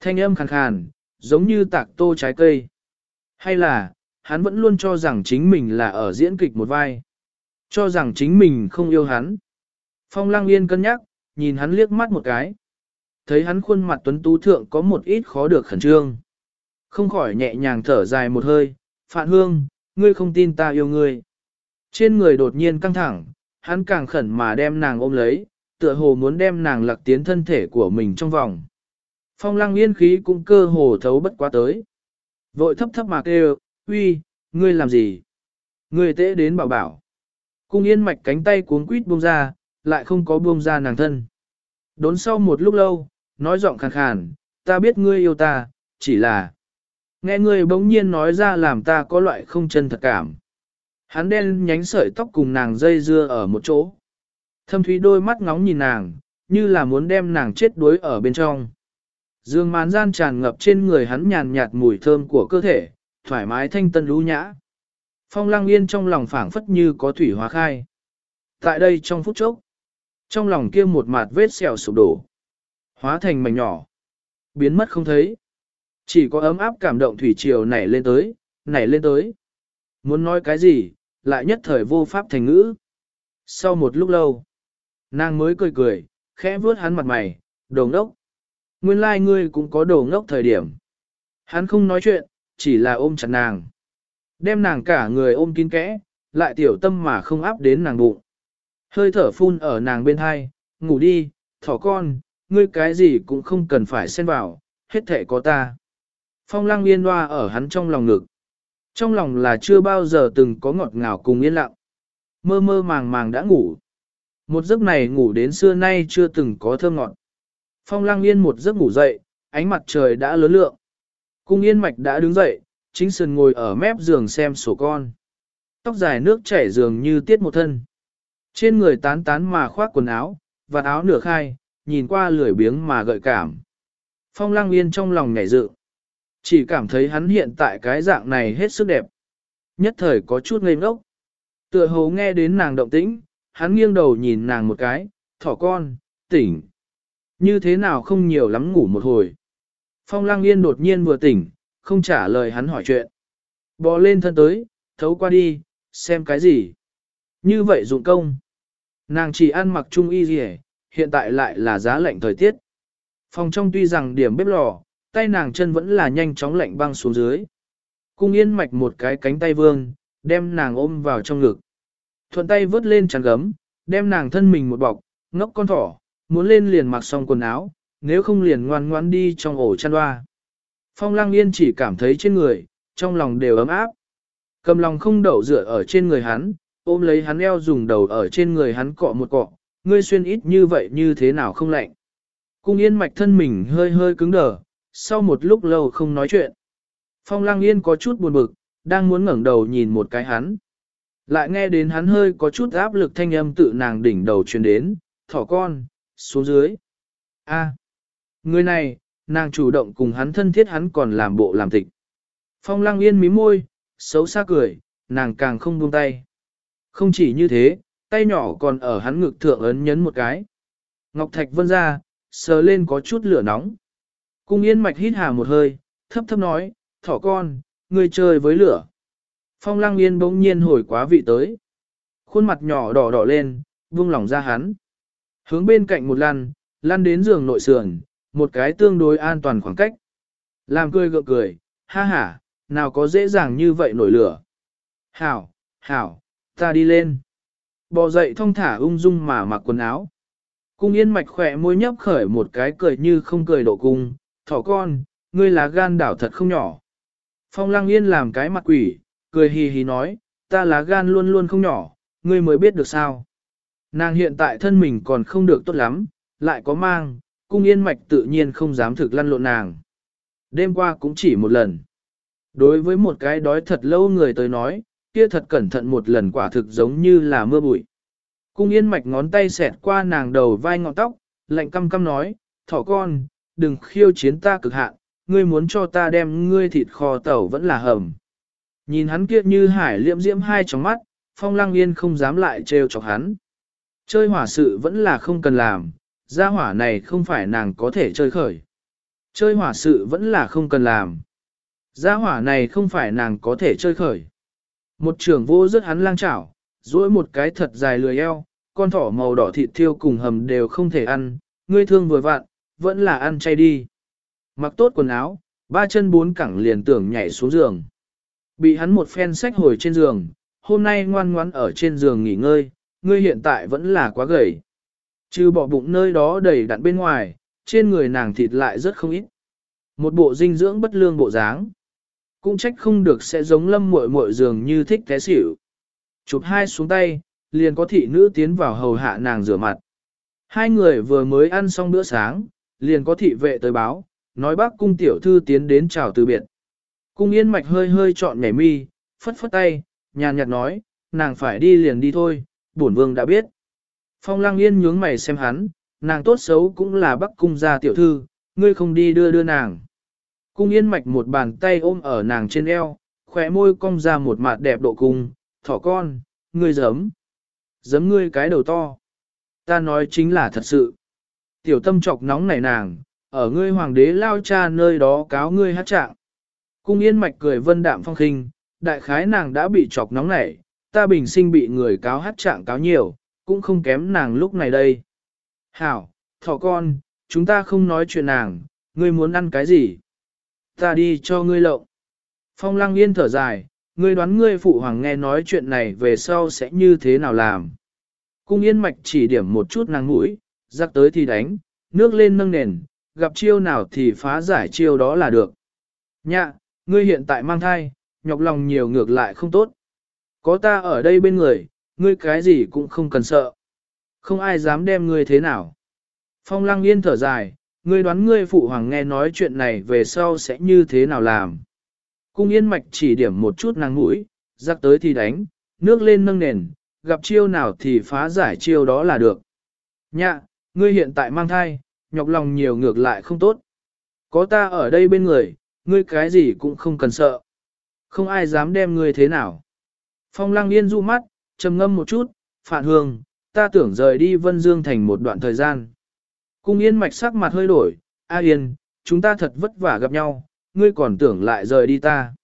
Thanh âm khàn khàn, giống như tạc tô trái cây. Hay là, hắn vẫn luôn cho rằng chính mình là ở diễn kịch một vai. Cho rằng chính mình không yêu hắn. Phong lăng yên cân nhắc, nhìn hắn liếc mắt một cái. Thấy hắn khuôn mặt tuấn tú thượng có một ít khó được khẩn trương. Không khỏi nhẹ nhàng thở dài một hơi, Phạn Hương, ngươi không tin ta yêu ngươi. Trên người đột nhiên căng thẳng, hắn càng khẩn mà đem nàng ôm lấy, tựa hồ muốn đem nàng lặc tiến thân thể của mình trong vòng. Phong lăng yên khí cũng cơ hồ thấu bất quá tới. Vội thấp thấp mà kêu, uy, ngươi làm gì? Ngươi tễ đến bảo bảo. Cung yên mạch cánh tay cuốn quýt buông ra, lại không có buông ra nàng thân. Đốn sau một lúc lâu, nói giọng khàn khàn, ta biết ngươi yêu ta, chỉ là... Nghe ngươi bỗng nhiên nói ra làm ta có loại không chân thật cảm. Hắn đen nhánh sợi tóc cùng nàng dây dưa ở một chỗ. Thâm thúy đôi mắt ngóng nhìn nàng, như là muốn đem nàng chết đuối ở bên trong. Dương màn gian tràn ngập trên người hắn nhàn nhạt mùi thơm của cơ thể, thoải mái thanh tân lũ nhã. Phong lăng yên trong lòng phảng phất như có thủy hóa khai. Tại đây trong phút chốc, trong lòng kia một mạt vết sẹo sụp đổ, hóa thành mảnh nhỏ, biến mất không thấy. Chỉ có ấm áp cảm động thủy triều nảy lên tới, nảy lên tới. Muốn nói cái gì, lại nhất thời vô pháp thành ngữ. Sau một lúc lâu, nàng mới cười cười, khẽ vuốt hắn mặt mày, đồ ngốc. Nguyên lai like ngươi cũng có đồ ngốc thời điểm. Hắn không nói chuyện, chỉ là ôm chặt nàng. Đem nàng cả người ôm kín kẽ, lại tiểu tâm mà không áp đến nàng bụng. Hơi thở phun ở nàng bên hai, ngủ đi, thỏ con, ngươi cái gì cũng không cần phải xen vào, hết thể có ta. Phong lang yên hoa ở hắn trong lòng ngực. Trong lòng là chưa bao giờ từng có ngọt ngào cùng yên lặng. Mơ mơ màng màng đã ngủ. Một giấc này ngủ đến xưa nay chưa từng có thơm ngọt. Phong lăng yên một giấc ngủ dậy, ánh mặt trời đã lớn lượng. Cung yên mạch đã đứng dậy, chính sườn ngồi ở mép giường xem sổ con. Tóc dài nước chảy giường như tiết một thân. Trên người tán tán mà khoác quần áo, và áo nửa khai, nhìn qua lười biếng mà gợi cảm. Phong lăng yên trong lòng nhảy dự. Chỉ cảm thấy hắn hiện tại cái dạng này hết sức đẹp. Nhất thời có chút ngây ngốc. Tựa hồ nghe đến nàng động tĩnh, hắn nghiêng đầu nhìn nàng một cái, thỏ con, tỉnh. Như thế nào không nhiều lắm ngủ một hồi. Phong lăng yên đột nhiên vừa tỉnh, không trả lời hắn hỏi chuyện. Bò lên thân tới, thấu qua đi, xem cái gì. Như vậy dụng công. Nàng chỉ ăn mặc trung y gì hiện tại lại là giá lạnh thời tiết. Phòng trong tuy rằng điểm bếp lò, tay nàng chân vẫn là nhanh chóng lạnh băng xuống dưới. Cung yên mạch một cái cánh tay vương, đem nàng ôm vào trong ngực. Thuận tay vớt lên chắn gấm, đem nàng thân mình một bọc, ngốc con thỏ, muốn lên liền mặc xong quần áo, nếu không liền ngoan ngoãn đi trong ổ chăn hoa. Phong lang yên chỉ cảm thấy trên người, trong lòng đều ấm áp. Cầm lòng không đậu dựa ở trên người hắn, ôm lấy hắn eo dùng đầu ở trên người hắn cọ một cọ, ngươi xuyên ít như vậy như thế nào không lạnh. Cung yên mạch thân mình hơi hơi cứng đờ, sau một lúc lâu không nói chuyện. Phong lang yên có chút buồn bực, đang muốn ngẩng đầu nhìn một cái hắn. Lại nghe đến hắn hơi có chút áp lực thanh âm tự nàng đỉnh đầu truyền đến, thỏ con, xuống dưới. A, người này, nàng chủ động cùng hắn thân thiết hắn còn làm bộ làm tịch. Phong lăng yên mí môi, xấu xa cười, nàng càng không buông tay. Không chỉ như thế, tay nhỏ còn ở hắn ngực thượng ấn nhấn một cái. Ngọc Thạch vân ra, sờ lên có chút lửa nóng. Cung yên mạch hít hà một hơi, thấp thấp nói, thỏ con, ngươi chơi với lửa. Phong lăng yên bỗng nhiên hồi quá vị tới. Khuôn mặt nhỏ đỏ đỏ lên, vung lỏng ra hắn. Hướng bên cạnh một lăn, lăn đến giường nội sườn, một cái tương đối an toàn khoảng cách. Làm cười gượng cười, ha ha, nào có dễ dàng như vậy nổi lửa. Hảo, hảo, ta đi lên. Bò dậy thong thả ung dung mà mặc quần áo. Cung yên mạch khỏe môi nhấp khởi một cái cười như không cười độ cung, thỏ con, ngươi là gan đảo thật không nhỏ. Phong lăng yên làm cái mặt quỷ, cười hì hì nói, ta lá gan luôn luôn không nhỏ, ngươi mới biết được sao. Nàng hiện tại thân mình còn không được tốt lắm, lại có mang, cung yên mạch tự nhiên không dám thực lăn lộn nàng. Đêm qua cũng chỉ một lần. Đối với một cái đói thật lâu người tới nói, kia thật cẩn thận một lần quả thực giống như là mưa bụi. Cung yên mạch ngón tay xẹt qua nàng đầu vai ngọn tóc, lạnh căm căm nói, thỏ con, đừng khiêu chiến ta cực hạn, ngươi muốn cho ta đem ngươi thịt kho tẩu vẫn là hầm. Nhìn hắn kia như hải liễm diễm hai trong mắt, phong lăng yên không dám lại trêu chọc hắn. Chơi hỏa sự vẫn là không cần làm, gia hỏa này không phải nàng có thể chơi khởi. Chơi hỏa sự vẫn là không cần làm. Gia hỏa này không phải nàng có thể chơi khởi. Một trưởng vô rất hắn lang chảo, duỗi một cái thật dài lười eo, con thỏ màu đỏ thịt thiêu cùng hầm đều không thể ăn, ngươi thương vừa vặn, vẫn là ăn chay đi. Mặc tốt quần áo, ba chân bốn cẳng liền tưởng nhảy xuống giường. Bị hắn một phen sách hồi trên giường, hôm nay ngoan ngoãn ở trên giường nghỉ ngơi, ngươi hiện tại vẫn là quá gầy. Trừ bỏ bụng nơi đó đầy đặn bên ngoài, trên người nàng thịt lại rất không ít. Một bộ dinh dưỡng bất lương bộ dáng. Cũng trách không được sẽ giống lâm muội muội giường như thích té xỉu. Chụp hai xuống tay, liền có thị nữ tiến vào hầu hạ nàng rửa mặt. Hai người vừa mới ăn xong bữa sáng, liền có thị vệ tới báo, nói bác cung tiểu thư tiến đến chào từ biệt. Cung yên mạch hơi hơi trọn nhảy mi, phất phất tay, nhàn nhạt nói, nàng phải đi liền đi thôi, bổn vương đã biết. Phong lăng yên nhướng mày xem hắn, nàng tốt xấu cũng là bắc cung gia tiểu thư, ngươi không đi đưa đưa nàng. Cung yên mạch một bàn tay ôm ở nàng trên eo, khỏe môi cong ra một mặt đẹp độ cung, thỏ con, ngươi giấm. Giấm ngươi cái đầu to. Ta nói chính là thật sự. Tiểu tâm chọc nóng này nàng, ở ngươi hoàng đế lao cha nơi đó cáo ngươi hát trạng. Cung yên mạch cười vân đạm phong khinh, đại khái nàng đã bị chọc nóng nảy, ta bình sinh bị người cáo hát trạng cáo nhiều, cũng không kém nàng lúc này đây. Hảo, thỏ con, chúng ta không nói chuyện nàng, ngươi muốn ăn cái gì? Ta đi cho ngươi lộng. Phong lăng yên thở dài, ngươi đoán ngươi phụ hoàng nghe nói chuyện này về sau sẽ như thế nào làm? Cung yên mạch chỉ điểm một chút nàng mũi, giặc tới thì đánh, nước lên nâng nền, gặp chiêu nào thì phá giải chiêu đó là được. Nhạ, ngươi hiện tại mang thai, nhọc lòng nhiều ngược lại không tốt. Có ta ở đây bên người, ngươi cái gì cũng không cần sợ. Không ai dám đem ngươi thế nào. Phong lăng yên thở dài, ngươi đoán ngươi phụ hoàng nghe nói chuyện này về sau sẽ như thế nào làm. Cung yên mạch chỉ điểm một chút nàng mũi, giặc tới thì đánh, nước lên nâng nền, gặp chiêu nào thì phá giải chiêu đó là được. Nhạ, ngươi hiện tại mang thai, nhọc lòng nhiều ngược lại không tốt. Có ta ở đây bên người, ngươi cái gì cũng không cần sợ. Không ai dám đem ngươi thế nào. Phong lăng yên du mắt, trầm ngâm một chút, phản hương, ta tưởng rời đi Vân Dương thành một đoạn thời gian. Cung yên mạch sắc mặt hơi đổi, A yên, chúng ta thật vất vả gặp nhau, ngươi còn tưởng lại rời đi ta.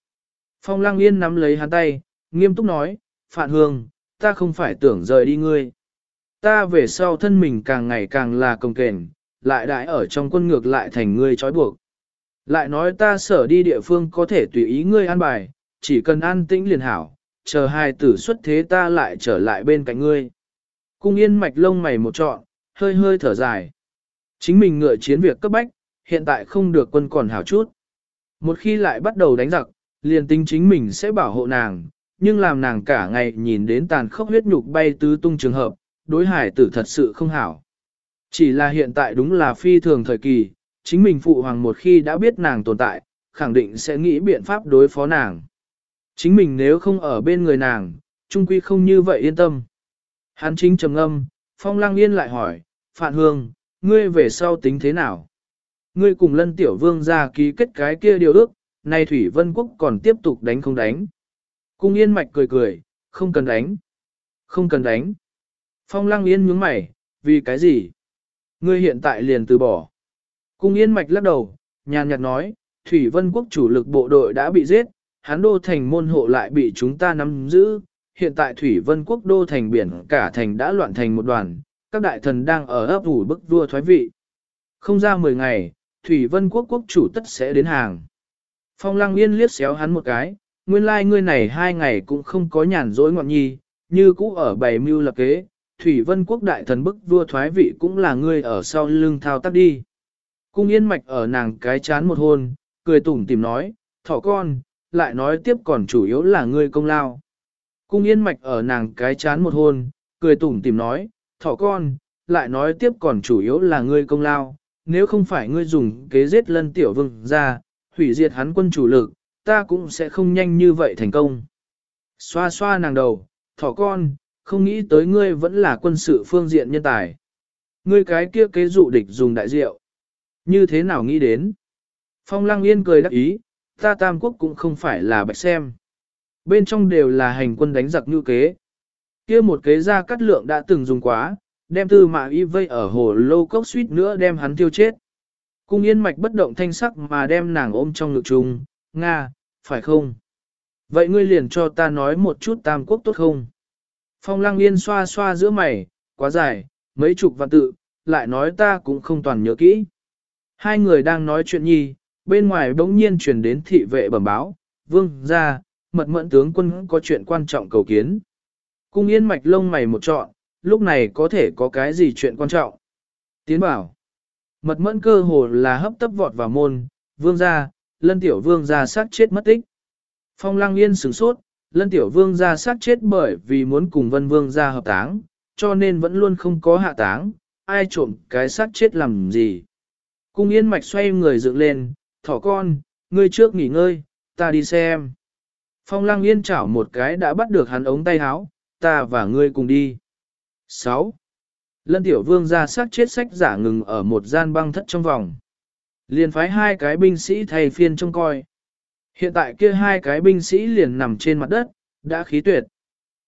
Phong lăng yên nắm lấy hắn tay, nghiêm túc nói, phản hương, ta không phải tưởng rời đi ngươi. Ta về sau thân mình càng ngày càng là công kềnh, lại đãi ở trong quân ngược lại thành ngươi trói buộc. Lại nói ta sở đi địa phương có thể tùy ý ngươi an bài, chỉ cần an tĩnh liền hảo, chờ hai tử xuất thế ta lại trở lại bên cạnh ngươi. Cung yên mạch lông mày một trọn, hơi hơi thở dài. Chính mình ngựa chiến việc cấp bách, hiện tại không được quân còn hảo chút. Một khi lại bắt đầu đánh giặc, liền tính chính mình sẽ bảo hộ nàng, nhưng làm nàng cả ngày nhìn đến tàn khốc huyết nhục bay tứ tung trường hợp, đối hải tử thật sự không hảo. Chỉ là hiện tại đúng là phi thường thời kỳ, chính mình phụ hoàng một khi đã biết nàng tồn tại, khẳng định sẽ nghĩ biện pháp đối phó nàng. Chính mình nếu không ở bên người nàng, trung quy không như vậy yên tâm. Hắn chính trầm âm, phong lăng yên lại hỏi, Phạn Hương, ngươi về sau tính thế nào? Ngươi cùng lân tiểu vương ra ký kết cái kia điều ước, nay Thủy Vân Quốc còn tiếp tục đánh không đánh. Cung yên mạch cười cười, không cần đánh. Không cần đánh. Phong lăng yên nhướng mày, vì cái gì? Ngươi hiện tại liền từ bỏ. Cung yên mạch lắc đầu, nhàn nhạt nói, Thủy Vân Quốc chủ lực bộ đội đã bị giết, hán đô thành môn hộ lại bị chúng ta nắm giữ. Hiện tại Thủy Vân Quốc đô thành biển cả thành đã loạn thành một đoàn, các đại thần đang ở ấp ủ bức vua thoái vị. Không ra 10 ngày, Thủy Vân Quốc quốc chủ tất sẽ đến hàng. Phong Lăng Yên liếc xéo hắn một cái, nguyên lai like ngươi này hai ngày cũng không có nhàn rỗi ngọn nhi, như cũ ở bày mưu lập kế, Thủy Vân Quốc đại thần bức vua thoái vị cũng là ngươi ở sau lưng thao tác đi. Cung yên mạch ở nàng cái chán một hôn, cười tủm tìm nói, thỏ con, lại nói tiếp còn chủ yếu là ngươi công lao. Cung yên mạch ở nàng cái chán một hôn, cười tủm tìm nói, thỏ con, lại nói tiếp còn chủ yếu là ngươi công lao, nếu không phải ngươi dùng kế giết lân tiểu vương ra, hủy diệt hắn quân chủ lực, ta cũng sẽ không nhanh như vậy thành công. Xoa xoa nàng đầu, thỏ con, không nghĩ tới ngươi vẫn là quân sự phương diện nhân tài. Ngươi cái kia kế dụ địch dùng đại diệu. Như thế nào nghĩ đến? Phong lăng yên cười đắc ý, ta tam quốc cũng không phải là bạch xem. Bên trong đều là hành quân đánh giặc như kế. kia một kế ra cắt lượng đã từng dùng quá, đem tư mạ y vây ở hồ lô cốc suýt nữa đem hắn tiêu chết. Cung yên mạch bất động thanh sắc mà đem nàng ôm trong ngực trùng, Nga, phải không? Vậy ngươi liền cho ta nói một chút tam quốc tốt không? Phong lăng yên xoa xoa giữa mày, quá dài, mấy chục vạn tự, lại nói ta cũng không toàn nhớ kỹ. Hai người đang nói chuyện nhi, bên ngoài bỗng nhiên truyền đến thị vệ bẩm báo, vương ra, mật mẫn tướng quân có chuyện quan trọng cầu kiến. Cung yên mạch lông mày một trọn, lúc này có thể có cái gì chuyện quan trọng. Tiến bảo, mật mẫn cơ hồ là hấp tấp vọt vào môn, vương ra, lân tiểu vương ra sát chết mất tích. Phong lăng yên sửng sốt, lân tiểu vương ra sát chết bởi vì muốn cùng vân vương ra hợp táng, cho nên vẫn luôn không có hạ táng, ai trộm cái sát chết làm gì. Cung yên mạch xoay người dựng lên, thỏ con, ngươi trước nghỉ ngơi, ta đi xem. Phong lăng yên chảo một cái đã bắt được hắn ống tay háo. ta và ngươi cùng đi. 6. Lân tiểu vương ra sát chết sách giả ngừng ở một gian băng thất trong vòng. Liền phái hai cái binh sĩ thay phiên trông coi. Hiện tại kia hai cái binh sĩ liền nằm trên mặt đất, đã khí tuyệt.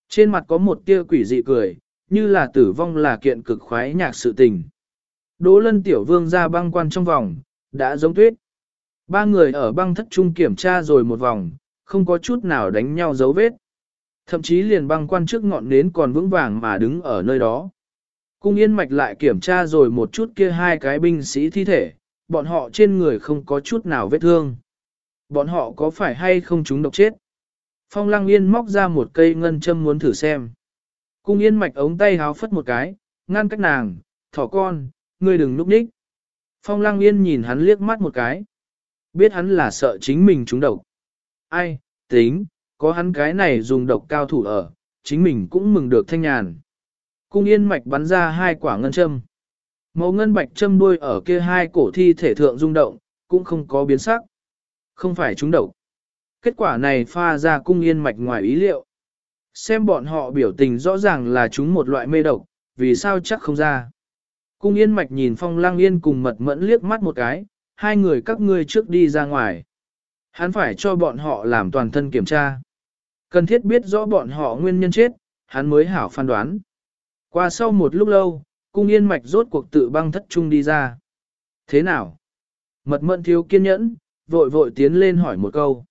Trên mặt có một tia quỷ dị cười, như là tử vong là kiện cực khoái nhạc sự tình. Đỗ lân tiểu vương ra băng quan trong vòng, đã giống tuyết. Ba người ở băng thất trung kiểm tra rồi một vòng, không có chút nào đánh nhau dấu vết. Thậm chí liền băng quan trước ngọn nến còn vững vàng mà đứng ở nơi đó. Cung yên mạch lại kiểm tra rồi một chút kia hai cái binh sĩ thi thể, bọn họ trên người không có chút nào vết thương. Bọn họ có phải hay không chúng độc chết? Phong lăng yên móc ra một cây ngân châm muốn thử xem. Cung yên mạch ống tay háo phất một cái, ngăn cách nàng, thỏ con, ngươi đừng núp đích. Phong lăng yên nhìn hắn liếc mắt một cái. Biết hắn là sợ chính mình trúng độc. Ai, tính, có hắn cái này dùng độc cao thủ ở, chính mình cũng mừng được thanh nhàn. Cung yên mạch bắn ra hai quả ngân châm. Màu ngân bạch châm đuôi ở kia hai cổ thi thể thượng rung động, cũng không có biến sắc. Không phải trúng độc. Kết quả này pha ra cung yên mạch ngoài ý liệu. Xem bọn họ biểu tình rõ ràng là chúng một loại mê độc, vì sao chắc không ra. Cung yên mạch nhìn phong lang yên cùng mật mẫn liếc mắt một cái, hai người các ngươi trước đi ra ngoài. Hắn phải cho bọn họ làm toàn thân kiểm tra. Cần thiết biết rõ bọn họ nguyên nhân chết, hắn mới hảo phán đoán. Qua sau một lúc lâu, cung yên mạch rốt cuộc tự băng thất trung đi ra. Thế nào? Mật mẫn thiếu kiên nhẫn, vội vội tiến lên hỏi một câu.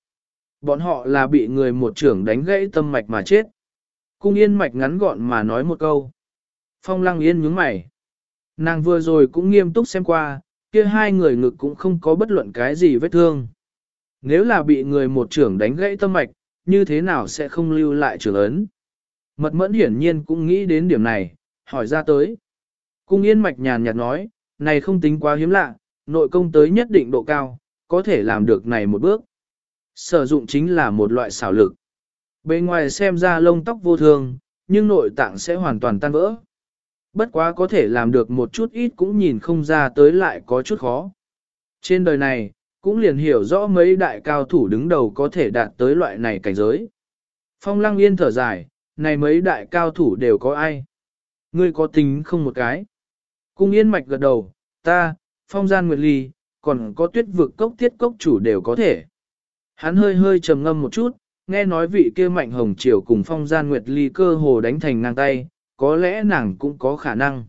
Bọn họ là bị người một trưởng đánh gãy tâm mạch mà chết. Cung yên mạch ngắn gọn mà nói một câu. Phong lăng yên nhướng mày. Nàng vừa rồi cũng nghiêm túc xem qua, kia hai người ngực cũng không có bất luận cái gì vết thương. Nếu là bị người một trưởng đánh gãy tâm mạch, như thế nào sẽ không lưu lại trưởng ấn? Mật mẫn hiển nhiên cũng nghĩ đến điểm này, hỏi ra tới. Cung yên mạch nhàn nhạt nói, này không tính quá hiếm lạ, nội công tới nhất định độ cao, có thể làm được này một bước. Sử dụng chính là một loại xảo lực. Bên ngoài xem ra lông tóc vô thường, nhưng nội tạng sẽ hoàn toàn tan vỡ. Bất quá có thể làm được một chút ít cũng nhìn không ra tới lại có chút khó. Trên đời này, cũng liền hiểu rõ mấy đại cao thủ đứng đầu có thể đạt tới loại này cảnh giới. Phong lăng yên thở dài, này mấy đại cao thủ đều có ai? Ngươi có tính không một cái? Cung yên mạch gật đầu, ta, phong gian nguyệt ly, còn có tuyết vực cốc tiết cốc chủ đều có thể. Hắn hơi hơi trầm ngâm một chút, nghe nói vị kia mạnh hồng triều cùng phong gian nguyệt ly cơ hồ đánh thành ngang tay, có lẽ nàng cũng có khả năng.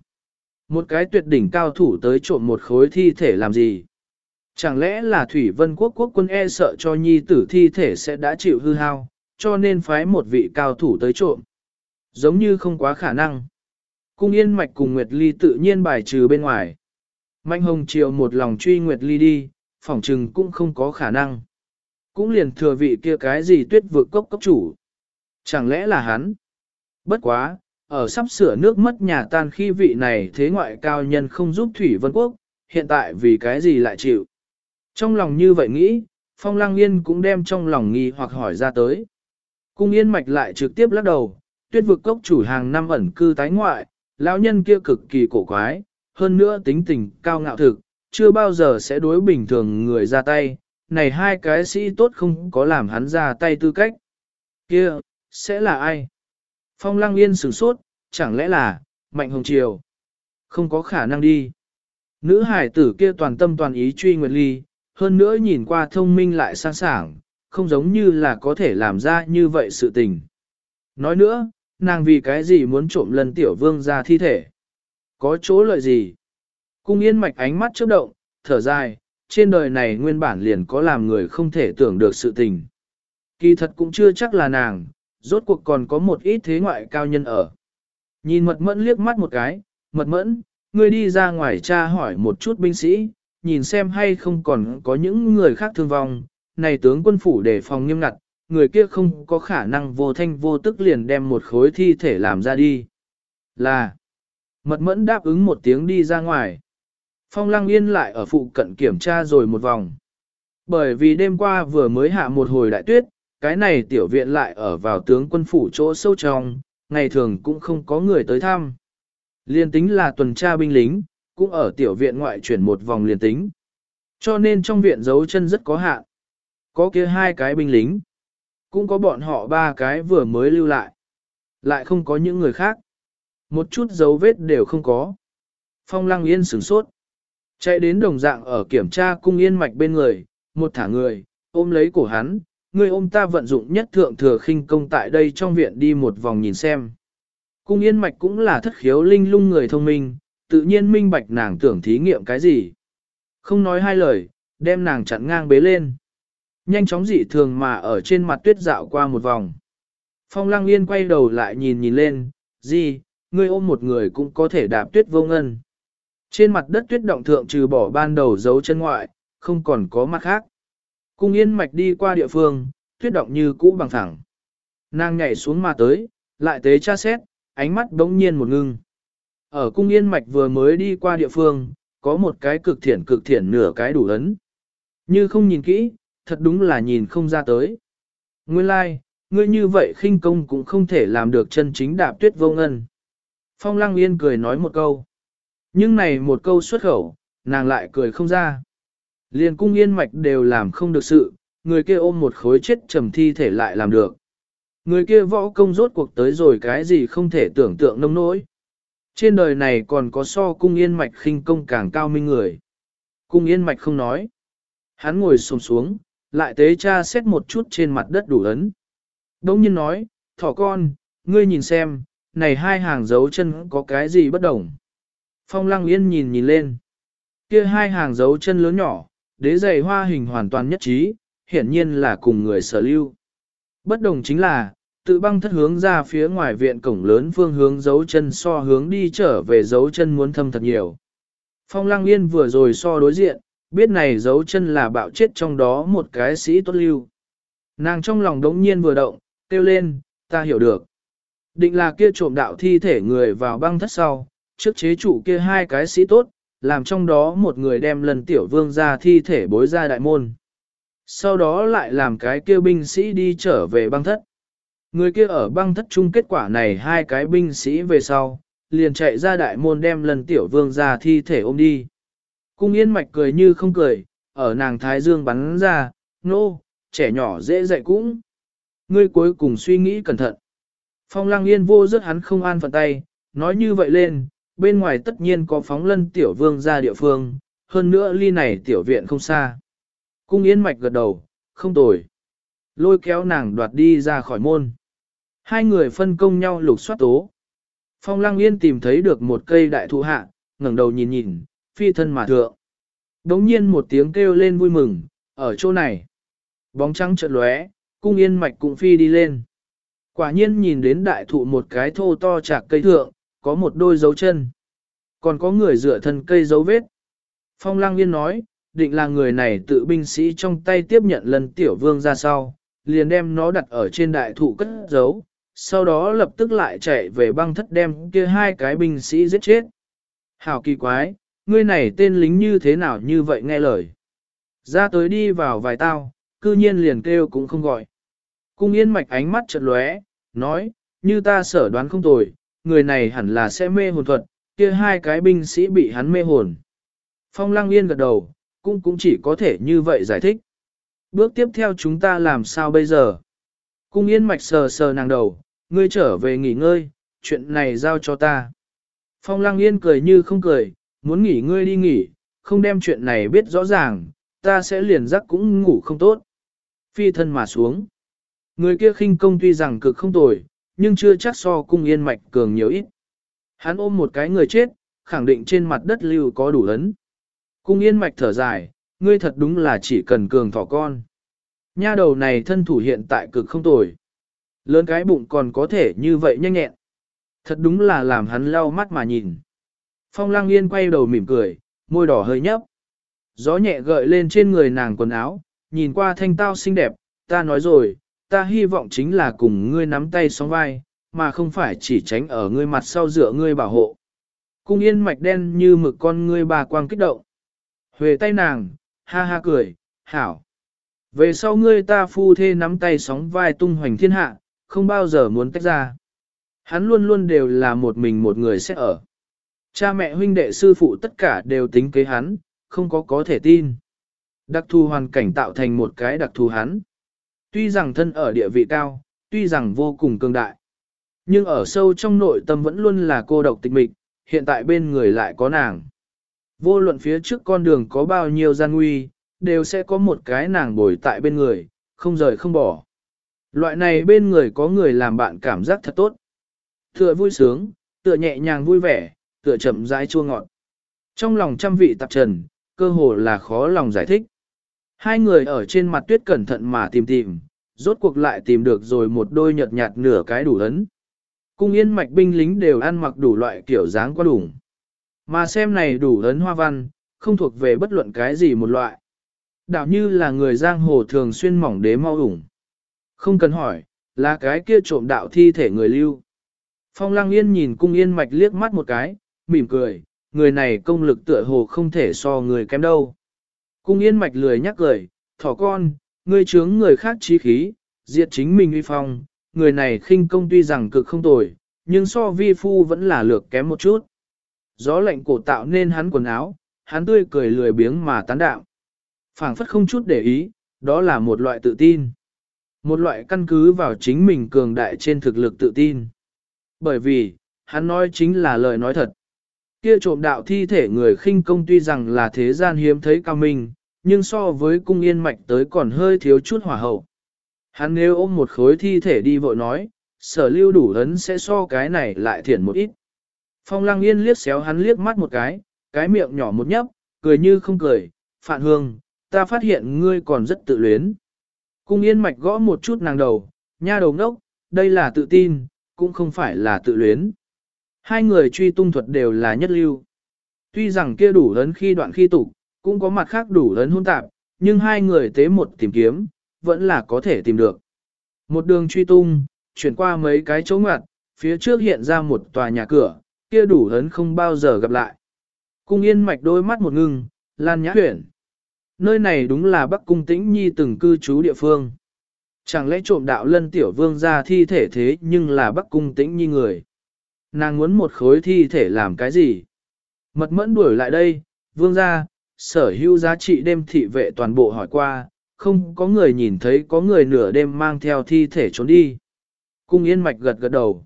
Một cái tuyệt đỉnh cao thủ tới trộm một khối thi thể làm gì? Chẳng lẽ là Thủy Vân Quốc quốc quân e sợ cho nhi tử thi thể sẽ đã chịu hư hao, cho nên phái một vị cao thủ tới trộm? Giống như không quá khả năng. Cung Yên Mạch cùng Nguyệt Ly tự nhiên bài trừ bên ngoài. Mạnh Hồng Triều một lòng truy Nguyệt Ly đi, phỏng trừng cũng không có khả năng. Cũng liền thừa vị kia cái gì tuyết vực cốc cốc chủ. Chẳng lẽ là hắn? Bất quá, ở sắp sửa nước mất nhà tan khi vị này thế ngoại cao nhân không giúp Thủy Vân Quốc, hiện tại vì cái gì lại chịu. Trong lòng như vậy nghĩ, Phong Lăng Yên cũng đem trong lòng nghi hoặc hỏi ra tới. Cung Yên Mạch lại trực tiếp lắc đầu, tuyết vực cốc chủ hàng năm ẩn cư tái ngoại, lão nhân kia cực kỳ cổ quái, hơn nữa tính tình cao ngạo thực, chưa bao giờ sẽ đối bình thường người ra tay, này hai cái sĩ tốt không có làm hắn ra tay tư cách. Kia, sẽ là ai? Phong lăng yên sửng sốt, chẳng lẽ là, mạnh hồng triều? Không có khả năng đi. Nữ hải tử kia toàn tâm toàn ý truy Nguyệt Ly, hơn nữa nhìn qua thông minh lại sáng sảng, không giống như là có thể làm ra như vậy sự tình. Nói nữa, nàng vì cái gì muốn trộm lần tiểu vương ra thi thể? Có chỗ lợi gì? Cung yên mạch ánh mắt chớp động, thở dài, trên đời này nguyên bản liền có làm người không thể tưởng được sự tình. Kỳ thật cũng chưa chắc là nàng, rốt cuộc còn có một ít thế ngoại cao nhân ở. Nhìn mật mẫn liếc mắt một cái, mật mẫn, ngươi đi ra ngoài tra hỏi một chút binh sĩ, nhìn xem hay không còn có những người khác thương vong, này tướng quân phủ để phòng nghiêm ngặt, người kia không có khả năng vô thanh vô tức liền đem một khối thi thể làm ra đi. Là, mật mẫn đáp ứng một tiếng đi ra ngoài. Phong lăng yên lại ở phụ cận kiểm tra rồi một vòng. Bởi vì đêm qua vừa mới hạ một hồi đại tuyết, cái này tiểu viện lại ở vào tướng quân phủ chỗ sâu trong, ngày thường cũng không có người tới thăm. Liên tính là tuần tra binh lính, cũng ở tiểu viện ngoại chuyển một vòng liên tính. Cho nên trong viện dấu chân rất có hạn. Có kia hai cái binh lính. Cũng có bọn họ ba cái vừa mới lưu lại. Lại không có những người khác. Một chút dấu vết đều không có. Phong lăng yên sửng sốt. Chạy đến đồng dạng ở kiểm tra cung yên mạch bên người, một thả người, ôm lấy cổ hắn, người ôm ta vận dụng nhất thượng thừa khinh công tại đây trong viện đi một vòng nhìn xem. Cung yên mạch cũng là thất khiếu linh lung người thông minh, tự nhiên minh bạch nàng tưởng thí nghiệm cái gì. Không nói hai lời, đem nàng chặn ngang bế lên. Nhanh chóng dị thường mà ở trên mặt tuyết dạo qua một vòng. Phong lăng yên quay đầu lại nhìn nhìn lên, gì, ngươi ôm một người cũng có thể đạp tuyết vô ngân. Trên mặt đất tuyết động thượng trừ bỏ ban đầu dấu chân ngoại, không còn có mặt khác. Cung yên mạch đi qua địa phương, tuyết động như cũ bằng thẳng. Nàng nhảy xuống mà tới, lại tế tra xét, ánh mắt đống nhiên một ngưng. Ở cung yên mạch vừa mới đi qua địa phương, có một cái cực thiển cực thiển nửa cái đủ ấn. Như không nhìn kỹ, thật đúng là nhìn không ra tới. Nguyên lai, like, ngươi như vậy khinh công cũng không thể làm được chân chính đạp tuyết vô ngân. Phong lăng yên cười nói một câu. Nhưng này một câu xuất khẩu, nàng lại cười không ra. Liền cung yên mạch đều làm không được sự, người kia ôm một khối chết trầm thi thể lại làm được. Người kia võ công rốt cuộc tới rồi cái gì không thể tưởng tượng nông nỗi. Trên đời này còn có so cung yên mạch khinh công càng cao minh người. Cung yên mạch không nói. Hắn ngồi xuống xuống, lại tế cha xét một chút trên mặt đất đủ ấn. Đông nhiên nói, thỏ con, ngươi nhìn xem, này hai hàng dấu chân có cái gì bất đồng. Phong lăng yên nhìn nhìn lên. Kia hai hàng dấu chân lớn nhỏ, đế giày hoa hình hoàn toàn nhất trí, hiển nhiên là cùng người sở lưu. Bất đồng chính là, tự băng thất hướng ra phía ngoài viện cổng lớn phương hướng dấu chân so hướng đi trở về dấu chân muốn thâm thật nhiều. Phong lăng yên vừa rồi so đối diện, biết này dấu chân là bạo chết trong đó một cái sĩ tốt lưu. Nàng trong lòng đống nhiên vừa động, kêu lên, ta hiểu được. Định là kia trộm đạo thi thể người vào băng thất sau, trước chế chủ kia hai cái sĩ tốt, làm trong đó một người đem lần tiểu vương ra thi thể bối ra đại môn. Sau đó lại làm cái kia binh sĩ đi trở về băng thất. Người kia ở băng thất chung kết quả này hai cái binh sĩ về sau, liền chạy ra đại môn đem lần tiểu vương ra thi thể ôm đi. Cung yên mạch cười như không cười, ở nàng thái dương bắn ra, nô, trẻ nhỏ dễ dạy cũng. Ngươi cuối cùng suy nghĩ cẩn thận. Phong lăng yên vô rất hắn không an phận tay, nói như vậy lên, bên ngoài tất nhiên có phóng lân tiểu vương ra địa phương, hơn nữa ly này tiểu viện không xa. Cung yên mạch gật đầu, không tồi. Lôi kéo nàng đoạt đi ra khỏi môn. Hai người phân công nhau lục soát tố. Phong lăng yên tìm thấy được một cây đại thụ hạ, ngẩng đầu nhìn nhìn, phi thân mà thượng. Đống nhiên một tiếng kêu lên vui mừng, ở chỗ này. Bóng trắng chợt lóe, cung yên mạch cũng phi đi lên. Quả nhiên nhìn đến đại thụ một cái thô to chạc cây thượng, có một đôi dấu chân. Còn có người dựa thân cây dấu vết. Phong lăng yên nói, định là người này tự binh sĩ trong tay tiếp nhận lần tiểu vương ra sau, liền đem nó đặt ở trên đại thụ cất giấu, sau đó lập tức lại chạy về băng thất đem kia hai cái binh sĩ giết chết. Hảo kỳ quái, ngươi này tên lính như thế nào như vậy nghe lời. Ra tới đi vào vài tao, cư nhiên liền kêu cũng không gọi. Cung yên mạch ánh mắt chợt lóe, nói, như ta sở đoán không tồi, người này hẳn là sẽ mê hồn thuật, kia hai cái binh sĩ bị hắn mê hồn. Phong lăng yên gật đầu, cũng cũng chỉ có thể như vậy giải thích. Bước tiếp theo chúng ta làm sao bây giờ? Cung yên mạch sờ sờ nàng đầu, ngươi trở về nghỉ ngơi, chuyện này giao cho ta. Phong lăng yên cười như không cười, muốn nghỉ ngươi đi nghỉ, không đem chuyện này biết rõ ràng, ta sẽ liền giấc cũng ngủ không tốt. Phi thân mà xuống. Người kia khinh công tuy rằng cực không tồi, nhưng chưa chắc so cung yên mạch cường nhiều ít. Hắn ôm một cái người chết, khẳng định trên mặt đất lưu có đủ ấn. Cung yên mạch thở dài, ngươi thật đúng là chỉ cần cường thỏ con. Nha đầu này thân thủ hiện tại cực không tồi. Lớn cái bụng còn có thể như vậy nhanh nhẹn. Thật đúng là làm hắn lau mắt mà nhìn. Phong lăng yên quay đầu mỉm cười, môi đỏ hơi nhấp. Gió nhẹ gợi lên trên người nàng quần áo, nhìn qua thanh tao xinh đẹp, ta nói rồi, ta hy vọng chính là cùng ngươi nắm tay sóng vai, mà không phải chỉ tránh ở ngươi mặt sau dựa ngươi bảo hộ. Cung yên mạch đen như mực con ngươi bà quang kích động. Huề tay nàng, ha ha cười, hảo. Về sau ngươi ta phu thê nắm tay sóng vai tung hoành thiên hạ, không bao giờ muốn tách ra. Hắn luôn luôn đều là một mình một người sẽ ở. Cha mẹ huynh đệ sư phụ tất cả đều tính kế hắn, không có có thể tin. Đặc thù hoàn cảnh tạo thành một cái đặc thù hắn. Tuy rằng thân ở địa vị cao, tuy rằng vô cùng cường đại. Nhưng ở sâu trong nội tâm vẫn luôn là cô độc tịch mịch, hiện tại bên người lại có nàng. Vô luận phía trước con đường có bao nhiêu gian nguy, đều sẽ có một cái nàng bồi tại bên người, không rời không bỏ. Loại này bên người có người làm bạn cảm giác thật tốt. Tựa vui sướng, tựa nhẹ nhàng vui vẻ, tựa chậm rãi chua ngọt. Trong lòng trăm vị tạp trần, cơ hồ là khó lòng giải thích. Hai người ở trên mặt tuyết cẩn thận mà tìm tìm, rốt cuộc lại tìm được rồi một đôi nhợt nhạt nửa cái đủ ấn. Cung yên mạch binh lính đều ăn mặc đủ loại kiểu dáng qua đủ. Mà xem này đủ ấn hoa văn, không thuộc về bất luận cái gì một loại. Đạo như là người giang hồ thường xuyên mỏng đế mau ủng. Không cần hỏi, là cái kia trộm đạo thi thể người lưu. Phong Lăng Yên nhìn cung yên mạch liếc mắt một cái, mỉm cười, người này công lực tựa hồ không thể so người kém đâu. Cung yên mạch lười nhắc cười, thỏ con, ngươi chướng người khác trí khí, diệt chính mình uy phong, người này khinh công tuy rằng cực không tồi, nhưng so vi phu vẫn là lược kém một chút. Gió lạnh cổ tạo nên hắn quần áo, hắn tươi cười lười biếng mà tán đạo. phảng phất không chút để ý, đó là một loại tự tin. Một loại căn cứ vào chính mình cường đại trên thực lực tự tin. Bởi vì, hắn nói chính là lời nói thật. Kia trộm đạo thi thể người khinh công tuy rằng là thế gian hiếm thấy cao minh, nhưng so với cung yên mạch tới còn hơi thiếu chút hỏa hậu. Hắn nếu ôm một khối thi thể đi vội nói, sở lưu đủ lớn sẽ so cái này lại thiển một ít. Phong lăng yên liếc xéo hắn liếc mắt một cái, cái miệng nhỏ một nhấp, cười như không cười, phạn hương, ta phát hiện ngươi còn rất tự luyến. Cung yên mạch gõ một chút nàng đầu, nha đầu ngốc, đây là tự tin, cũng không phải là tự luyến. Hai người truy tung thuật đều là nhất lưu. Tuy rằng kia đủ lớn khi đoạn khi tục, cũng có mặt khác đủ lớn hôn tạp, nhưng hai người tế một tìm kiếm, vẫn là có thể tìm được. Một đường truy tung, chuyển qua mấy cái chỗ ngoặt, phía trước hiện ra một tòa nhà cửa, kia đủ lớn không bao giờ gặp lại. Cung yên mạch đôi mắt một ngưng, lan nhã huyển. Nơi này đúng là Bắc Cung Tĩnh Nhi từng cư trú địa phương. Chẳng lẽ trộm đạo lân tiểu vương ra thi thể thế nhưng là Bắc Cung Tĩnh Nhi người. Nàng muốn một khối thi thể làm cái gì? Mật mẫn đuổi lại đây, vương ra, sở hữu giá trị đêm thị vệ toàn bộ hỏi qua, không có người nhìn thấy có người nửa đêm mang theo thi thể trốn đi. Cung yên mạch gật gật đầu.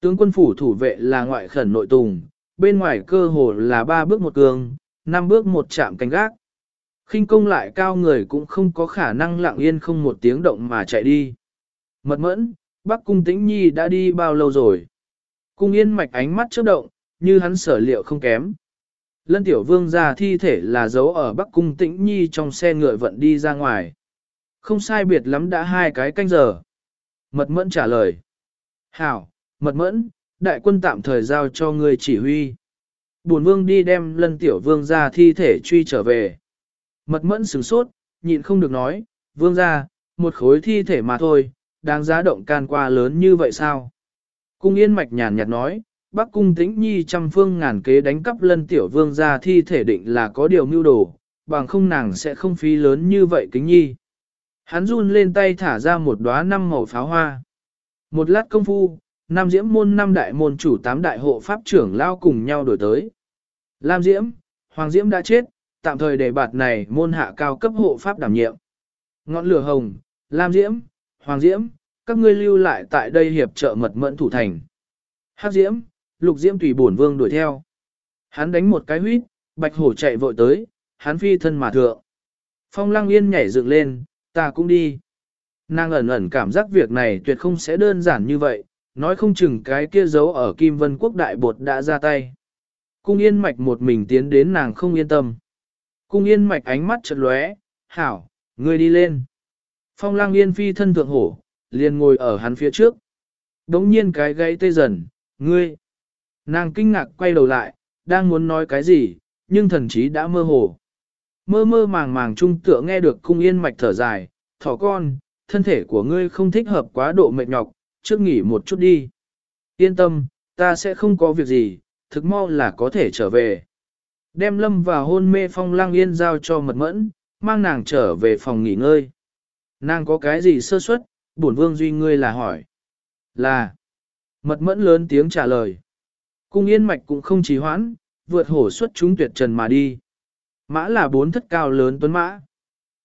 Tướng quân phủ thủ vệ là ngoại khẩn nội tùng, bên ngoài cơ hồ là ba bước một cường, năm bước một chạm canh gác khinh công lại cao người cũng không có khả năng lặng yên không một tiếng động mà chạy đi. Mật mẫn, Bắc Cung Tĩnh Nhi đã đi bao lâu rồi? Cung yên mạch ánh mắt chớp động, như hắn sở liệu không kém. Lân Tiểu Vương ra thi thể là giấu ở Bắc Cung Tĩnh Nhi trong xe ngựa vận đi ra ngoài. Không sai biệt lắm đã hai cái canh giờ. Mật mẫn trả lời. Hảo, mật mẫn, đại quân tạm thời giao cho người chỉ huy. Bổn vương đi đem lân tiểu vương ra thi thể truy trở về. Mật mẫn sửng sốt, nhịn không được nói, vương ra, một khối thi thể mà thôi, đáng giá động can qua lớn như vậy sao? Cung yên mạch nhàn nhạt nói, bác cung tĩnh nhi trăm phương ngàn kế đánh cắp lân tiểu vương ra thi thể định là có điều mưu đồ, bằng không nàng sẽ không phí lớn như vậy kính nhi. Hắn run lên tay thả ra một đóa năm màu pháo hoa. Một lát công phu, Nam Diễm môn năm đại môn chủ tám đại hộ pháp trưởng lao cùng nhau đổi tới. Lam Diễm, Hoàng Diễm đã chết, tạm thời để bạt này môn hạ cao cấp hộ pháp đảm nhiệm. Ngọn lửa hồng, lam diễm, hoàng diễm, các ngươi lưu lại tại đây hiệp trợ mật mẫn thủ thành. Hắc diễm, lục diễm tùy bổn vương đuổi theo. Hắn đánh một cái huyết, bạch hổ chạy vội tới, hắn phi thân mà thượng. Phong lăng yên nhảy dựng lên, ta cũng đi. Nàng ẩn ẩn cảm giác việc này tuyệt không sẽ đơn giản như vậy, nói không chừng cái kia giấu ở Kim Vân Quốc đại bột đã ra tay. Cung yên mạch một mình tiến đến nàng không yên tâm. Cung yên mạch ánh mắt chật lóe, hảo, ngươi đi lên. Phong lang yên phi thân thượng hổ, liền ngồi ở hắn phía trước. Đống nhiên cái gãy tê dần, ngươi. Nàng kinh ngạc quay đầu lại, đang muốn nói cái gì, nhưng thần chí đã mơ hồ. Mơ mơ màng màng trung tựa nghe được cung yên mạch thở dài, thỏ con, thân thể của ngươi không thích hợp quá độ mệt nhọc, trước nghỉ một chút đi. Yên tâm, ta sẽ không có việc gì, thực mau là có thể trở về. Đem lâm và hôn mê phong lang yên giao cho mật mẫn, mang nàng trở về phòng nghỉ ngơi. Nàng có cái gì sơ suất, bổn vương duy ngươi là hỏi. Là. Mật mẫn lớn tiếng trả lời. Cung yên mạch cũng không trì hoãn, vượt hổ xuất chúng tuyệt trần mà đi. Mã là bốn thất cao lớn tuấn mã.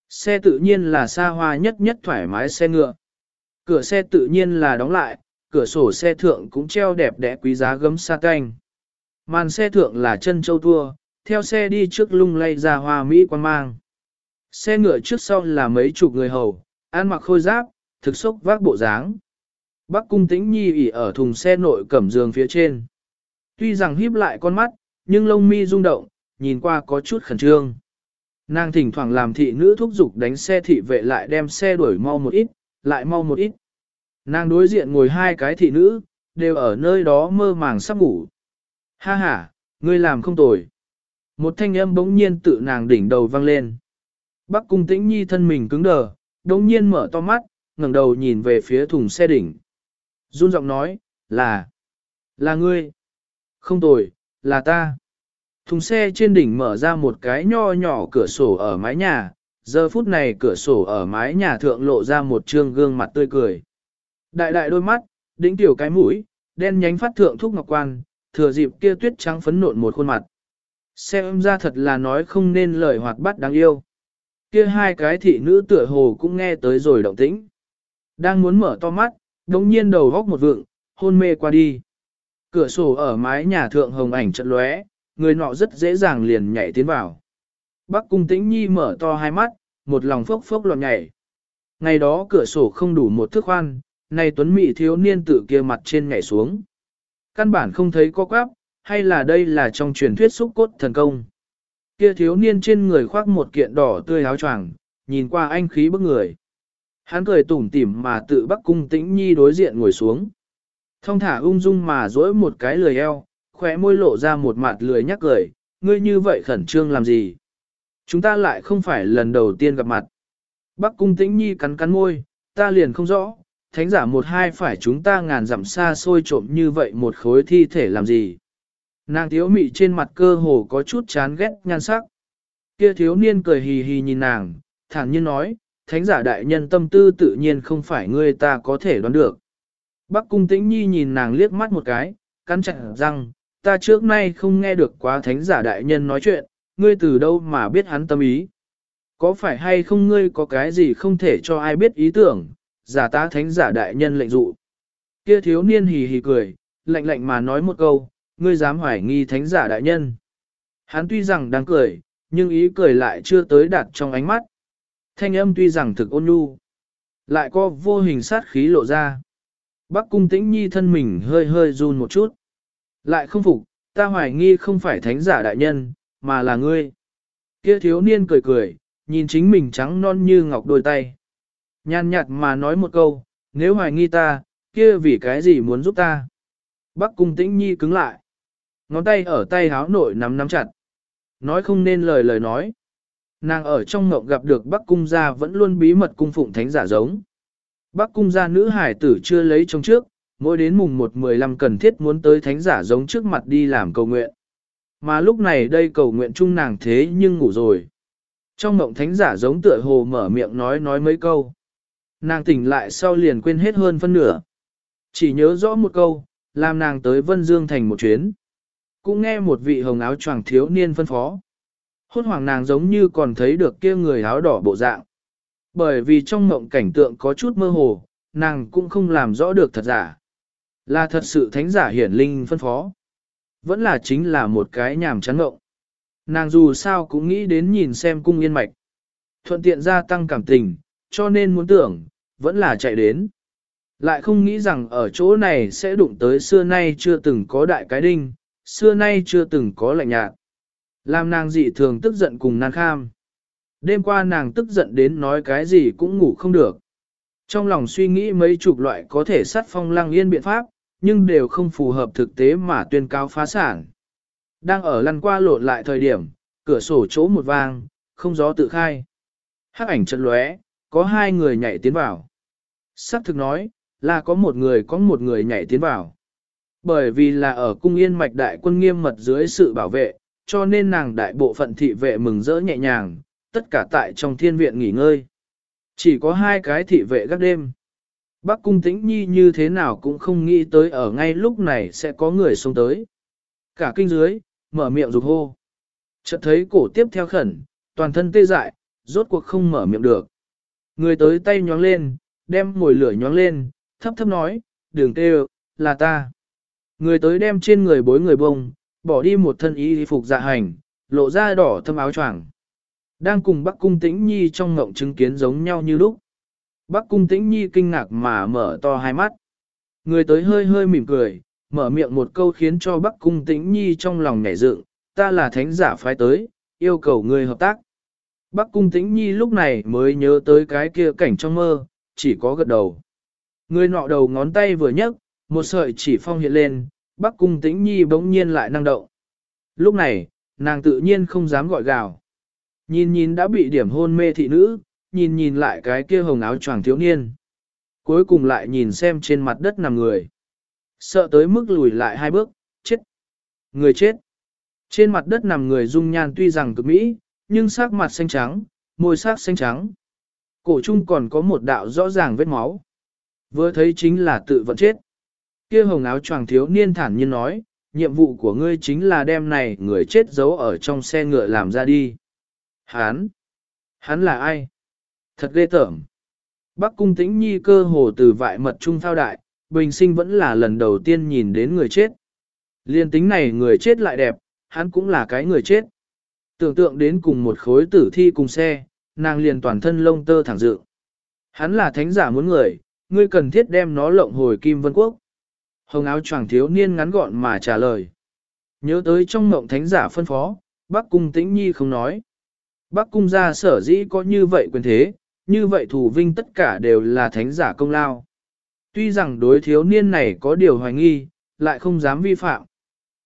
Xe tự nhiên là xa hoa nhất nhất thoải mái xe ngựa. Cửa xe tự nhiên là đóng lại, cửa sổ xe thượng cũng treo đẹp đẽ quý giá gấm sa canh. Màn xe thượng là chân châu tua, theo xe đi trước lung lay ra hoa Mỹ quan mang. Xe ngựa trước sau là mấy chục người hầu, ăn mặc khôi giáp, thực xốc vác bộ dáng. Bắc cung tĩnh nhi ỉ ở thùng xe nội cẩm giường phía trên. Tuy rằng híp lại con mắt, nhưng lông mi rung động, nhìn qua có chút khẩn trương. Nàng thỉnh thoảng làm thị nữ thúc giục đánh xe thị vệ lại đem xe đuổi mau một ít, lại mau một ít. Nàng đối diện ngồi hai cái thị nữ, đều ở nơi đó mơ màng sắp ngủ. Ha ha, ngươi làm không tồi. Một thanh âm bỗng nhiên tự nàng đỉnh đầu vang lên. Bắc cung tĩnh nhi thân mình cứng đờ, bỗng nhiên mở to mắt, ngẩng đầu nhìn về phía thùng xe đỉnh. Run giọng nói, là, Là ngươi. Không tồi, là ta. Thùng xe trên đỉnh mở ra một cái nho nhỏ cửa sổ ở mái nhà, giờ phút này cửa sổ ở mái nhà thượng lộ ra một trương gương mặt tươi cười. Đại đại đôi mắt, đỉnh tiểu cái mũi, đen nhánh phát thượng thúc ngọc quan, thừa dịp kia tuyết trắng phấn nộn một khuôn mặt. Xem ra thật là nói không nên lời hoạt bát đáng yêu. Kia hai cái thị nữ tựa hồ cũng nghe tới rồi động tĩnh. Đang muốn mở to mắt, đồng nhiên đầu góc một vượng, hôn mê qua đi. Cửa sổ ở mái nhà thượng hồng ảnh trận lóe, người nọ rất dễ dàng liền nhảy tiến vào. Bắc cung tĩnh nhi mở to hai mắt, một lòng phốc phốc lọt nhảy. Ngày đó cửa sổ không đủ một thước khoan, nay tuấn mị thiếu niên tự kia mặt trên nhảy xuống. Căn bản không thấy có quáp, hay là đây là trong truyền thuyết xúc cốt thần công. Kia thiếu niên trên người khoác một kiện đỏ tươi áo choàng, nhìn qua anh khí bức người. Hắn cười tủm tỉm mà tự bắc cung tĩnh nhi đối diện ngồi xuống. Thông thả ung dung mà dỗi một cái lười eo, khóe môi lộ ra một mặt lười nhắc cười, ngươi như vậy khẩn trương làm gì? Chúng ta lại không phải lần đầu tiên gặp mặt. Bắc cung tĩnh nhi cắn cắn môi, ta liền không rõ, thánh giả một hai phải chúng ta ngàn dặm xa xôi trộm như vậy một khối thi thể làm gì? Nàng thiếu mị trên mặt cơ hồ có chút chán ghét nhan sắc. Kia thiếu niên cười hì hì nhìn nàng, thản nhiên nói, thánh giả đại nhân tâm tư tự nhiên không phải ngươi ta có thể đoán được. Bắc cung tĩnh nhi nhìn nàng liếc mắt một cái, cắn chặt răng, ta trước nay không nghe được quá thánh giả đại nhân nói chuyện, ngươi từ đâu mà biết hắn tâm ý. Có phải hay không ngươi có cái gì không thể cho ai biết ý tưởng, giả tá thánh giả đại nhân lệnh dụ. Kia thiếu niên hì hì cười, lạnh lạnh mà nói một câu, ngươi dám hoài nghi thánh giả đại nhân. Hắn tuy rằng đang cười, nhưng ý cười lại chưa tới đạt trong ánh mắt. Thanh âm tuy rằng thực ôn nhu, lại có vô hình sát khí lộ ra. Bắc cung tĩnh nhi thân mình hơi hơi run một chút. Lại không phục, ta hoài nghi không phải thánh giả đại nhân, mà là ngươi. Kia thiếu niên cười cười, nhìn chính mình trắng non như ngọc đôi tay. Nhàn nhạt mà nói một câu, nếu hoài nghi ta, kia vì cái gì muốn giúp ta? Bắc cung tĩnh nhi cứng lại. Ngón tay ở tay háo nội nắm nắm chặt. Nói không nên lời lời nói. Nàng ở trong ngộng gặp được Bắc cung gia vẫn luôn bí mật cung phụng thánh giả giống. Bắc cung gia nữ hải tử chưa lấy trong trước, mỗi đến mùng 1-15 cần thiết muốn tới thánh giả giống trước mặt đi làm cầu nguyện. Mà lúc này đây cầu nguyện chung nàng thế nhưng ngủ rồi. Trong mộng thánh giả giống tựa hồ mở miệng nói nói mấy câu. Nàng tỉnh lại sau liền quên hết hơn phân nửa. Chỉ nhớ rõ một câu, làm nàng tới Vân Dương thành một chuyến. Cũng nghe một vị hồng áo choàng thiếu niên phân phó. Hốt hoảng nàng giống như còn thấy được kia người áo đỏ bộ dạng. Bởi vì trong mộng cảnh tượng có chút mơ hồ, nàng cũng không làm rõ được thật giả. Là thật sự thánh giả hiển linh phân phó. Vẫn là chính là một cái nhảm chán mộng. Nàng dù sao cũng nghĩ đến nhìn xem cung yên mạch. Thuận tiện gia tăng cảm tình, cho nên muốn tưởng, vẫn là chạy đến. Lại không nghĩ rằng ở chỗ này sẽ đụng tới xưa nay chưa từng có đại cái đinh, xưa nay chưa từng có lạnh nhạt. Làm nàng dị thường tức giận cùng nan kham. Đêm qua nàng tức giận đến nói cái gì cũng ngủ không được. Trong lòng suy nghĩ mấy chục loại có thể sát phong lăng yên biện pháp, nhưng đều không phù hợp thực tế mà tuyên cao phá sản. Đang ở lăn qua lộn lại thời điểm, cửa sổ chỗ một vang, không gió tự khai. Hắc ảnh chật lóe, có hai người nhảy tiến vào. Sắc thực nói, là có một người có một người nhảy tiến vào. Bởi vì là ở cung yên mạch đại quân nghiêm mật dưới sự bảo vệ, cho nên nàng đại bộ phận thị vệ mừng rỡ nhẹ nhàng, tất cả tại trong thiên viện nghỉ ngơi. Chỉ có hai cái thị vệ gác đêm. Bác cung tĩnh nhi như thế nào cũng không nghĩ tới ở ngay lúc này sẽ có người xông tới. Cả kinh dưới, mở miệng rục hô. Chợt thấy cổ tiếp theo khẩn, toàn thân tê dại, rốt cuộc không mở miệng được. Người tới tay nhóng lên, đem mồi lửa nhóng lên, thấp thấp nói, đường tê là ta. Người tới đem trên người bối người bông, bỏ đi một thân y phục dạ hành, lộ ra đỏ thâm áo choàng. Đang cùng Bắc Cung Tĩnh Nhi trong ngộng chứng kiến giống nhau như lúc. Bắc Cung Tĩnh Nhi kinh ngạc mà mở to hai mắt. Người tới hơi hơi mỉm cười, mở miệng một câu khiến cho Bắc Cung Tĩnh Nhi trong lòng nhảy dựng, ta là thánh giả phái tới, yêu cầu người hợp tác. Bắc Cung Tĩnh Nhi lúc này mới nhớ tới cái kia cảnh trong mơ, chỉ có gật đầu. Người nọ đầu ngón tay vừa nhấc, một sợi chỉ phong hiện lên, Bắc Cung Tĩnh Nhi bỗng nhiên lại năng động. Lúc này, nàng tự nhiên không dám gọi gào. Nhìn nhìn đã bị điểm hôn mê thị nữ, nhìn nhìn lại cái kia hồng áo choàng thiếu niên. Cuối cùng lại nhìn xem trên mặt đất nằm người. Sợ tới mức lùi lại hai bước, chết. Người chết. Trên mặt đất nằm người dung nhan tuy rằng cực mỹ, nhưng sắc mặt xanh trắng, môi sắc xanh trắng. Cổ trung còn có một đạo rõ ràng vết máu. Vừa thấy chính là tự vận chết. Kia hồng áo choàng thiếu niên thản nhiên nói, nhiệm vụ của ngươi chính là đem này người chết giấu ở trong xe ngựa làm ra đi. Hán! Hắn là ai? Thật ghê tởm. Bắc cung tĩnh nhi cơ hồ từ vại mật trung thao đại, bình sinh vẫn là lần đầu tiên nhìn đến người chết. Liên tính này người chết lại đẹp, hắn cũng là cái người chết. Tưởng tượng đến cùng một khối tử thi cùng xe, nàng liền toàn thân lông tơ thẳng dự. Hắn là thánh giả muốn người, ngươi cần thiết đem nó lộng hồi Kim Vân Quốc. Hồng áo choàng thiếu niên ngắn gọn mà trả lời. Nhớ tới trong mộng thánh giả phân phó, bác cung tĩnh nhi không nói. Bác cung gia sở dĩ có như vậy quyền thế, như vậy thủ vinh tất cả đều là thánh giả công lao. Tuy rằng đối thiếu niên này có điều hoài nghi, lại không dám vi phạm.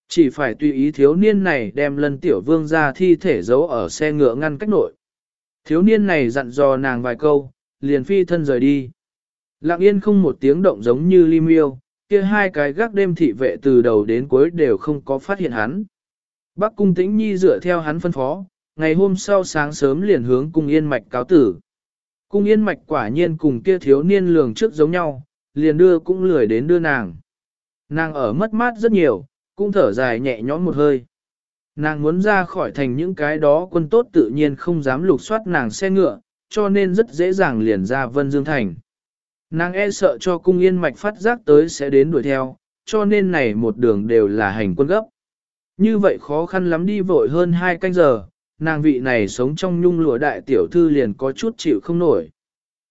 Chỉ phải tùy ý thiếu niên này đem lân tiểu vương ra thi thể giấu ở xe ngựa ngăn cách nội. Thiếu niên này dặn dò nàng vài câu, liền phi thân rời đi. Lặng yên không một tiếng động giống như lim yêu, kia hai cái gác đêm thị vệ từ đầu đến cuối đều không có phát hiện hắn. Bắc cung tĩnh nhi dựa theo hắn phân phó, ngày hôm sau sáng sớm liền hướng cung yên mạch cáo tử. Cung yên mạch quả nhiên cùng kia thiếu niên lường trước giống nhau, liền đưa cũng lười đến đưa nàng. Nàng ở mất mát rất nhiều, cũng thở dài nhẹ nhõm một hơi. Nàng muốn ra khỏi thành những cái đó quân tốt tự nhiên không dám lục soát nàng xe ngựa, cho nên rất dễ dàng liền ra Vân Dương Thành. Nàng e sợ cho cung yên mạch phát giác tới sẽ đến đuổi theo, cho nên này một đường đều là hành quân gấp. Như vậy khó khăn lắm đi vội hơn hai canh giờ, nàng vị này sống trong nhung lụa đại tiểu thư liền có chút chịu không nổi.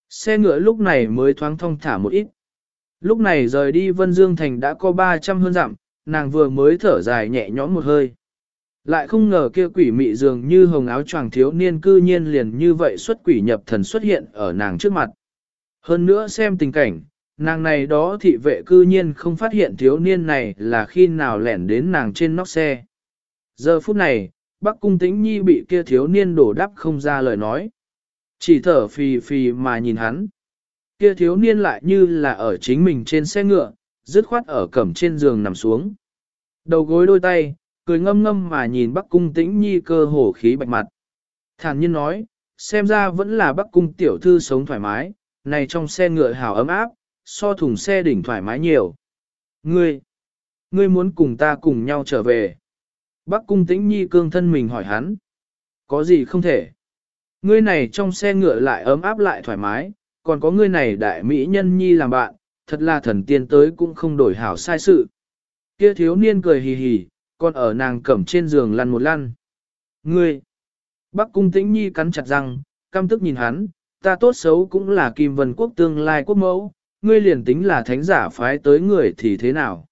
Xe ngựa lúc này mới thoáng thông thả một ít. Lúc này rời đi Vân Dương Thành đã có 300 hơn dặm, nàng vừa mới thở dài nhẹ nhõm một hơi. Lại không ngờ kia quỷ mị dường như hồng áo choàng thiếu niên cư nhiên liền như vậy xuất quỷ nhập thần xuất hiện ở nàng trước mặt. Hơn nữa xem tình cảnh, nàng này đó thị vệ cư nhiên không phát hiện thiếu niên này là khi nào lẻn đến nàng trên nóc xe. Giờ phút này, bác cung tĩnh nhi bị kia thiếu niên đổ đắp không ra lời nói. Chỉ thở phì phì mà nhìn hắn. Kia thiếu niên lại như là ở chính mình trên xe ngựa, dứt khoát ở cẩm trên giường nằm xuống. Đầu gối đôi tay, cười ngâm ngâm mà nhìn Bắc Cung Tĩnh Nhi cơ hổ khí bạch mặt. Thản nhiên nói, xem ra vẫn là Bắc Cung tiểu thư sống thoải mái, này trong xe ngựa hào ấm áp, so thùng xe đỉnh thoải mái nhiều. Ngươi, ngươi muốn cùng ta cùng nhau trở về. Bắc Cung Tĩnh Nhi cương thân mình hỏi hắn. Có gì không thể? Ngươi này trong xe ngựa lại ấm áp lại thoải mái, còn có ngươi này đại mỹ nhân nhi làm bạn, thật là thần tiên tới cũng không đổi hảo sai sự. Kia thiếu niên cười hì hì, còn ở nàng cẩm trên giường lăn một lăn. Ngươi! Bắc cung tĩnh nhi cắn chặt răng, căm tức nhìn hắn, ta tốt xấu cũng là kim vân quốc tương lai quốc mẫu, ngươi liền tính là thánh giả phái tới người thì thế nào?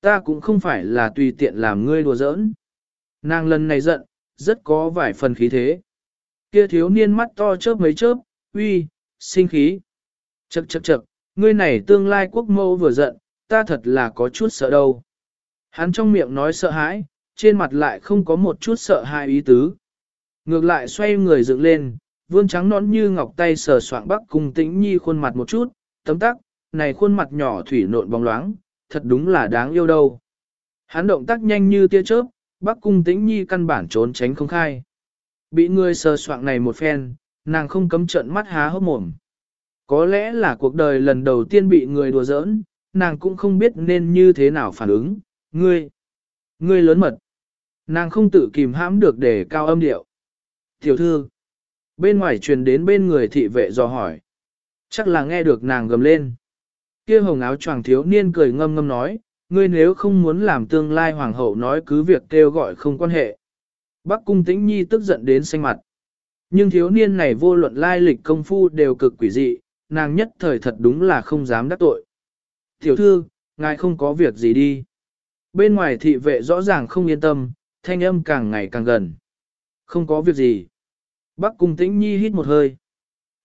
Ta cũng không phải là tùy tiện làm ngươi đùa giỡn. Nàng lần này giận, rất có vài phần khí thế. Kia thiếu niên mắt to chớp mấy chớp, uy, sinh khí. Chậc chậc chậc, ngươi này tương lai quốc mẫu vừa giận, ta thật là có chút sợ đâu. Hắn trong miệng nói sợ hãi, trên mặt lại không có một chút sợ hãi ý tứ. Ngược lại xoay người dựng lên, vươn trắng nón như ngọc tay sờ soạng bắc cùng tĩnh nhi khuôn mặt một chút, tấm tắc, này khuôn mặt nhỏ thủy nộn bóng loáng, thật đúng là đáng yêu đâu. Hắn động tác nhanh như tia chớp, bắc cung tĩnh nhi căn bản trốn tránh không khai. Bị người sờ soạng này một phen, nàng không cấm trận mắt há hốc mồm. Có lẽ là cuộc đời lần đầu tiên bị người đùa giỡn, nàng cũng không biết nên như thế nào phản ứng. Ngươi, ngươi lớn mật. Nàng không tự kìm hãm được để cao âm điệu. Tiểu thư, bên ngoài truyền đến bên người thị vệ dò hỏi. Chắc là nghe được nàng gầm lên. Kia hồng áo choàng thiếu niên cười ngâm ngâm nói, ngươi nếu không muốn làm tương lai hoàng hậu nói cứ việc kêu gọi không quan hệ. Bắc cung tĩnh nhi tức giận đến xanh mặt. Nhưng thiếu niên này vô luận lai lịch công phu đều cực quỷ dị, nàng nhất thời thật đúng là không dám đắc tội. Tiểu thư, ngài không có việc gì đi. Bên ngoài thị vệ rõ ràng không yên tâm, thanh âm càng ngày càng gần. Không có việc gì. Bắc cung tĩnh nhi hít một hơi.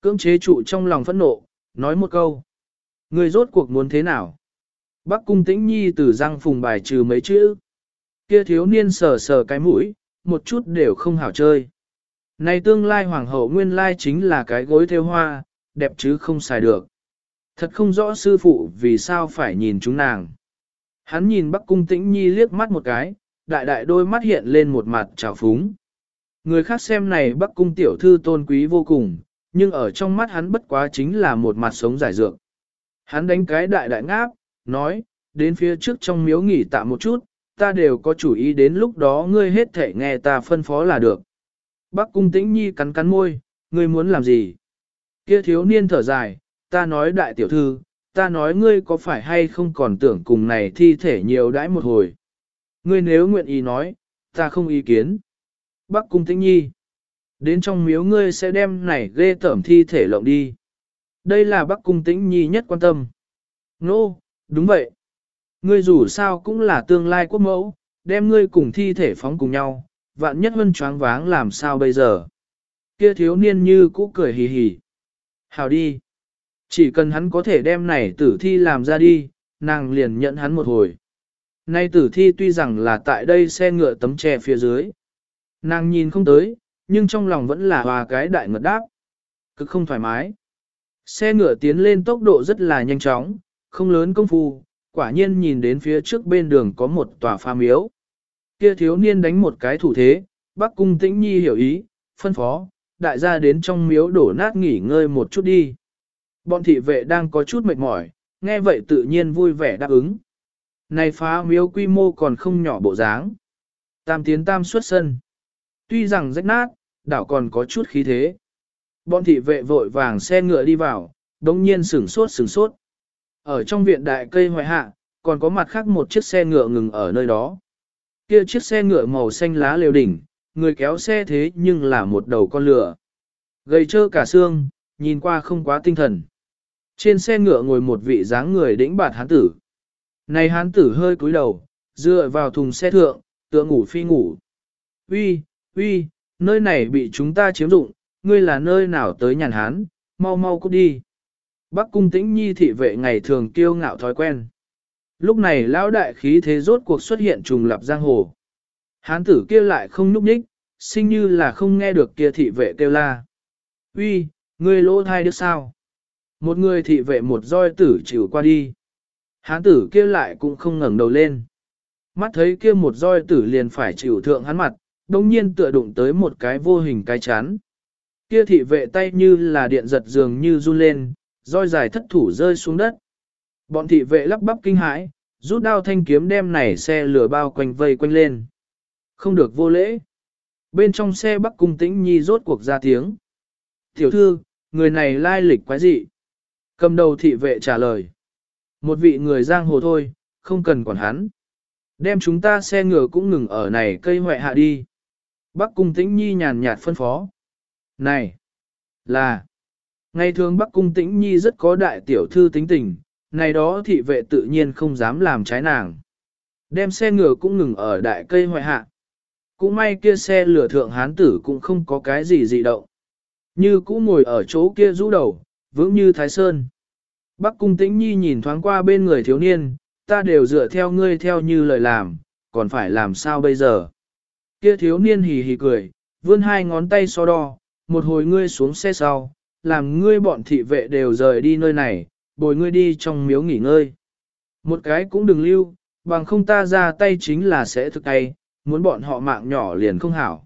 Cưỡng chế trụ trong lòng phẫn nộ, nói một câu. Người rốt cuộc muốn thế nào? Bắc cung tĩnh nhi từ răng phùng bài trừ mấy chữ. Kia thiếu niên sờ sờ cái mũi, một chút đều không hảo chơi. Này tương lai hoàng hậu nguyên lai chính là cái gối theo hoa, đẹp chứ không xài được. Thật không rõ sư phụ vì sao phải nhìn chúng nàng. Hắn nhìn Bắc Cung Tĩnh Nhi liếc mắt một cái, đại đại đôi mắt hiện lên một mặt trào phúng. Người khác xem này Bắc Cung tiểu thư tôn quý vô cùng, nhưng ở trong mắt hắn bất quá chính là một mặt sống giải dược. Hắn đánh cái đại đại ngáp, nói, đến phía trước trong miếu nghỉ tạm một chút, ta đều có chủ ý đến lúc đó ngươi hết thể nghe ta phân phó là được. Bắc Cung Tĩnh Nhi cắn cắn môi, ngươi muốn làm gì? Kia thiếu niên thở dài, ta nói đại tiểu thư, ta nói ngươi có phải hay không còn tưởng cùng này thi thể nhiều đãi một hồi. Ngươi nếu nguyện ý nói, ta không ý kiến. Bắc cung tĩnh nhi. Đến trong miếu ngươi sẽ đem này ghê tởm thi thể lộng đi. Đây là Bắc cung tĩnh nhi nhất quan tâm. Nô, no, đúng vậy. Ngươi dù sao cũng là tương lai quốc mẫu, đem ngươi cùng thi thể phóng cùng nhau, vạn nhất vân choáng váng làm sao bây giờ. Kia thiếu niên như cũ cười hì hì. Hào đi. Chỉ cần hắn có thể đem này tử thi làm ra đi, nàng liền nhận hắn một hồi. Nay tử thi tuy rằng là tại đây xe ngựa tấm tre phía dưới. Nàng nhìn không tới, nhưng trong lòng vẫn là hòa cái đại ngật đáp. Cực không thoải mái. Xe ngựa tiến lên tốc độ rất là nhanh chóng, không lớn công phu, quả nhiên nhìn đến phía trước bên đường có một tòa pha miếu. Kia thiếu niên đánh một cái thủ thế, bác cung tĩnh nhi hiểu ý, phân phó, đại gia đến trong miếu đổ nát nghỉ ngơi một chút đi. Bọn thị vệ đang có chút mệt mỏi, nghe vậy tự nhiên vui vẻ đáp ứng. Này phá miếu quy mô còn không nhỏ bộ dáng. Tam tiến tam xuất sân. Tuy rằng rách nát, đảo còn có chút khí thế. Bọn thị vệ vội vàng xe ngựa đi vào, đống nhiên sửng sốt sửng sốt. Ở trong viện đại cây hoài hạ, còn có mặt khác một chiếc xe ngựa ngừng ở nơi đó. Kia chiếc xe ngựa màu xanh lá liều đỉnh, người kéo xe thế nhưng là một đầu con lửa. Gầy trơ cả xương, nhìn qua không quá tinh thần. Trên xe ngựa ngồi một vị dáng người đĩnh bạt hán tử. Này hán tử hơi cúi đầu, dựa vào thùng xe thượng, tựa ngủ phi ngủ. Uy, uy, nơi này bị chúng ta chiếm dụng, ngươi là nơi nào tới nhàn hán, mau mau cút đi. Bắc cung tĩnh nhi thị vệ ngày thường kiêu ngạo thói quen. Lúc này lão đại khí thế rốt cuộc xuất hiện trùng lập giang hồ. Hán tử kia lại không núp nhích, sinh như là không nghe được kia thị vệ kêu la. Uy, ngươi lỗ thai được sao? Một người thị vệ một roi tử chịu qua đi. Hán tử kia lại cũng không ngẩng đầu lên. Mắt thấy kia một roi tử liền phải chịu thượng hắn mặt, đồng nhiên tựa đụng tới một cái vô hình cái chán. Kia thị vệ tay như là điện giật dường như run lên, roi dài thất thủ rơi xuống đất. Bọn thị vệ lắp bắp kinh hãi, rút đao thanh kiếm đem này xe lửa bao quanh vây quanh lên. Không được vô lễ. Bên trong xe bắc cung tĩnh nhi rốt cuộc ra tiếng. Tiểu thư, người này lai lịch quái dị. Cầm đầu thị vệ trả lời. Một vị người giang hồ thôi, không cần quản hắn. Đem chúng ta xe ngựa cũng ngừng ở này cây hoại hạ đi. Bắc cung tĩnh nhi nhàn nhạt phân phó. Này, là, ngày thường Bắc cung tĩnh nhi rất có đại tiểu thư tính tình, này đó thị vệ tự nhiên không dám làm trái nàng. Đem xe ngựa cũng ngừng ở đại cây hoại hạ. Cũng may kia xe lửa thượng hán tử cũng không có cái gì dị động. Như cũ ngồi ở chỗ kia rũ đầu, vững như Thái Sơn. Bắc cung tĩnh nhi nhìn thoáng qua bên người thiếu niên, ta đều dựa theo ngươi theo như lời làm, còn phải làm sao bây giờ? Kia thiếu niên hì hì cười, vươn hai ngón tay so đo, một hồi ngươi xuống xe sau, làm ngươi bọn thị vệ đều rời đi nơi này, bồi ngươi đi trong miếu nghỉ ngơi. Một cái cũng đừng lưu, bằng không ta ra tay chính là sẽ thực tay, muốn bọn họ mạng nhỏ liền không hảo.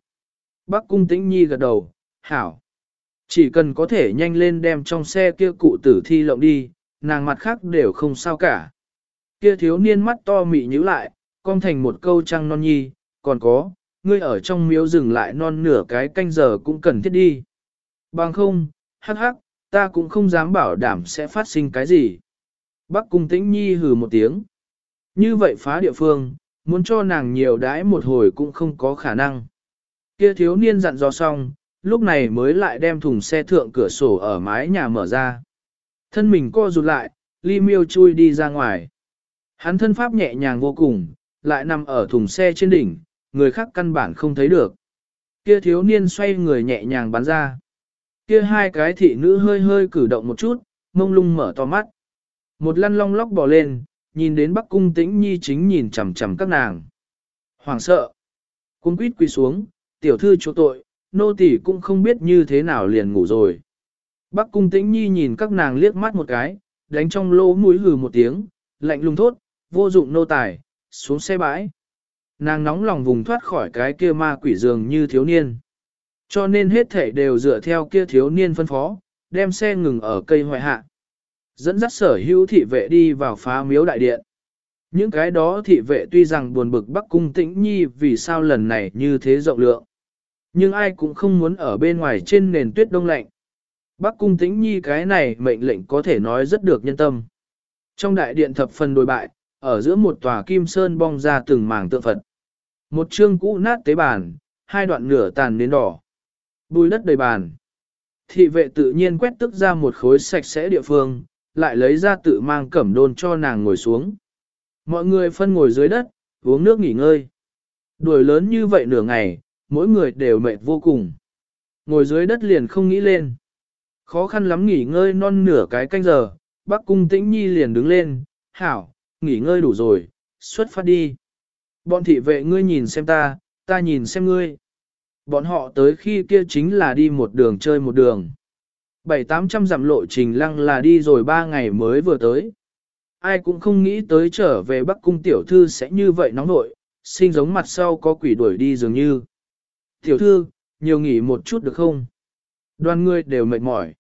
Bắc cung tĩnh nhi gật đầu, hảo. Chỉ cần có thể nhanh lên đem trong xe kia cụ tử thi lộng đi, nàng mặt khác đều không sao cả. Kia thiếu niên mắt to mị nhíu lại, con thành một câu trăng non nhi, còn có, ngươi ở trong miếu dừng lại non nửa cái canh giờ cũng cần thiết đi. Bằng không, hắc hắc, ta cũng không dám bảo đảm sẽ phát sinh cái gì. Bắc cung tĩnh nhi hừ một tiếng. Như vậy phá địa phương, muốn cho nàng nhiều đãi một hồi cũng không có khả năng. Kia thiếu niên dặn dò xong, lúc này mới lại đem thùng xe thượng cửa sổ ở mái nhà mở ra. Thân mình co rụt lại, ly miêu chui đi ra ngoài. Hắn thân pháp nhẹ nhàng vô cùng, lại nằm ở thùng xe trên đỉnh, người khác căn bản không thấy được. Kia thiếu niên xoay người nhẹ nhàng bắn ra. Kia hai cái thị nữ hơi hơi cử động một chút, mông lung mở to mắt. Một lăn long lóc bò lên, nhìn đến Bắc Cung Tĩnh Nhi chính nhìn chằm chằm các nàng. Hoàng sợ. Cung quýt quỳ xuống, tiểu thư chỗ tội, nô tỳ cũng không biết như thế nào liền ngủ rồi. Bắc Cung Tĩnh Nhi nhìn các nàng liếc mắt một cái, đánh trong lỗ mũi hừ một tiếng, lạnh lùng thốt, vô dụng nô tài, xuống xe bãi. Nàng nóng lòng vùng thoát khỏi cái kia ma quỷ giường như thiếu niên. Cho nên hết thể đều dựa theo kia thiếu niên phân phó, đem xe ngừng ở cây hoại hạ. Dẫn dắt sở hữu thị vệ đi vào phá miếu đại điện. Những cái đó thị vệ tuy rằng buồn bực Bắc Cung Tĩnh Nhi vì sao lần này như thế rộng lượng. Nhưng ai cũng không muốn ở bên ngoài trên nền tuyết đông lạnh. Bắc Cung Tĩnh Nhi cái này mệnh lệnh có thể nói rất được nhân tâm. Trong đại điện thập phần đồi bại, ở giữa một tòa kim sơn bong ra từng mảng tượng Phật. Một chương cũ nát tế bàn, hai đoạn nửa tàn đến đỏ. Bùi đất đầy bàn. Thị vệ tự nhiên quét tức ra một khối sạch sẽ địa phương, lại lấy ra tự mang cẩm đôn cho nàng ngồi xuống. Mọi người phân ngồi dưới đất, uống nước nghỉ ngơi. Đuổi lớn như vậy nửa ngày, mỗi người đều mệt vô cùng. Ngồi dưới đất liền không nghĩ lên. Khó khăn lắm nghỉ ngơi non nửa cái canh giờ, bác cung tĩnh nhi liền đứng lên, hảo, nghỉ ngơi đủ rồi, xuất phát đi. Bọn thị vệ ngươi nhìn xem ta, ta nhìn xem ngươi. Bọn họ tới khi kia chính là đi một đường chơi một đường. Bảy tám trăm dặm lộ trình lăng là đi rồi ba ngày mới vừa tới. Ai cũng không nghĩ tới trở về Bắc Cung tiểu thư sẽ như vậy nóng nội, sinh giống mặt sau có quỷ đuổi đi dường như. Tiểu thư, nhiều nghỉ một chút được không? Đoàn người đều mệt mỏi.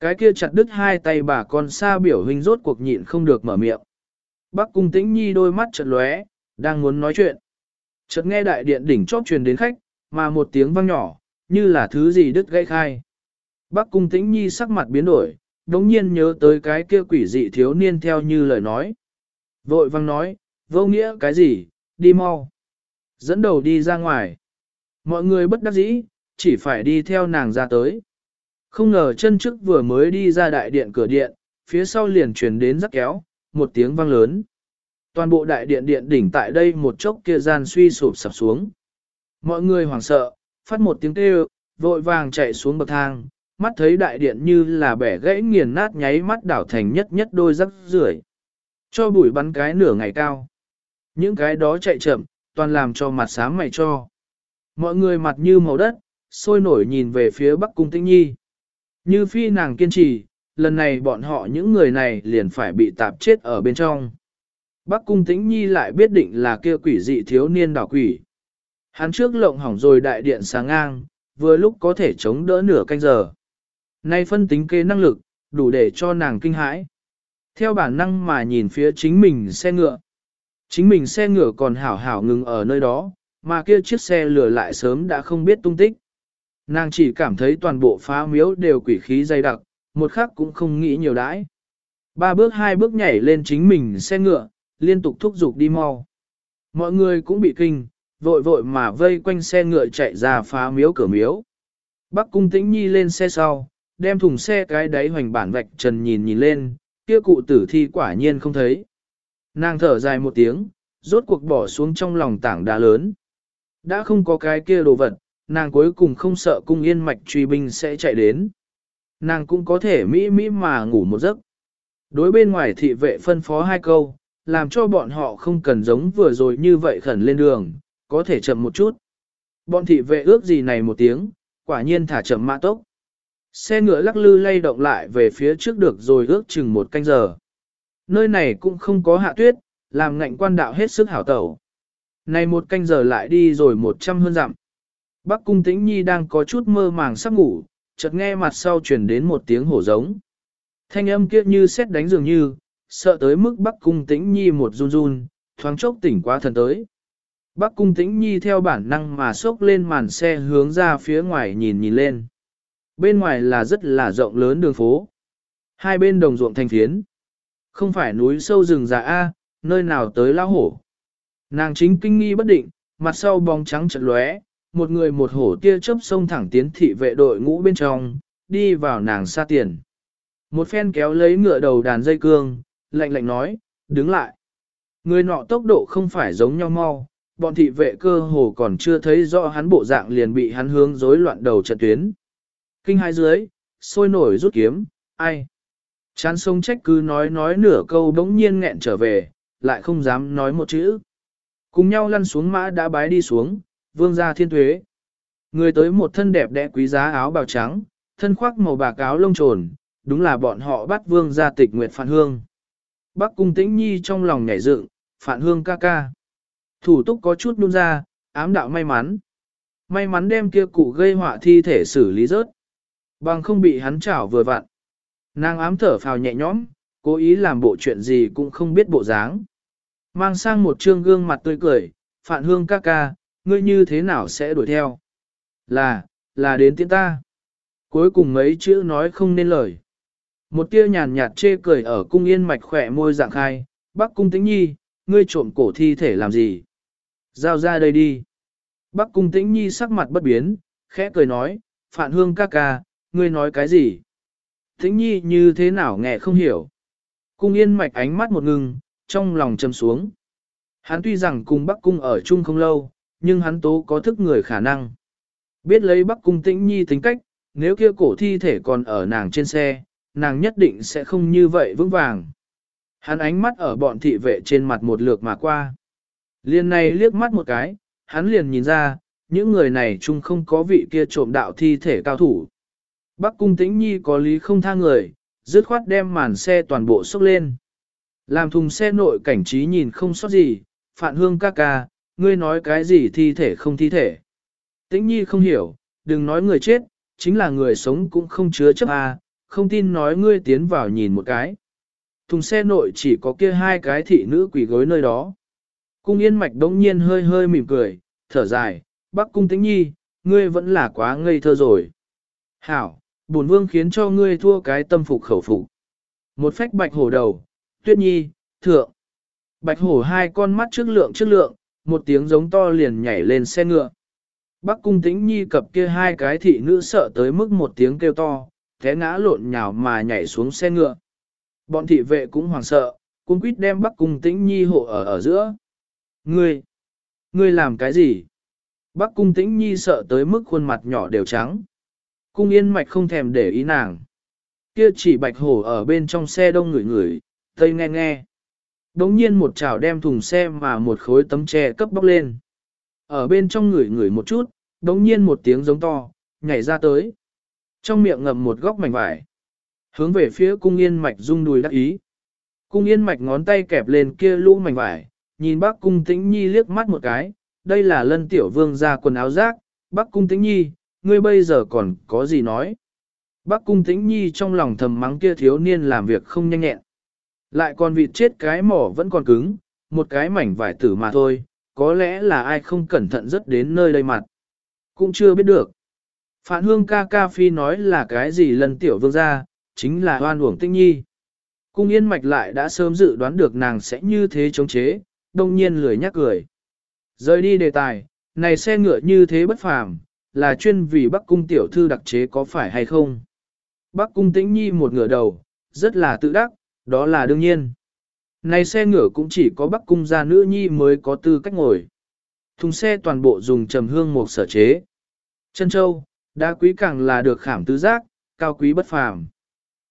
Cái kia chặt đứt hai tay bà con xa biểu hình rốt cuộc nhịn không được mở miệng. Bắc cung tĩnh nhi đôi mắt chợt lóe, đang muốn nói chuyện. Chợt nghe đại điện đỉnh chóp truyền đến khách, mà một tiếng vang nhỏ, như là thứ gì đứt gãy khai. Bắc cung tĩnh nhi sắc mặt biến đổi, đống nhiên nhớ tới cái kia quỷ dị thiếu niên theo như lời nói. Vội vang nói, vô nghĩa cái gì, đi mau. Dẫn đầu đi ra ngoài. Mọi người bất đắc dĩ, chỉ phải đi theo nàng ra tới. Không ngờ chân trước vừa mới đi ra đại điện cửa điện, phía sau liền truyền đến rắc kéo, một tiếng vang lớn. Toàn bộ đại điện điện đỉnh tại đây một chốc kia gian suy sụp sập xuống. Mọi người hoảng sợ, phát một tiếng kêu, vội vàng chạy xuống bậc thang, mắt thấy đại điện như là bẻ gãy nghiền nát nháy mắt đảo thành nhất nhất đôi rắc rưởi Cho bụi bắn cái nửa ngày cao. Những cái đó chạy chậm, toàn làm cho mặt sáng mày cho. Mọi người mặt như màu đất, sôi nổi nhìn về phía Bắc Cung Tĩnh Nhi. Như phi nàng kiên trì, lần này bọn họ những người này liền phải bị tạp chết ở bên trong. Bắc Cung Tĩnh Nhi lại biết định là kia quỷ dị thiếu niên đảo quỷ. Hắn trước lộng hỏng rồi đại điện sáng ngang, vừa lúc có thể chống đỡ nửa canh giờ. Nay phân tính kế năng lực, đủ để cho nàng kinh hãi. Theo bản năng mà nhìn phía chính mình xe ngựa. Chính mình xe ngựa còn hảo hảo ngừng ở nơi đó, mà kia chiếc xe lửa lại sớm đã không biết tung tích. Nàng chỉ cảm thấy toàn bộ phá miếu đều quỷ khí dày đặc, một khắc cũng không nghĩ nhiều đãi. Ba bước hai bước nhảy lên chính mình xe ngựa, liên tục thúc giục đi mau. Mọi người cũng bị kinh, vội vội mà vây quanh xe ngựa chạy ra phá miếu cửa miếu. Bắc cung tĩnh nhi lên xe sau, đem thùng xe cái đáy hoành bản vạch trần nhìn nhìn lên, kia cụ tử thi quả nhiên không thấy. Nàng thở dài một tiếng, rốt cuộc bỏ xuống trong lòng tảng đá lớn. Đã không có cái kia đồ vật, nàng cuối cùng không sợ cung yên mạch truy binh sẽ chạy đến. Nàng cũng có thể mỹ mỹ mà ngủ một giấc. Đối bên ngoài thị vệ phân phó hai câu, làm cho bọn họ không cần giống vừa rồi như vậy khẩn lên đường, có thể chậm một chút. Bọn thị vệ ước gì này một tiếng, quả nhiên thả chậm mã tốc. Xe ngựa lắc lư lay động lại về phía trước được rồi ước chừng một canh giờ. Nơi này cũng không có hạ tuyết, làm ngạnh quan đạo hết sức hảo tẩu. Này một canh giờ lại đi rồi một trăm hơn dặm. Bắc cung tĩnh nhi đang có chút mơ màng sắp ngủ, chợt nghe mặt sau truyền đến một tiếng hổ giống. Thanh âm kia như xét đánh dường như, sợ tới mức Bắc cung tĩnh nhi một run run, thoáng chốc tỉnh quá thần tới. Bắc cung tĩnh nhi theo bản năng mà xốc lên màn xe hướng ra phía ngoài nhìn nhìn lên. Bên ngoài là rất là rộng lớn đường phố. Hai bên đồng ruộng thành phiến. Không phải núi sâu rừng già A, nơi nào tới lao hổ. Nàng chính kinh nghi bất định, mặt sau bóng trắng chật lóe, một người một hổ tia chớp sông thẳng tiến thị vệ đội ngũ bên trong, đi vào nàng xa tiền. Một phen kéo lấy ngựa đầu đàn dây cương, lạnh lạnh nói, đứng lại. Người nọ tốc độ không phải giống nhau mau, bọn thị vệ cơ hồ còn chưa thấy rõ hắn bộ dạng liền bị hắn hướng rối loạn đầu trận tuyến. Kinh hai dưới, sôi nổi rút kiếm, ai? Chán sông trách cứ nói nói nửa câu đống nhiên nghẹn trở về, lại không dám nói một chữ. Cùng nhau lăn xuống mã đã bái đi xuống, vương gia thiên thuế. Người tới một thân đẹp đẽ quý giá áo bào trắng, thân khoác màu bạc áo lông trồn, đúng là bọn họ bắt vương gia tịch nguyệt phản hương. Bắc cung tĩnh nhi trong lòng nhảy dựng, phản hương ca ca. Thủ túc có chút nôn ra, ám đạo may mắn. May mắn đem kia cụ gây họa thi thể xử lý rớt. Bằng không bị hắn chảo vừa vặn. Nàng ám thở phào nhẹ nhõm, cố ý làm bộ chuyện gì cũng không biết bộ dáng. Mang sang một trương gương mặt tươi cười, phản hương ca ca, ngươi như thế nào sẽ đuổi theo? Là, là đến tiễn ta. Cuối cùng mấy chữ nói không nên lời. Một tia nhàn nhạt chê cười ở cung yên mạch khỏe môi dạng khai, bác cung tĩnh nhi, ngươi trộm cổ thi thể làm gì? Giao ra đây đi. Bác cung tĩnh nhi sắc mặt bất biến, khẽ cười nói, phản hương ca ca, ngươi nói cái gì? Tĩnh nhi như thế nào nghe không hiểu. Cung yên mạch ánh mắt một ngừng, trong lòng châm xuống. Hắn tuy rằng cùng Bắc Cung ở chung không lâu, nhưng hắn tố có thức người khả năng. Biết lấy Bắc Cung tĩnh nhi tính cách, nếu kia cổ thi thể còn ở nàng trên xe, nàng nhất định sẽ không như vậy vững vàng. Hắn ánh mắt ở bọn thị vệ trên mặt một lượt mà qua. Liên này liếc mắt một cái, hắn liền nhìn ra, những người này chung không có vị kia trộm đạo thi thể cao thủ. Bắc cung tĩnh nhi có lý không tha người, dứt khoát đem màn xe toàn bộ xốc lên. Làm thùng xe nội cảnh trí nhìn không sót gì, phản hương ca ca, ngươi nói cái gì thi thể không thi thể. Tĩnh nhi không hiểu, đừng nói người chết, chính là người sống cũng không chứa chấp à, không tin nói ngươi tiến vào nhìn một cái. Thùng xe nội chỉ có kia hai cái thị nữ quỷ gối nơi đó. Cung yên mạch đống nhiên hơi hơi mỉm cười, thở dài, bác cung tĩnh nhi, ngươi vẫn là quá ngây thơ rồi. Hảo, bổn vương khiến cho ngươi thua cái tâm phục khẩu phục. Một phách bạch hổ đầu, tuyết nhi, thượng. Bạch hổ hai con mắt trước lượng trước lượng, một tiếng giống to liền nhảy lên xe ngựa. Bắc cung tĩnh nhi cập kia hai cái thị nữ sợ tới mức một tiếng kêu to, thế ngã lộn nhào mà nhảy xuống xe ngựa. Bọn thị vệ cũng hoảng sợ, cung quýt đem Bắc cung tĩnh nhi hộ ở ở giữa. Ngươi, ngươi làm cái gì? Bắc cung tĩnh nhi sợ tới mức khuôn mặt nhỏ đều trắng. Cung yên mạch không thèm để ý nàng. Kia chỉ bạch hổ ở bên trong xe đông ngửi ngửi, tây nghe nghe. Đống nhiên một chảo đem thùng xe mà một khối tấm tre cấp bóc lên. Ở bên trong ngửi ngửi một chút, đống nhiên một tiếng giống to, nhảy ra tới. Trong miệng ngậm một góc mảnh vải. Hướng về phía cung yên mạch rung đùi đắc ý. Cung yên mạch ngón tay kẹp lên kia lũ mảnh vải, nhìn bác cung tĩnh nhi liếc mắt một cái, đây là lân tiểu vương ra quần áo rác, bác cung tĩnh nhi, ngươi bây giờ còn có gì nói. Bác cung tĩnh nhi trong lòng thầm mắng kia thiếu niên làm việc không nhanh nhẹn. Lại còn vịt chết cái mỏ vẫn còn cứng, một cái mảnh vải tử mà thôi, có lẽ là ai không cẩn thận rất đến nơi đây mặt. Cũng chưa biết được. Phản hương ca ca phi nói là cái gì lần tiểu vương ra, chính là hoan uổng tinh nhi. Cung yên mạch lại đã sớm dự đoán được nàng sẽ như thế chống chế, đông nhiên lười nhắc cười. Rời đi đề tài, này xe ngựa như thế bất phàm, là chuyên vì Bắc Cung tiểu thư đặc chế có phải hay không? Bắc Cung tĩnh nhi một ngựa đầu, rất là tự đắc, đó là đương nhiên. Này xe ngựa cũng chỉ có Bắc Cung gia nữ nhi mới có tư cách ngồi. Thùng xe toàn bộ dùng trầm hương một sở chế. Chân châu, đá quý càng là được khảm tứ giác, cao quý bất phàm.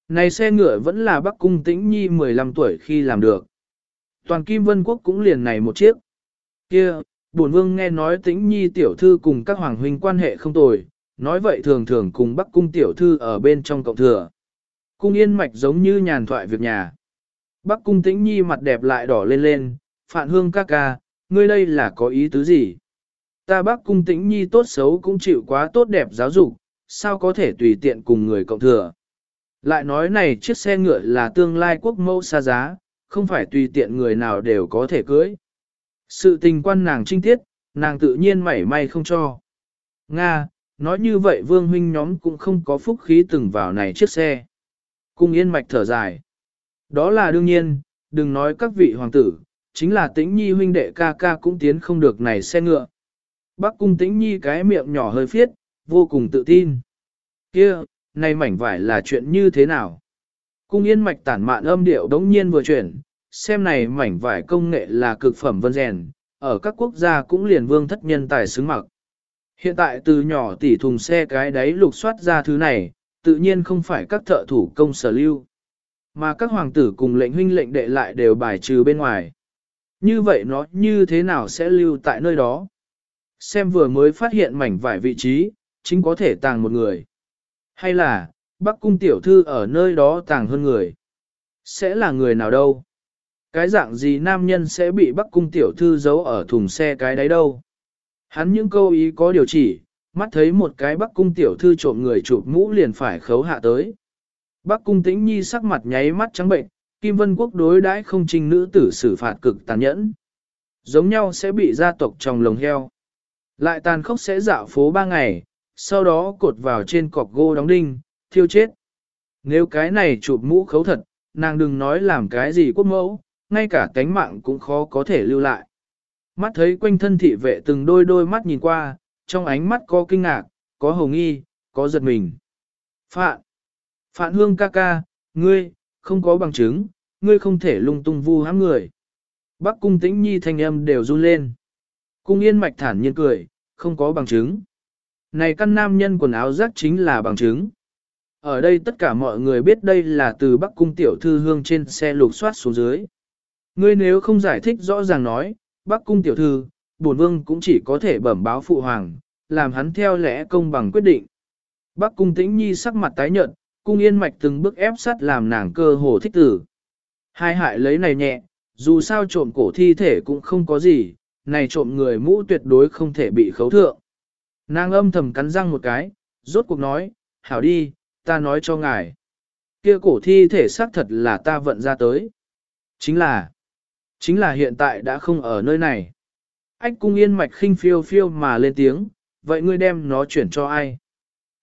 Này xe ngựa vẫn là Bắc Cung Tĩnh Nhi 15 tuổi khi làm được. Toàn Kim Vân Quốc cũng liền này một chiếc. Kia, bổn vương nghe nói Tĩnh Nhi tiểu thư cùng các hoàng huynh quan hệ không tồi, nói vậy thường thường cùng Bắc Cung tiểu thư ở bên trong cộng thừa. Cung yên mạch giống như nhàn thoại việc nhà. Bắc Cung Tĩnh Nhi mặt đẹp lại đỏ lên lên, "Phạn hương ca ca, ngươi đây là có ý tứ gì? Ta Bắc Cung Tĩnh Nhi tốt xấu cũng chịu quá tốt đẹp giáo dục, sao có thể tùy tiện cùng người cộng thừa? Lại nói này chiếc xe ngựa là tương lai quốc mẫu xa giá, không phải tùy tiện người nào đều có thể cưới. Sự tình quan nàng trinh tiết, nàng tự nhiên mảy may không cho. Nga, nói như vậy vương huynh nhóm cũng không có phúc khí từng vào này chiếc xe. Cung yên mạch thở dài. Đó là đương nhiên, đừng nói các vị hoàng tử, chính là tĩnh nhi huynh đệ ca ca cũng tiến không được này xe ngựa. Bác cung tĩnh nhi cái miệng nhỏ hơi phiết, vô cùng tự tin. kia nay mảnh vải là chuyện như thế nào? Cung yên mạch tản mạn âm điệu đống nhiên vừa chuyển, xem này mảnh vải công nghệ là cực phẩm vân rèn, ở các quốc gia cũng liền vương thất nhân tài xứng mặc. Hiện tại từ nhỏ tỉ thùng xe cái đáy lục soát ra thứ này, tự nhiên không phải các thợ thủ công sở lưu. Mà các hoàng tử cùng lệnh huynh lệnh đệ lại đều bài trừ bên ngoài. Như vậy nó như thế nào sẽ lưu tại nơi đó? Xem vừa mới phát hiện mảnh vải vị trí, chính có thể tàng một người. Hay là, Bắc cung tiểu thư ở nơi đó tàng hơn người? Sẽ là người nào đâu? Cái dạng gì nam nhân sẽ bị bắc cung tiểu thư giấu ở thùng xe cái đấy đâu. Hắn những câu ý có điều chỉ, mắt thấy một cái bắc cung tiểu thư trộm người chụp mũ liền phải khấu hạ tới. Bắc cung tĩnh nhi sắc mặt nháy mắt trắng bệnh, Kim Vân Quốc đối đãi không trinh nữ tử xử phạt cực tàn nhẫn. Giống nhau sẽ bị gia tộc trong lồng heo. Lại tàn khốc sẽ dạo phố ba ngày, sau đó cột vào trên cọc gô đóng đinh, thiêu chết. Nếu cái này chụp mũ khấu thật, nàng đừng nói làm cái gì quốc mẫu, ngay cả cánh mạng cũng khó có thể lưu lại. Mắt thấy quanh thân thị vệ từng đôi đôi mắt nhìn qua, trong ánh mắt có kinh ngạc, có hồng nghi, có giật mình. Phạn! Phạn hương ca ca, ngươi, không có bằng chứng, ngươi không thể lung tung vu hãm người. Bắc cung tĩnh nhi thanh âm đều run lên. Cung yên mạch thản nhiên cười, không có bằng chứng. Này căn nam nhân quần áo rác chính là bằng chứng. Ở đây tất cả mọi người biết đây là từ Bắc cung tiểu thư hương trên xe lục soát xuống dưới. Ngươi nếu không giải thích rõ ràng nói, Bắc cung tiểu thư, bổn vương cũng chỉ có thể bẩm báo phụ hoàng, làm hắn theo lẽ công bằng quyết định. Bắc cung tĩnh nhi sắc mặt tái nhợt, cung yên mạch từng bước ép sát làm nàng cơ hồ thích tử. Hai hại lấy này nhẹ, dù sao trộm cổ thi thể cũng không có gì, này trộm người mũ tuyệt đối không thể bị khấu thượng. Nàng âm thầm cắn răng một cái, rốt cuộc nói, hảo đi, ta nói cho ngài. Kia cổ thi thể xác thật là ta vận ra tới. Chính là, chính là hiện tại đã không ở nơi này. Ách cung yên mạch khinh phiêu phiêu mà lên tiếng, vậy ngươi đem nó chuyển cho ai?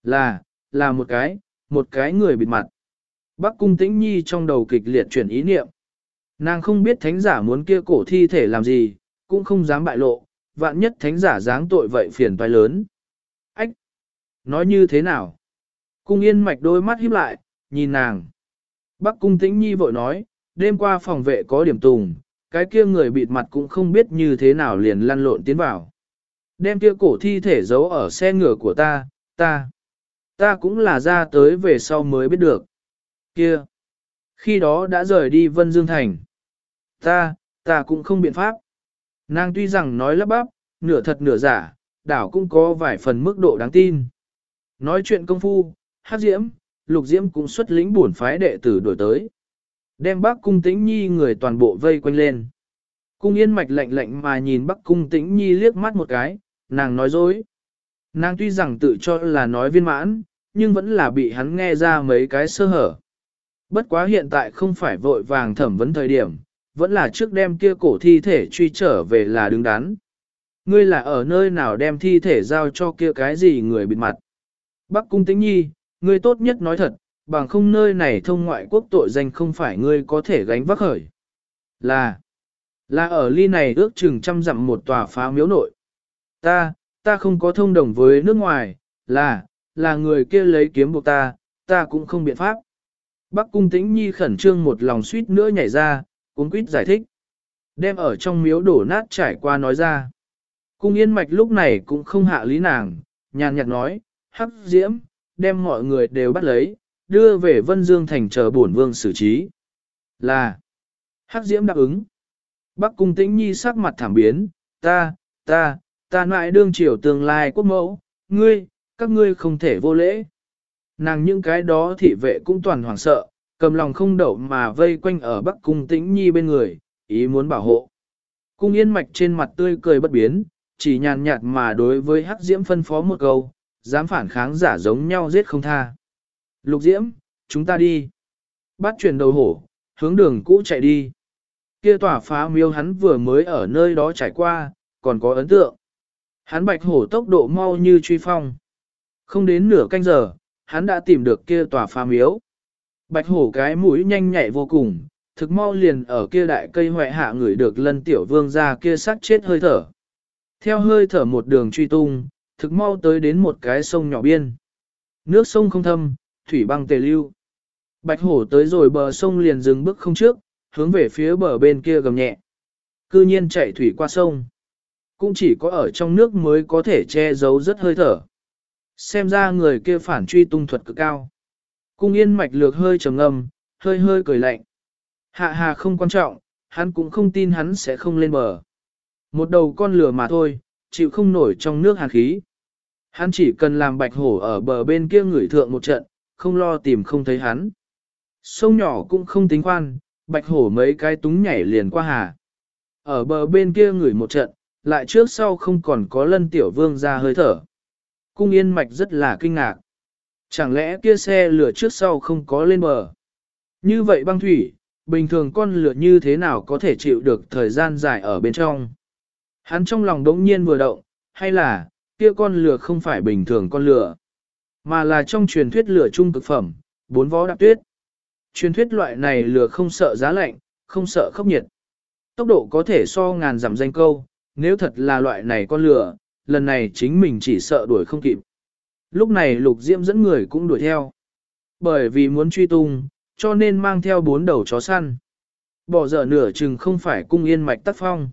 Là, là một cái, một cái người bịt mặt. Bắc cung tĩnh nhi trong đầu kịch liệt chuyển ý niệm. Nàng không biết thánh giả muốn kia cổ thi thể làm gì, cũng không dám bại lộ, vạn nhất thánh giả dáng tội vậy phiền toái lớn. Nói như thế nào? Cung yên mạch đôi mắt híp lại, nhìn nàng. Bắc cung tĩnh nhi vội nói, đêm qua phòng vệ có điểm tùng, cái kia người bịt mặt cũng không biết như thế nào liền lăn lộn tiến vào. Đem kia cổ thi thể giấu ở xe ngựa của ta, ta. Ta cũng là ra tới về sau mới biết được. Kia! Khi đó đã rời đi Vân Dương Thành. Ta, ta cũng không biện pháp. Nàng tuy rằng nói lắp bắp, nửa thật nửa giả, đảo cũng có vài phần mức độ đáng tin. Nói chuyện công phu, hát diễm, lục diễm cũng xuất lĩnh bổn phái đệ tử đổi tới. Đem bác cung tĩnh nhi người toàn bộ vây quanh lên. Cung yên mạch lạnh lạnh mà nhìn bác cung tĩnh nhi liếc mắt một cái, nàng nói dối. Nàng tuy rằng tự cho là nói viên mãn, nhưng vẫn là bị hắn nghe ra mấy cái sơ hở. Bất quá hiện tại không phải vội vàng thẩm vấn thời điểm, vẫn là trước đem kia cổ thi thể truy trở về là đứng đắn. Ngươi là ở nơi nào đem thi thể giao cho kia cái gì người bịt mặt. Bắc cung tĩnh nhi, ngươi tốt nhất nói thật, bằng không nơi này thông ngoại quốc tội danh không phải ngươi có thể gánh vác khởi. Là, là ở ly này ước chừng trăm dặm một tòa phá miếu nội. Ta, ta không có thông đồng với nước ngoài, là, là người kia lấy kiếm buộc ta, ta cũng không biện pháp. Bắc cung tĩnh nhi khẩn trương một lòng suýt nữa nhảy ra, cuốn quýt giải thích. Đem ở trong miếu đổ nát trải qua nói ra. Cung yên mạch lúc này cũng không hạ lý nàng, nhàn nhạt nói, hắc diễm, đem mọi người đều bắt lấy, đưa về Vân Dương thành chờ bổn vương xử trí. Là, hắc diễm đáp ứng. Bắc cung tĩnh nhi sắc mặt thảm biến, ta, ta, ta nại đương triều tương lai quốc mẫu, ngươi, các ngươi không thể vô lễ. Nàng những cái đó thị vệ cũng toàn hoảng sợ, cầm lòng không đậu mà vây quanh ở Bắc Cung Tĩnh Nhi bên người, ý muốn bảo hộ. Cung Yên Mạch trên mặt tươi cười bất biến, chỉ nhàn nhạt mà đối với Hắc Diễm phân phó một câu, dám phản kháng giả giống nhau giết không tha. Lục Diễm, chúng ta đi. Bắt chuyển đầu hổ, hướng đường cũ chạy đi. Kia tỏa phá miêu hắn vừa mới ở nơi đó trải qua, còn có ấn tượng. Hắn bạch hổ tốc độ mau như truy phong. Không đến nửa canh giờ, hắn đã tìm được kia tòa phá miếu. Bạch hổ cái mũi nhanh nhạy vô cùng, thực mau liền ở kia đại cây hoại hạ người được lân tiểu vương ra kia sát chết hơi thở. Theo hơi thở một đường truy tung, thực mau tới đến một cái sông nhỏ biên. Nước sông không thâm, thủy băng tề lưu. Bạch hổ tới rồi bờ sông liền dừng bước không trước, hướng về phía bờ bên kia gầm nhẹ. Cư nhiên chạy thủy qua sông. Cũng chỉ có ở trong nước mới có thể che giấu rất hơi thở. Xem ra người kia phản truy tung thuật cực cao. Cung yên mạch lược hơi trầm ngâm, hơi hơi cười lạnh. Hạ hà không quan trọng, hắn cũng không tin hắn sẽ không lên bờ. Một đầu con lửa mà thôi, chịu không nổi trong nước hàn khí. Hắn chỉ cần làm bạch hổ ở bờ bên kia ngửi thượng một trận, không lo tìm không thấy hắn. Sông nhỏ cũng không tính khoan, bạch hổ mấy cái túng nhảy liền qua hà. Ở bờ bên kia ngửi một trận, lại trước sau không còn có lân tiểu vương ra hơi thở. Cung yên mạch rất là kinh ngạc. Chẳng lẽ kia xe lửa trước sau không có lên bờ? Như vậy băng thủy, bình thường con lửa như thế nào có thể chịu được thời gian dài ở bên trong? Hắn trong lòng đống nhiên vừa động, hay là, kia con lửa không phải bình thường con lửa, mà là trong truyền thuyết lửa trung cực phẩm, bốn vó đạp tuyết. Truyền thuyết loại này lửa không sợ giá lạnh, không sợ khốc nhiệt. Tốc độ có thể so ngàn giảm danh câu, nếu thật là loại này con lửa, lần này chính mình chỉ sợ đuổi không kịp. Lúc này lục diễm dẫn người cũng đuổi theo. Bởi vì muốn truy tung, cho nên mang theo bốn đầu chó săn. Bỏ dở nửa chừng không phải cung yên mạch tắt phong.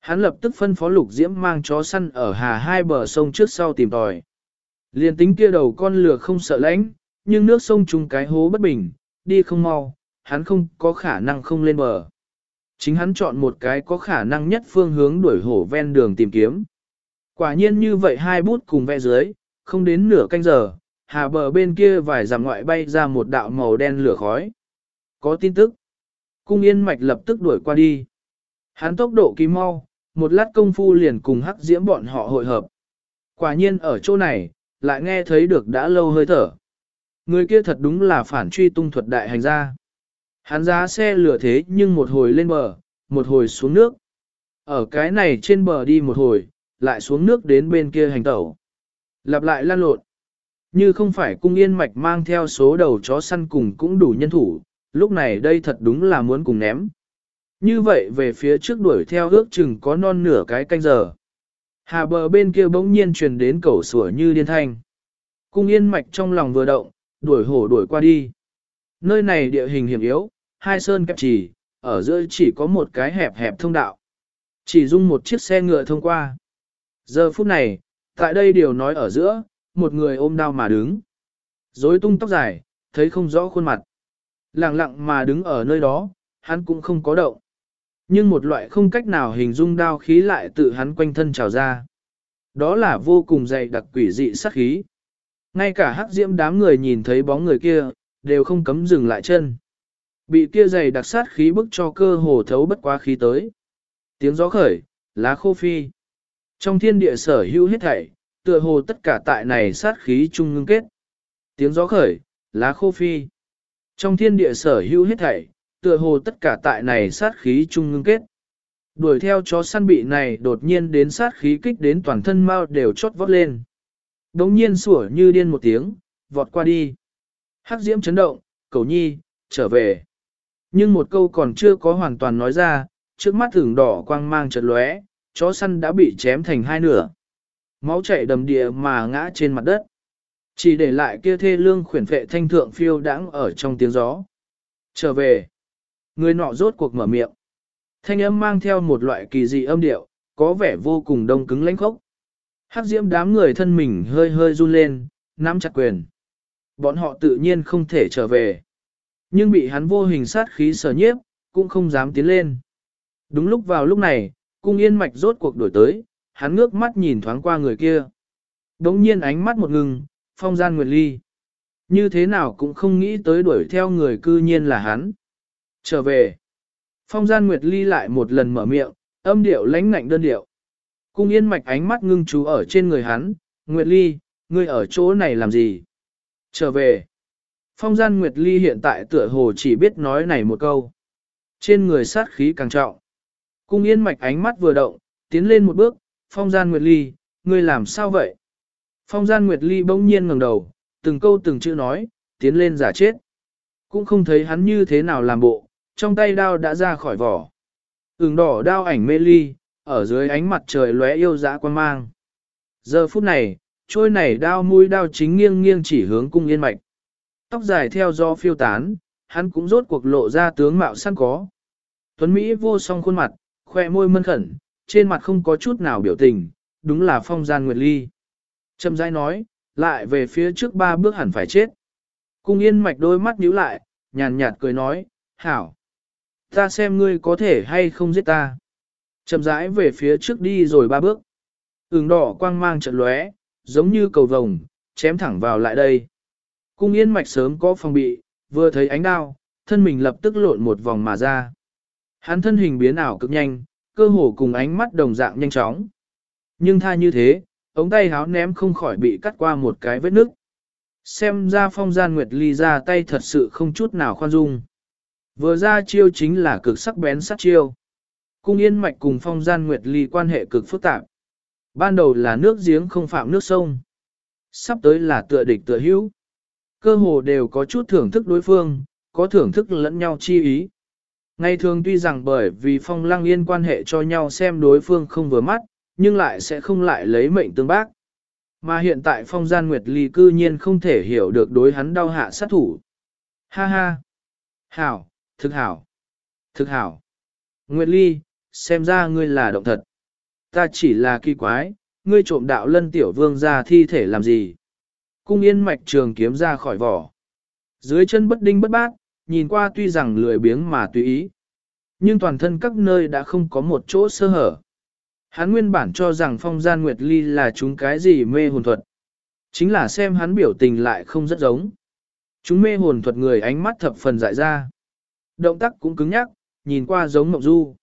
Hắn lập tức phân phó lục diễm mang chó săn ở hà hai bờ sông trước sau tìm tòi. Liên tính kia đầu con lừa không sợ lãnh, nhưng nước sông trùng cái hố bất bình, đi không mau, hắn không có khả năng không lên bờ. Chính hắn chọn một cái có khả năng nhất phương hướng đuổi hổ ven đường tìm kiếm. Quả nhiên như vậy hai bút cùng vẽ dưới, không đến nửa canh giờ, hà bờ bên kia vài dặm ngoại bay ra một đạo màu đen lửa khói. Có tin tức. Cung yên mạch lập tức đuổi qua đi. Hắn tốc độ kỳ mau, một lát công phu liền cùng hắc diễm bọn họ hội hợp. Quả nhiên ở chỗ này, lại nghe thấy được đã lâu hơi thở. Người kia thật đúng là phản truy tung thuật đại hành gia. Hắn giá xe lửa thế nhưng một hồi lên bờ, một hồi xuống nước. Ở cái này trên bờ đi một hồi, lại xuống nước đến bên kia hành tẩu. Lặp lại lan lộn. Như không phải cung yên mạch mang theo số đầu chó săn cùng cũng đủ nhân thủ, lúc này đây thật đúng là muốn cùng ném. Như vậy về phía trước đuổi theo ước chừng có non nửa cái canh giờ. Hà bờ bên kia bỗng nhiên truyền đến cẩu sủa như điên thanh. Cung yên mạch trong lòng vừa động, đuổi hổ đuổi qua đi. Nơi này địa hình hiểm yếu, hai sơn kẹp chỉ, ở giữa chỉ có một cái hẹp hẹp thông đạo. Chỉ dung một chiếc xe ngựa thông qua. Giờ phút này, tại đây điều nói ở giữa, một người ôm đao mà đứng. Rối tung tóc dài, thấy không rõ khuôn mặt. Lặng lặng mà đứng ở nơi đó, hắn cũng không có động. Nhưng một loại không cách nào hình dung đao khí lại tự hắn quanh thân trào ra. Đó là vô cùng dày đặc quỷ dị sát khí. Ngay cả hắc diễm đám người nhìn thấy bóng người kia, đều không cấm dừng lại chân. Bị kia dày đặc sát khí bức cho cơ hồ thấu bất quá khí tới. Tiếng gió khởi, lá khô phi. Trong thiên địa sở hữu hết thảy, tựa hồ tất cả tại này sát khí chung ngưng kết. Tiếng gió khởi, lá khô phi. Trong thiên địa sở hữu hết thảy, tựa hồ tất cả tại này sát khí chung ngưng kết. Đuổi theo chó săn bị này đột nhiên đến sát khí kích đến toàn thân mau đều chót vót lên. Đống nhiên sủa như điên một tiếng, vọt qua đi. Hắc diễm chấn động, cầu nhi, trở về. Nhưng một câu còn chưa có hoàn toàn nói ra, trước mắt thưởng đỏ quang mang chợt lóe, chó săn đã bị chém thành hai nửa. Máu chảy đầm địa mà ngã trên mặt đất. Chỉ để lại kia thê lương khuyển vệ thanh thượng phiêu đãng ở trong tiếng gió. Trở về. Người nọ rốt cuộc mở miệng. Thanh âm mang theo một loại kỳ dị âm điệu, có vẻ vô cùng đông cứng lãnh khốc. Hắc diễm đám người thân mình hơi hơi run lên, nắm chặt quyền. Bọn họ tự nhiên không thể trở về. Nhưng bị hắn vô hình sát khí sở nhiếp, cũng không dám tiến lên. Đúng lúc vào lúc này, cung yên mạch rốt cuộc đổi tới, hắn ngước mắt nhìn thoáng qua người kia. Đống nhiên ánh mắt một ngừng, phong gian nguyệt ly. Như thế nào cũng không nghĩ tới đuổi theo người cư nhiên là hắn. Trở về. Phong gian nguyệt ly lại một lần mở miệng, âm điệu lãnh ngạnh đơn điệu. Cung yên mạch ánh mắt ngưng chú ở trên người hắn, Nguyệt Ly, ngươi ở chỗ này làm gì? Trở về. Phong gian Nguyệt Ly hiện tại tựa hồ chỉ biết nói này một câu. Trên người sát khí càng trọng. Cung yên mạch ánh mắt vừa động, tiến lên một bước, phong gian Nguyệt Ly, ngươi làm sao vậy? Phong gian Nguyệt Ly bỗng nhiên ngẩng đầu, từng câu từng chữ nói, tiến lên giả chết. Cũng không thấy hắn như thế nào làm bộ, trong tay đao đã ra khỏi vỏ. Ứng đỏ đao ảnh mê ly, ở dưới ánh mặt trời lóe yêu dã quan mang. Giờ phút này, trôi này đao mũi đao chính nghiêng nghiêng chỉ hướng cung yên mạch. Tóc dài theo gió phiêu tán, hắn cũng rốt cuộc lộ ra tướng mạo săn có. Tuấn Mỹ vô song khuôn mặt, khoe môi mân khẩn, trên mặt không có chút nào biểu tình, đúng là phong gian nguyệt ly. Trầm rãi nói, lại về phía trước ba bước hẳn phải chết. Cung yên mạch đôi mắt nhíu lại, nhàn nhạt cười nói, hảo. Ta xem ngươi có thể hay không giết ta chậm rãi về phía trước đi rồi ba bước. Ứng đỏ quang mang trận lóe, giống như cầu vồng, chém thẳng vào lại đây. Cung yên mạch sớm có phòng bị, vừa thấy ánh đao, thân mình lập tức lộn một vòng mà ra. Hắn thân hình biến ảo cực nhanh, cơ hồ cùng ánh mắt đồng dạng nhanh chóng. Nhưng tha như thế, ống tay háo ném không khỏi bị cắt qua một cái vết nứt. Xem ra phong gian nguyệt ly ra tay thật sự không chút nào khoan dung. Vừa ra chiêu chính là cực sắc bén sát chiêu. Cung yên mạch cùng phong gian nguyệt ly quan hệ cực phức tạp. Ban đầu là nước giếng không phạm nước sông. Sắp tới là tựa địch tựa hữu. Cơ hồ đều có chút thưởng thức đối phương, có thưởng thức lẫn nhau chi ý. Ngày thường tuy rằng bởi vì phong lăng yên quan hệ cho nhau xem đối phương không vừa mắt, nhưng lại sẽ không lại lấy mệnh tương bác. Mà hiện tại phong gian nguyệt ly cư nhiên không thể hiểu được đối hắn đau hạ sát thủ. Ha ha! Hảo, thực hảo, thực hảo. Nguyệt ly, xem ra ngươi là động thật. Ta chỉ là kỳ quái, ngươi trộm đạo lân tiểu vương ra thi thể làm gì? Cung yên mạch trường kiếm ra khỏi vỏ. Dưới chân bất đinh bất bát, nhìn qua tuy rằng lười biếng mà tùy ý. Nhưng toàn thân các nơi đã không có một chỗ sơ hở. Hắn nguyên bản cho rằng phong gian nguyệt ly là chúng cái gì mê hồn thuật. Chính là xem hắn biểu tình lại không rất giống. Chúng mê hồn thuật người ánh mắt thập phần dại ra. Động tác cũng cứng nhắc, nhìn qua giống mộng du.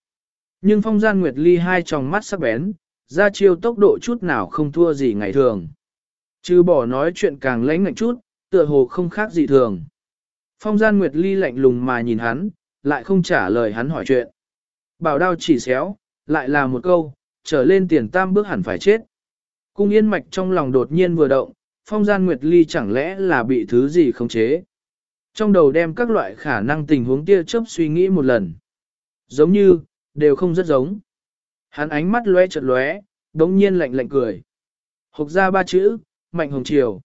Nhưng phong gian nguyệt ly hai tròng mắt sắc bén, ra chiêu tốc độ chút nào không thua gì ngày thường. Chứ bỏ nói chuyện càng lãnh ngạnh chút, tựa hồ không khác gì thường. Phong gian nguyệt ly lạnh lùng mà nhìn hắn, lại không trả lời hắn hỏi chuyện. Bảo đao chỉ xéo, lại là một câu, trở lên tiền tam bước hẳn phải chết. Cung yên mạch trong lòng đột nhiên vừa động, phong gian nguyệt ly chẳng lẽ là bị thứ gì khống chế. Trong đầu đem các loại khả năng tình huống tia chớp suy nghĩ một lần. Giống như, đều không rất giống. Hắn ánh mắt lóe chợt lóe, đống nhiên lạnh lạnh cười. Hộc ra ba chữ, mạnh hồng chiều.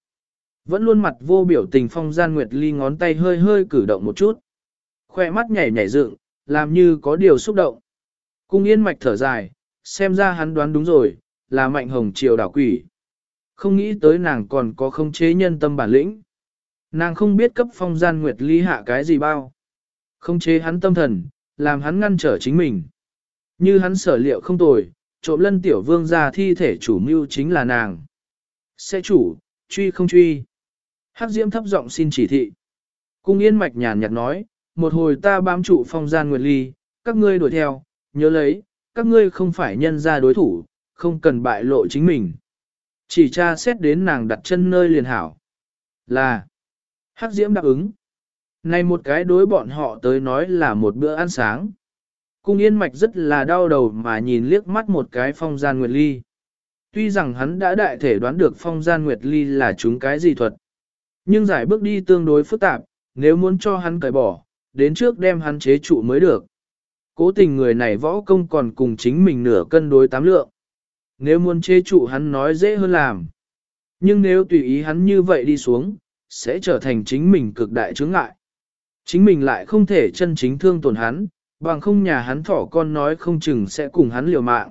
Vẫn luôn mặt vô biểu tình phong gian nguyệt ly ngón tay hơi hơi cử động một chút. Khoe mắt nhảy nhảy dựng, làm như có điều xúc động. Cung yên mạch thở dài, xem ra hắn đoán đúng rồi, là mạnh hồng triều đảo quỷ. Không nghĩ tới nàng còn có không chế nhân tâm bản lĩnh. Nàng không biết cấp phong gian nguyệt ly hạ cái gì bao. Không chế hắn tâm thần, làm hắn ngăn trở chính mình. Như hắn sở liệu không tồi, trộm lân tiểu vương ra thi thể chủ mưu chính là nàng. Sẽ chủ, truy không truy. Hắc diễm thấp giọng xin chỉ thị. Cung yên mạch nhàn nhạt nói, một hồi ta bám trụ phong gian nguyệt ly, các ngươi đuổi theo, nhớ lấy, các ngươi không phải nhân ra đối thủ, không cần bại lộ chính mình. Chỉ tra xét đến nàng đặt chân nơi liền hảo. Là, hắc diễm đáp ứng. Này một cái đối bọn họ tới nói là một bữa ăn sáng. Cung yên mạch rất là đau đầu mà nhìn liếc mắt một cái phong gian nguyệt ly. Tuy rằng hắn đã đại thể đoán được phong gian nguyệt ly là chúng cái gì thuật. Nhưng giải bước đi tương đối phức tạp, nếu muốn cho hắn cởi bỏ, đến trước đem hắn chế trụ mới được. Cố tình người này võ công còn cùng chính mình nửa cân đối tám lượng. Nếu muốn chế trụ hắn nói dễ hơn làm. Nhưng nếu tùy ý hắn như vậy đi xuống, sẽ trở thành chính mình cực đại chướng ngại. Chính mình lại không thể chân chính thương tổn hắn, bằng không nhà hắn thỏ con nói không chừng sẽ cùng hắn liều mạng.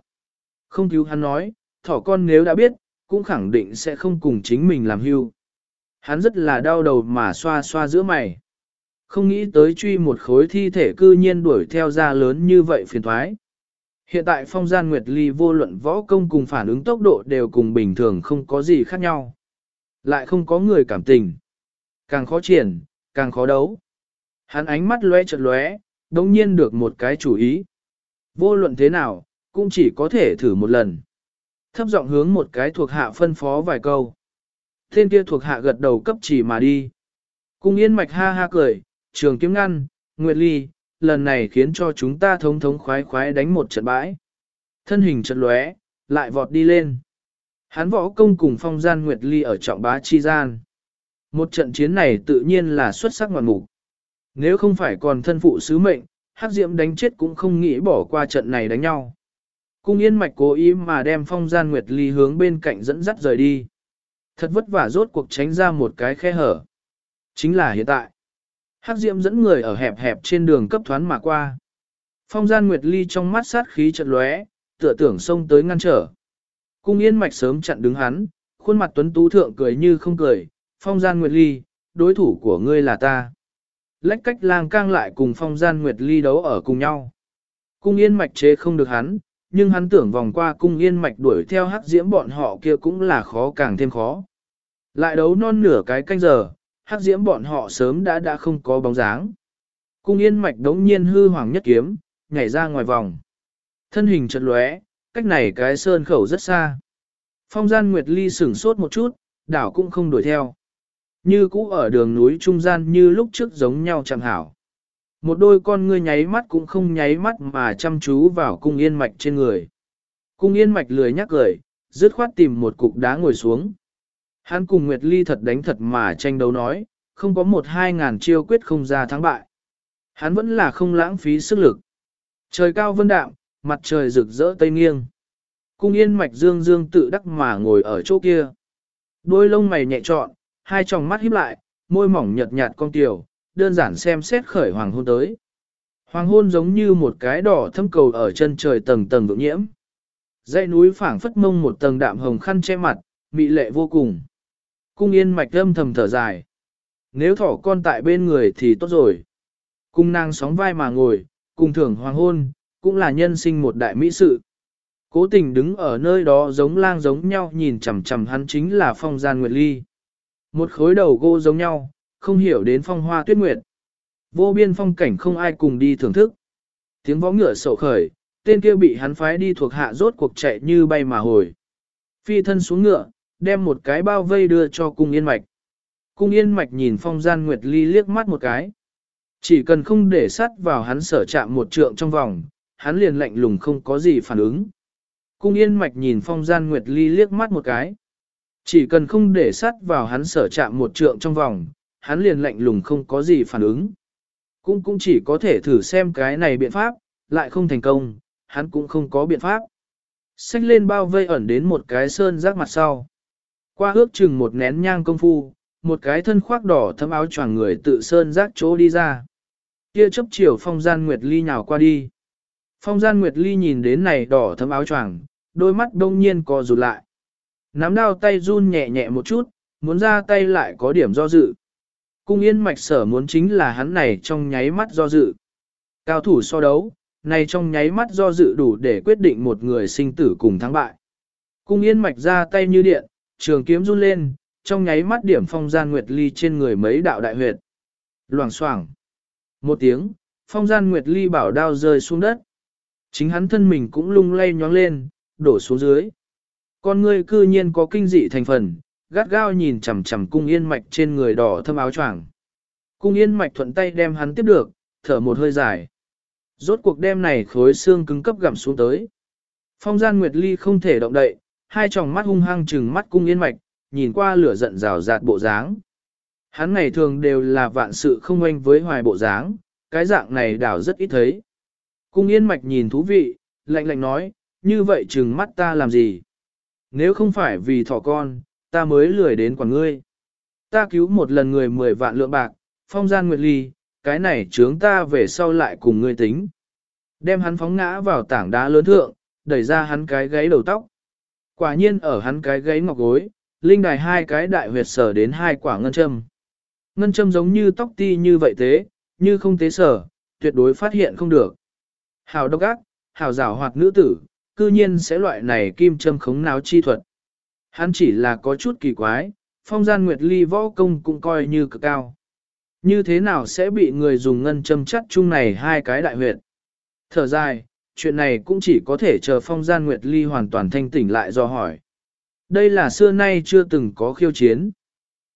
Không cứu hắn nói, thỏ con nếu đã biết, cũng khẳng định sẽ không cùng chính mình làm hưu. Hắn rất là đau đầu mà xoa xoa giữa mày. Không nghĩ tới truy một khối thi thể cư nhiên đuổi theo ra lớn như vậy phiền thoái. Hiện tại phong gian nguyệt ly vô luận võ công cùng phản ứng tốc độ đều cùng bình thường không có gì khác nhau. Lại không có người cảm tình. Càng khó triển, càng khó đấu. Hắn ánh mắt lóe chợt lóe, đồng nhiên được một cái chủ ý. Vô luận thế nào, cũng chỉ có thể thử một lần. Thấp giọng hướng một cái thuộc hạ phân phó vài câu. thiên kia thuộc hạ gật đầu cấp chỉ mà đi. Cung yên mạch ha ha cười, trường kiếm ngăn, Nguyệt Ly, lần này khiến cho chúng ta thống thống khoái khoái đánh một trận bãi. Thân hình chật lóe, lại vọt đi lên. Hắn võ công cùng phong gian Nguyệt Ly ở trọng bá chi gian. Một trận chiến này tự nhiên là xuất sắc ngoạn mục. Nếu không phải còn thân phụ sứ mệnh, Hắc Diệm đánh chết cũng không nghĩ bỏ qua trận này đánh nhau. Cung yên mạch cố ý mà đem phong gian Nguyệt Ly hướng bên cạnh dẫn dắt rời đi. Thật vất vả rốt cuộc tránh ra một cái khe hở. Chính là hiện tại. Hắc Diệm dẫn người ở hẹp hẹp trên đường cấp thoán mà qua. Phong gian Nguyệt Ly trong mắt sát khí chợt lóe, tựa tưởng xông tới ngăn trở. Cung yên mạch sớm chặn đứng hắn, khuôn mặt tuấn tú thượng cười như không cười. Phong gian Nguyệt Ly, đối thủ của ngươi là ta. Lách cách lang cang lại cùng phong gian Nguyệt Ly đấu ở cùng nhau. Cung yên mạch chế không được hắn, nhưng hắn tưởng vòng qua cung yên mạch đuổi theo hắc diễm bọn họ kia cũng là khó càng thêm khó. Lại đấu non nửa cái canh giờ, hắc diễm bọn họ sớm đã đã không có bóng dáng. Cung yên mạch đống nhiên hư hoàng nhất kiếm, nhảy ra ngoài vòng. Thân hình chật lóe, cách này cái sơn khẩu rất xa. Phong gian Nguyệt Ly sửng sốt một chút, đảo cũng không đuổi theo. Như cũ ở đường núi trung gian như lúc trước giống nhau chẳng hảo. Một đôi con ngươi nháy mắt cũng không nháy mắt mà chăm chú vào cung yên mạch trên người. Cung yên mạch lười nhắc cười, dứt khoát tìm một cục đá ngồi xuống. Hắn cùng Nguyệt Ly thật đánh thật mà tranh đấu nói, không có một hai ngàn chiêu quyết không ra thắng bại. Hắn vẫn là không lãng phí sức lực. Trời cao vân đạm, mặt trời rực rỡ tây nghiêng. Cung yên mạch dương dương tự đắc mà ngồi ở chỗ kia. Đôi lông mày nhẹ trọn, hai tròng mắt híp lại, môi mỏng nhợt nhạt cong tiểu, đơn giản xem xét khởi hoàng hôn tới. Hoàng hôn giống như một cái đỏ thâm cầu ở chân trời tầng tầng vượng nhiễm. Dãy núi phảng phất mông một tầng đạm hồng khăn che mặt, mị lệ vô cùng. Cung yên mạch âm thầm thở dài. Nếu thỏ con tại bên người thì tốt rồi. Cung nàng sóng vai mà ngồi, cùng thưởng hoàng hôn, cũng là nhân sinh một đại mỹ sự. Cố tình đứng ở nơi đó giống lang giống nhau nhìn chằm chằm hắn chính là phong gian nguyệt ly. Một khối đầu gỗ giống nhau, không hiểu đến phong hoa tuyết nguyệt. Vô biên phong cảnh không ai cùng đi thưởng thức. Tiếng võ ngựa sổ khởi, tên kia bị hắn phái đi thuộc hạ rốt cuộc chạy như bay mà hồi. Phi thân xuống ngựa, đem một cái bao vây đưa cho cung yên mạch. Cung yên mạch nhìn phong gian nguyệt ly liếc mắt một cái. Chỉ cần không để sắt vào hắn sở chạm một trượng trong vòng, hắn liền lạnh lùng không có gì phản ứng. Cung yên mạch nhìn phong gian nguyệt ly liếc mắt một cái. Chỉ cần không để sắt vào hắn sở chạm một trượng trong vòng, hắn liền lạnh lùng không có gì phản ứng. Cũng cũng chỉ có thể thử xem cái này biện pháp, lại không thành công, hắn cũng không có biện pháp. Xách lên bao vây ẩn đến một cái sơn rác mặt sau. Qua ước chừng một nén nhang công phu, một cái thân khoác đỏ thấm áo choàng người tự sơn rác chỗ đi ra. Kia chấp chiều phong gian Nguyệt Ly nhào qua đi. Phong gian Nguyệt Ly nhìn đến này đỏ thấm áo choàng, đôi mắt đông nhiên co rụt lại. Nắm đao tay run nhẹ nhẹ một chút, muốn ra tay lại có điểm do dự. Cung yên mạch sở muốn chính là hắn này trong nháy mắt do dự. Cao thủ so đấu, này trong nháy mắt do dự đủ để quyết định một người sinh tử cùng thắng bại. Cung yên mạch ra tay như điện, trường kiếm run lên, trong nháy mắt điểm phong gian nguyệt ly trên người mấy đạo đại huyệt. Loảng xoảng Một tiếng, phong gian nguyệt ly bảo đao rơi xuống đất. Chính hắn thân mình cũng lung lay nhóng lên, đổ xuống dưới. Con ngươi cư nhiên có kinh dị thành phần, gắt gao nhìn chằm chằm cung yên mạch trên người đỏ thâm áo choàng. Cung yên mạch thuận tay đem hắn tiếp được, thở một hơi dài. Rốt cuộc đem này khối xương cứng cấp gặm xuống tới. Phong gian Nguyệt Ly không thể động đậy, hai tròng mắt hung hăng trừng mắt cung yên mạch, nhìn qua lửa giận rào rạt bộ dáng. Hắn ngày thường đều là vạn sự không oanh với hoài bộ dáng, cái dạng này đảo rất ít thấy. Cung yên mạch nhìn thú vị, lạnh lạnh nói, như vậy trừng mắt ta làm gì? Nếu không phải vì thỏ con, ta mới lười đến quản ngươi. Ta cứu một lần người mười vạn lượng bạc, phong gian nguyệt ly, cái này chướng ta về sau lại cùng ngươi tính. Đem hắn phóng ngã vào tảng đá lớn thượng, đẩy ra hắn cái gáy đầu tóc. Quả nhiên ở hắn cái gáy ngọc gối, linh đài hai cái đại huyệt sở đến hai quả ngân châm. Ngân châm giống như tóc ti như vậy thế, như không tế sở, tuyệt đối phát hiện không được. Hào độc ác, hào rảo hoạt nữ tử, cư nhiên sẽ loại này kim châm khống náo chi thuật. Hắn chỉ là có chút kỳ quái, phong gian nguyệt ly võ công cũng coi như cực cao. Như thế nào sẽ bị người dùng ngân châm chắt chung này hai cái đại huyệt? Thở dài, chuyện này cũng chỉ có thể chờ phong gian nguyệt ly hoàn toàn thanh tỉnh lại do hỏi. Đây là xưa nay chưa từng có khiêu chiến.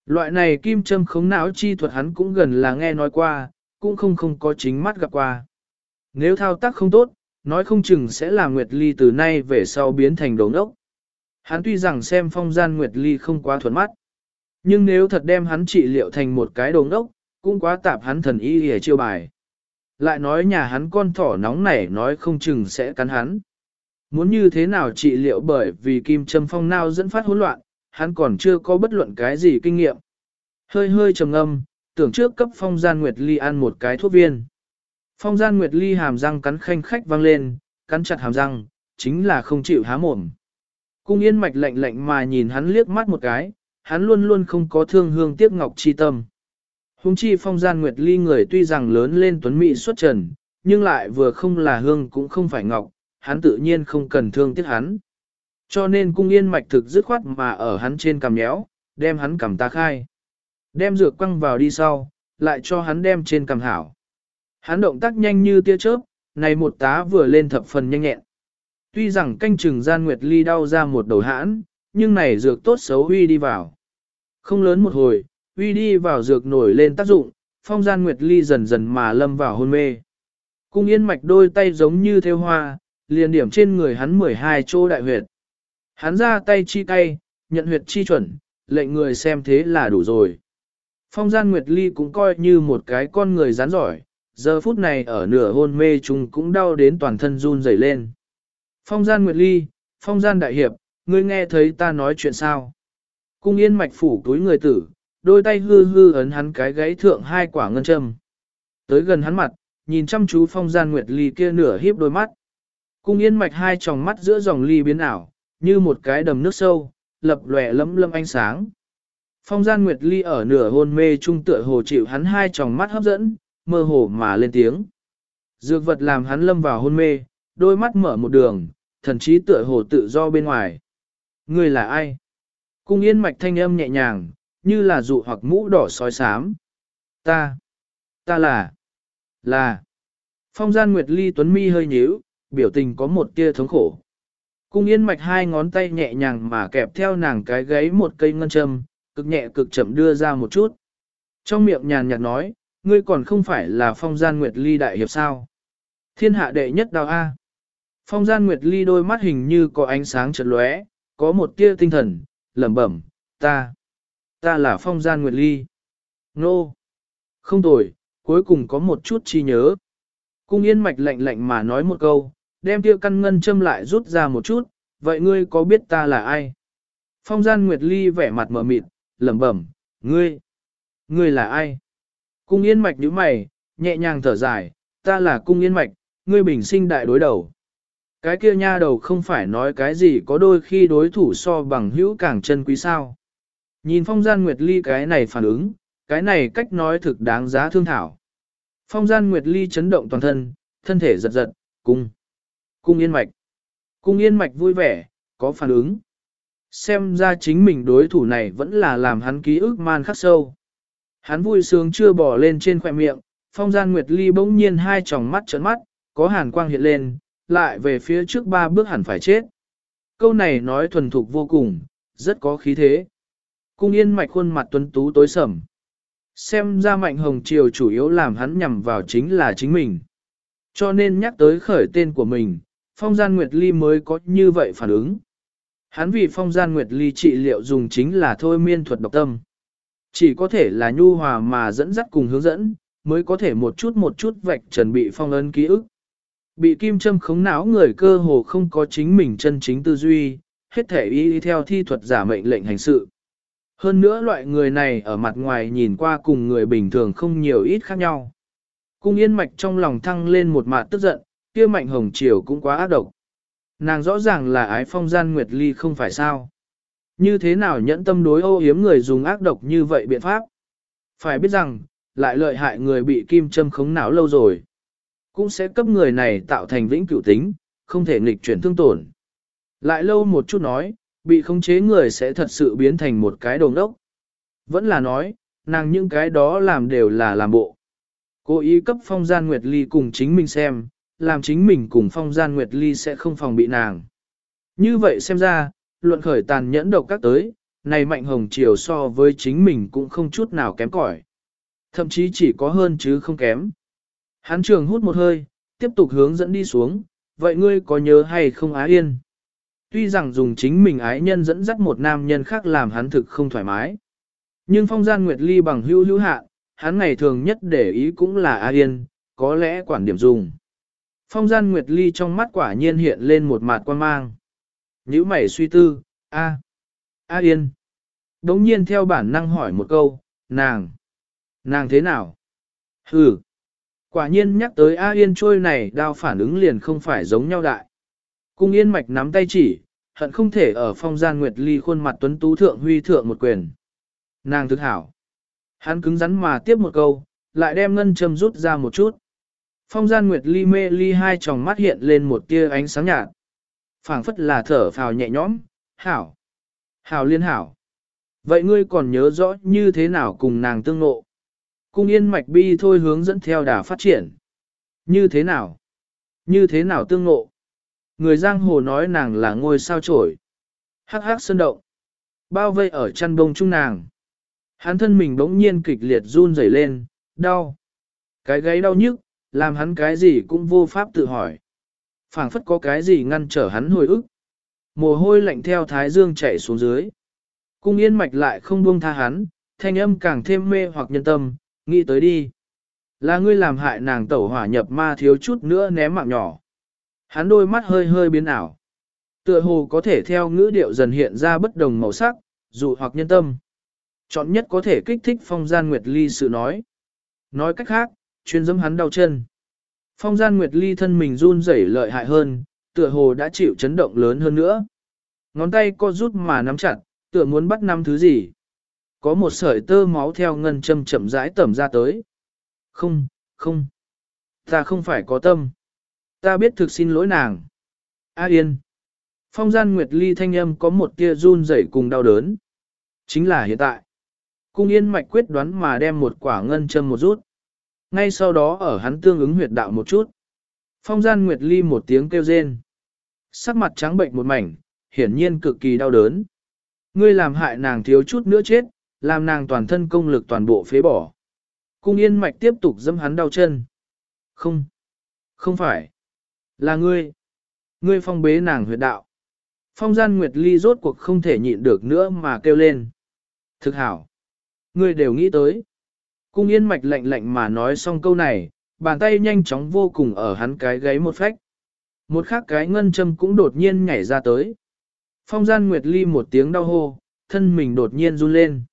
Loại này kim châm khống não chi thuật hắn cũng gần là nghe nói qua, cũng không không có chính mắt gặp qua. Nếu thao tác không tốt, nói không chừng sẽ là Nguyệt Ly từ nay về sau biến thành đồ ốc. Hắn tuy rằng xem phong gian Nguyệt Ly không quá thuần mắt, nhưng nếu thật đem hắn trị liệu thành một cái đồ ốc, cũng quá tạp hắn thần y hề chiêu bài. Lại nói nhà hắn con thỏ nóng nảy nói không chừng sẽ cắn hắn. Muốn như thế nào trị liệu bởi vì kim châm phong nào dẫn phát hỗn loạn, hắn còn chưa có bất luận cái gì kinh nghiệm. Hơi hơi trầm ngâm, tưởng trước cấp phong gian Nguyệt Ly ăn một cái thuốc viên. Phong gian Nguyệt Ly hàm răng cắn khanh khách vang lên, cắn chặt hàm răng, chính là không chịu há mồm. Cung yên mạch lạnh lạnh mà nhìn hắn liếc mắt một cái, hắn luôn luôn không có thương hương tiếc ngọc chi tâm. Hùng chi phong gian Nguyệt Ly người tuy rằng lớn lên tuấn mỹ xuất trần, nhưng lại vừa không là hương cũng không phải ngọc, hắn tự nhiên không cần thương tiếc hắn. Cho nên cung yên mạch thực dứt khoát mà ở hắn trên cằm nhéo, đem hắn cầm ta khai. Đem dược quăng vào đi sau, lại cho hắn đem trên cằm hảo. Hắn động tác nhanh như tia chớp, này một tá vừa lên thập phần nhanh nhẹn. Tuy rằng canh chừng gian Nguyệt Ly đau ra một đầu hãn, nhưng này dược tốt xấu huy đi vào. Không lớn một hồi, huy đi vào dược nổi lên tác dụng, phong gian Nguyệt Ly dần dần mà lâm vào hôn mê. Cung yên mạch đôi tay giống như theo hoa, liền điểm trên người hắn 12 chỗ đại huyệt. Hắn ra tay chi cay, nhận huyệt chi chuẩn, lệnh người xem thế là đủ rồi. Phong gian Nguyệt Ly cũng coi như một cái con người rán giỏi, giờ phút này ở nửa hôn mê chung cũng đau đến toàn thân run rẩy lên. Phong gian Nguyệt Ly, phong gian đại hiệp, ngươi nghe thấy ta nói chuyện sao? Cung yên mạch phủ túi người tử, đôi tay hư hư ấn hắn cái gáy thượng hai quả ngân châm. Tới gần hắn mặt, nhìn chăm chú phong gian Nguyệt Ly kia nửa hiếp đôi mắt. Cung yên mạch hai tròng mắt giữa dòng ly biến ảo, như một cái đầm nước sâu, lập lòe lấm lâm ánh sáng. Phong gian Nguyệt Ly ở nửa hôn mê trung tựa hồ chịu hắn hai tròng mắt hấp dẫn, mơ hồ mà lên tiếng. Dược vật làm hắn lâm vào hôn mê, đôi mắt mở một đường, thần trí tựa hồ tự do bên ngoài. Người là ai? Cung yên mạch thanh âm nhẹ nhàng, như là dụ hoặc mũ đỏ sói xám. Ta, ta là, là. Phong gian Nguyệt Ly Tuấn Mi hơi nhíu, biểu tình có một tia thống khổ. Cung yên mạch hai ngón tay nhẹ nhàng mà kẹp theo nàng cái gáy một cây ngân châm, cực nhẹ cực chậm đưa ra một chút. Trong miệng nhàn nhạt nói, ngươi còn không phải là phong gian Nguyệt Ly đại hiệp sao. Thiên hạ đệ nhất đào A. Phong gian Nguyệt Ly đôi mắt hình như có ánh sáng chợt lóe, có một tia tinh thần, lẩm bẩm, ta, ta là phong gian Nguyệt Ly. Nô, không tồi, cuối cùng có một chút chi nhớ. Cung yên mạch lạnh lạnh mà nói một câu, đem tia căn ngân châm lại rút ra một chút, vậy ngươi có biết ta là ai? Phong gian Nguyệt Ly vẻ mặt mở mịt, lẩm bẩm, ngươi, ngươi là ai? Cung yên mạch nhíu mày, nhẹ nhàng thở dài, ta là cung yên mạch, ngươi bình sinh đại đối đầu. Cái kia nha đầu không phải nói cái gì có đôi khi đối thủ so bằng hữu càng chân quý sao. Nhìn phong gian Nguyệt Ly cái này phản ứng, cái này cách nói thực đáng giá thương thảo. Phong gian Nguyệt Ly chấn động toàn thân, thân thể giật giật, cung. Cung yên mạch. Cung yên mạch vui vẻ, có phản ứng. Xem ra chính mình đối thủ này vẫn là làm hắn ký ức man khắc sâu. Hắn vui sướng chưa bỏ lên trên khỏe miệng, phong gian Nguyệt Ly bỗng nhiên hai tròng mắt trấn mắt, có hàn quang hiện lên, lại về phía trước ba bước hẳn phải chết. Câu này nói thuần thục vô cùng, rất có khí thế. Cung yên mạch khuôn mặt tuấn tú tối sầm. Xem ra mạnh hồng triều chủ yếu làm hắn nhằm vào chính là chính mình. Cho nên nhắc tới khởi tên của mình, phong gian Nguyệt Ly mới có như vậy phản ứng. Hắn vì phong gian Nguyệt Ly trị liệu dùng chính là thôi miên thuật độc tâm. Chỉ có thể là nhu hòa mà dẫn dắt cùng hướng dẫn, mới có thể một chút một chút vạch trần bị phong ấn ký ức. Bị kim châm khống não người cơ hồ không có chính mình chân chính tư duy, hết thể y theo thi thuật giả mệnh lệnh hành sự. Hơn nữa loại người này ở mặt ngoài nhìn qua cùng người bình thường không nhiều ít khác nhau. Cung yên mạch trong lòng thăng lên một mạt tức giận, kia mạnh hồng triều cũng quá ác độc. Nàng rõ ràng là ái phong gian nguyệt ly không phải sao. Như thế nào nhẫn tâm đối ô hiếm người dùng ác độc như vậy biện pháp? Phải biết rằng, lại lợi hại người bị kim châm khống não lâu rồi. Cũng sẽ cấp người này tạo thành vĩnh cửu tính, không thể nghịch chuyển thương tổn. Lại lâu một chút nói, bị khống chế người sẽ thật sự biến thành một cái đồng đốc. Vẫn là nói, nàng những cái đó làm đều là làm bộ. Cố ý cấp phong gian Nguyệt Ly cùng chính mình xem, làm chính mình cùng phong gian Nguyệt Ly sẽ không phòng bị nàng. Như vậy xem ra, luận khởi tàn nhẫn độc các tới, này mạnh hồng chiều so với chính mình cũng không chút nào kém cỏi. Thậm chí chỉ có hơn chứ không kém. Hắn trường hút một hơi, tiếp tục hướng dẫn đi xuống, vậy ngươi có nhớ hay không á yên? Tuy rằng dùng chính mình ái nhân dẫn dắt một nam nhân khác làm hắn thực không thoải mái. Nhưng phong gian Nguyệt Ly bằng hữu hữu hạ, hắn ngày thường nhất để ý cũng là Á Yên, có lẽ quản điểm dùng. Phong gian Nguyệt Ly trong mắt quả nhiên hiện lên một mặt quan mang. Nhữ mày suy tư, A. A Yên. Đống nhiên theo bản năng hỏi một câu, nàng. Nàng thế nào? Hừ. Quả nhiên nhắc tới A Yên trôi này đao phản ứng liền không phải giống nhau đại. Cung Yên mạch nắm tay chỉ, hận không thể ở phong gian Nguyệt Ly khuôn mặt tuấn tú thượng huy thượng một quyền. Nàng thức hảo. Hắn cứng rắn mà tiếp một câu, lại đem ngân châm rút ra một chút. Phong gian Nguyệt Ly mê ly hai tròng mắt hiện lên một tia ánh sáng nhạt phảng phất là thở phào nhẹ nhõm, hảo. Hảo liên hảo. Vậy ngươi còn nhớ rõ như thế nào cùng nàng tương ngộ? Cung yên mạch bi thôi hướng dẫn theo đà phát triển. Như thế nào? Như thế nào tương ngộ? Người giang hồ nói nàng là ngôi sao trổi. Hắc hắc sơn động. Bao vây ở chăn bông chung nàng. Hắn thân mình bỗng nhiên kịch liệt run rẩy lên, đau. Cái gáy đau nhức, làm hắn cái gì cũng vô pháp tự hỏi phảng phất có cái gì ngăn trở hắn hồi ức. Mồ hôi lạnh theo thái dương chảy xuống dưới. Cung yên mạch lại không buông tha hắn, thanh âm càng thêm mê hoặc nhân tâm, nghĩ tới đi. Là ngươi làm hại nàng tẩu hỏa nhập ma thiếu chút nữa ném mạng nhỏ. Hắn đôi mắt hơi hơi biến ảo. Tựa hồ có thể theo ngữ điệu dần hiện ra bất đồng màu sắc, dụ hoặc nhân tâm. Chọn nhất có thể kích thích phong gian nguyệt ly sự nói. Nói cách khác, chuyên dâm hắn đau chân. Phong gian nguyệt ly thân mình run rẩy lợi hại hơn, tựa hồ đã chịu chấn động lớn hơn nữa. Ngón tay co rút mà nắm chặt, tựa muốn bắt năm thứ gì. Có một sợi tơ máu theo ngân châm chậm rãi tẩm ra tới. Không, không. Ta không phải có tâm. Ta biết thực xin lỗi nàng. A à, yên. Phong gian nguyệt ly thanh âm có một tia run rẩy cùng đau đớn. Chính là hiện tại. Cung yên mạch quyết đoán mà đem một quả ngân châm một rút. Ngay sau đó ở hắn tương ứng huyệt đạo một chút. Phong gian nguyệt ly một tiếng kêu rên. Sắc mặt trắng bệnh một mảnh, hiển nhiên cực kỳ đau đớn. Ngươi làm hại nàng thiếu chút nữa chết, làm nàng toàn thân công lực toàn bộ phế bỏ. Cung yên mạch tiếp tục dâm hắn đau chân. Không, không phải, là ngươi. Ngươi phong bế nàng huyệt đạo. Phong gian nguyệt ly rốt cuộc không thể nhịn được nữa mà kêu lên. Thực hảo. Ngươi đều nghĩ tới. Cung yên mạch lạnh lạnh mà nói xong câu này, bàn tay nhanh chóng vô cùng ở hắn cái gáy một phách. Một khác cái ngân châm cũng đột nhiên nhảy ra tới. Phong gian nguyệt ly một tiếng đau hô, thân mình đột nhiên run lên.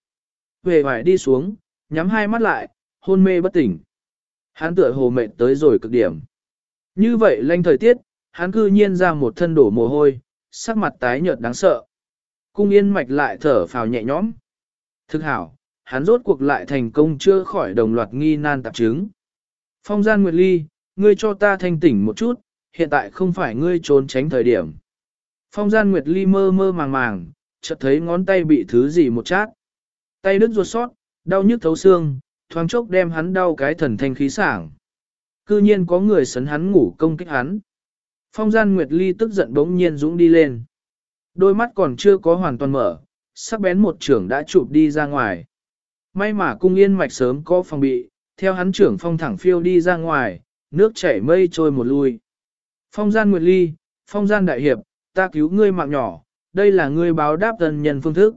Về vải đi xuống, nhắm hai mắt lại, hôn mê bất tỉnh. Hắn tựa hồ mệt tới rồi cực điểm. Như vậy lanh thời tiết, hắn cư nhiên ra một thân đổ mồ hôi, sắc mặt tái nhợt đáng sợ. Cung yên mạch lại thở phào nhẹ nhõm. Thực hảo, hắn rốt cuộc lại thành công chưa khỏi đồng loạt nghi nan tạp chứng. Phong gian Nguyệt Ly, ngươi cho ta thanh tỉnh một chút, hiện tại không phải ngươi trốn tránh thời điểm. Phong gian Nguyệt Ly mơ mơ màng màng, chợt thấy ngón tay bị thứ gì một chát. Tay đứt ruột sót, đau nhức thấu xương, thoáng chốc đem hắn đau cái thần thanh khí sảng. Cư nhiên có người sấn hắn ngủ công kích hắn. Phong gian Nguyệt Ly tức giận bỗng nhiên dũng đi lên. Đôi mắt còn chưa có hoàn toàn mở, sắc bén một trưởng đã chụp đi ra ngoài. May mà cung yên mạch sớm có phòng bị, theo hắn trưởng phong thẳng phiêu đi ra ngoài, nước chảy mây trôi một lui. Phong gian Nguyệt Ly, phong gian đại hiệp, ta cứu ngươi mạng nhỏ, đây là ngươi báo đáp tân nhân phương thức.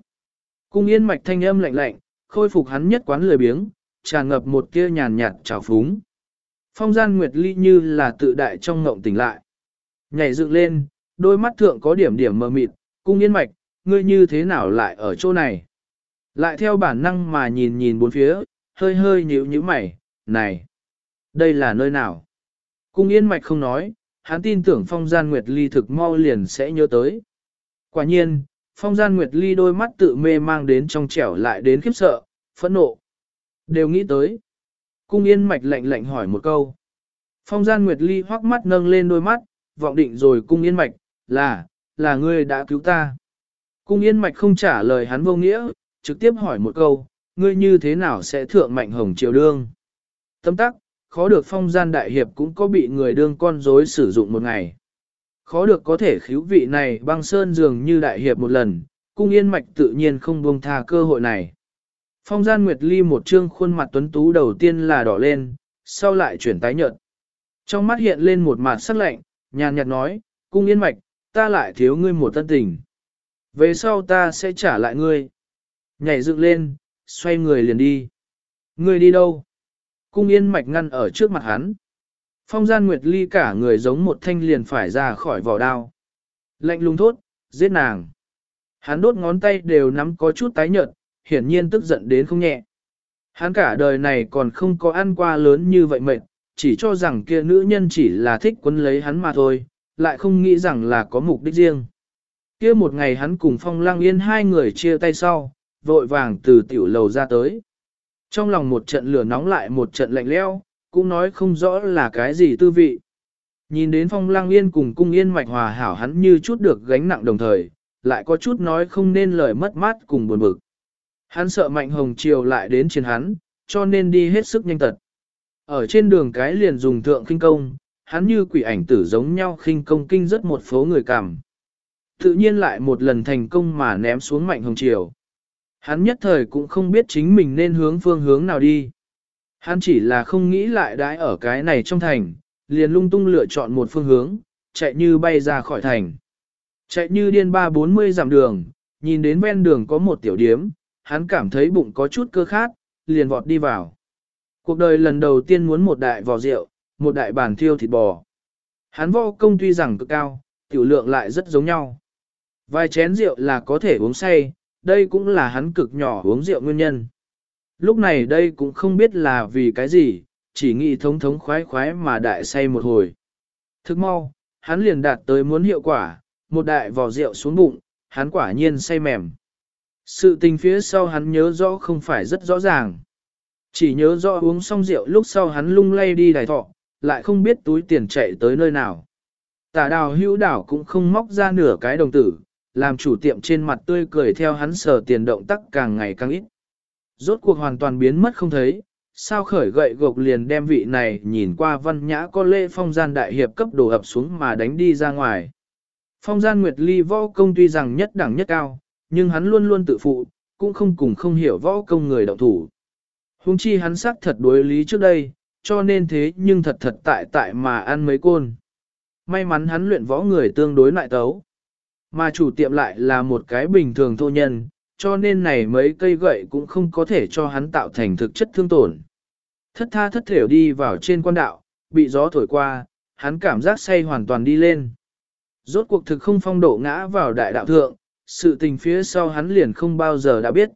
Cung yên mạch thanh âm lạnh lạnh, khôi phục hắn nhất quán lười biếng, tràn ngập một tia nhàn nhạt trào phúng. Phong gian Nguyệt Ly như là tự đại trong ngộng tỉnh lại. Nhảy dựng lên, đôi mắt thượng có điểm điểm mờ mịt, cung yên mạch, ngươi như thế nào lại ở chỗ này? Lại theo bản năng mà nhìn nhìn bốn phía, hơi hơi nhíu nhíu mày, này, đây là nơi nào? Cung yên mạch không nói, hắn tin tưởng phong gian Nguyệt Ly thực mau liền sẽ nhớ tới. Quả nhiên, phong gian Nguyệt Ly đôi mắt tự mê mang đến trong trẻo lại đến khiếp sợ, phẫn nộ. Đều nghĩ tới. Cung yên mạch lạnh lạnh hỏi một câu. Phong gian Nguyệt Ly hoắc mắt nâng lên đôi mắt, vọng định rồi cung yên mạch, là, là ngươi đã cứu ta. Cung yên mạch không trả lời hắn vô nghĩa, trực tiếp hỏi một câu, ngươi như thế nào sẽ thượng mạnh hồng triều đương? Tâm tắc, khó được phong gian đại hiệp cũng có bị người đương con rối sử dụng một ngày. Khó được có thể khíu vị này băng sơn dường như đại hiệp một lần, cung yên mạch tự nhiên không buông tha cơ hội này. Phong gian Nguyệt Ly một trương khuôn mặt tuấn tú đầu tiên là đỏ lên, sau lại chuyển tái nhợt. Trong mắt hiện lên một mặt sắc lạnh, nhàn nhạt nói, cung yên mạch, ta lại thiếu ngươi một tân tình. Về sau ta sẽ trả lại ngươi. Nhảy dựng lên, xoay người liền đi. người đi đâu? Cung yên mạch ngăn ở trước mặt hắn. Phong gian Nguyệt Ly cả người giống một thanh liền phải ra khỏi vỏ đao. Lạnh lùng thốt, giết nàng. Hắn đốt ngón tay đều nắm có chút tái nhợt, hiển nhiên tức giận đến không nhẹ. Hắn cả đời này còn không có ăn qua lớn như vậy mệt, chỉ cho rằng kia nữ nhân chỉ là thích quấn lấy hắn mà thôi, lại không nghĩ rằng là có mục đích riêng. Kia một ngày hắn cùng Phong Lang Yên hai người chia tay sau, vội vàng từ tiểu lầu ra tới. Trong lòng một trận lửa nóng lại một trận lạnh leo, cũng nói không rõ là cái gì tư vị. Nhìn đến Phong Lang Yên cùng cung yên mạch hòa hảo hắn như chút được gánh nặng đồng thời, lại có chút nói không nên lời mất mát cùng buồn bực. Hắn sợ Mạnh Hồng Triều lại đến chiến hắn, cho nên đi hết sức nhanh tật. Ở trên đường cái liền dùng thượng kinh công, hắn như quỷ ảnh tử giống nhau khinh công kinh rất một phố người cảm. Tự nhiên lại một lần thành công mà ném xuống mạnh hồng triều. Hắn nhất thời cũng không biết chính mình nên hướng phương hướng nào đi. Hắn chỉ là không nghĩ lại đãi ở cái này trong thành, liền lung tung lựa chọn một phương hướng, chạy như bay ra khỏi thành. Chạy như điên ba bốn mươi dặm đường, nhìn đến ven đường có một tiểu điếm, hắn cảm thấy bụng có chút cơ khát, liền vọt đi vào. Cuộc đời lần đầu tiên muốn một đại vò rượu, một đại bàn thiêu thịt bò. Hắn võ công tuy rằng cực cao, tiểu lượng lại rất giống nhau. Vài chén rượu là có thể uống say, đây cũng là hắn cực nhỏ uống rượu nguyên nhân. Lúc này đây cũng không biết là vì cái gì, chỉ nghĩ thống thống khoái khoái mà đại say một hồi. Thức mau, hắn liền đạt tới muốn hiệu quả, một đại vò rượu xuống bụng, hắn quả nhiên say mềm. Sự tình phía sau hắn nhớ rõ không phải rất rõ ràng. Chỉ nhớ rõ uống xong rượu lúc sau hắn lung lay đi đài thọ, lại không biết túi tiền chạy tới nơi nào. Tả đào hữu đảo cũng không móc ra nửa cái đồng tử, làm chủ tiệm trên mặt tươi cười theo hắn sờ tiền động tác càng ngày càng ít. Rốt cuộc hoàn toàn biến mất không thấy, sao khởi gậy gộc liền đem vị này nhìn qua văn nhã có lễ phong gian đại hiệp cấp đồ ập xuống mà đánh đi ra ngoài. Phong gian Nguyệt Ly võ công tuy rằng nhất đẳng nhất cao, nhưng hắn luôn luôn tự phụ, cũng không cùng không hiểu võ công người động thủ. Hùng chi hắn sắc thật đối lý trước đây, cho nên thế nhưng thật thật tại tại mà ăn mấy côn. May mắn hắn luyện võ người tương đối lại tấu. Mà chủ tiệm lại là một cái bình thường thô nhân, cho nên này mấy cây gậy cũng không có thể cho hắn tạo thành thực chất thương tổn. Thất tha thất thểu đi vào trên quan đạo, bị gió thổi qua, hắn cảm giác say hoàn toàn đi lên. Rốt cuộc thực không phong độ ngã vào đại đạo thượng, sự tình phía sau hắn liền không bao giờ đã biết.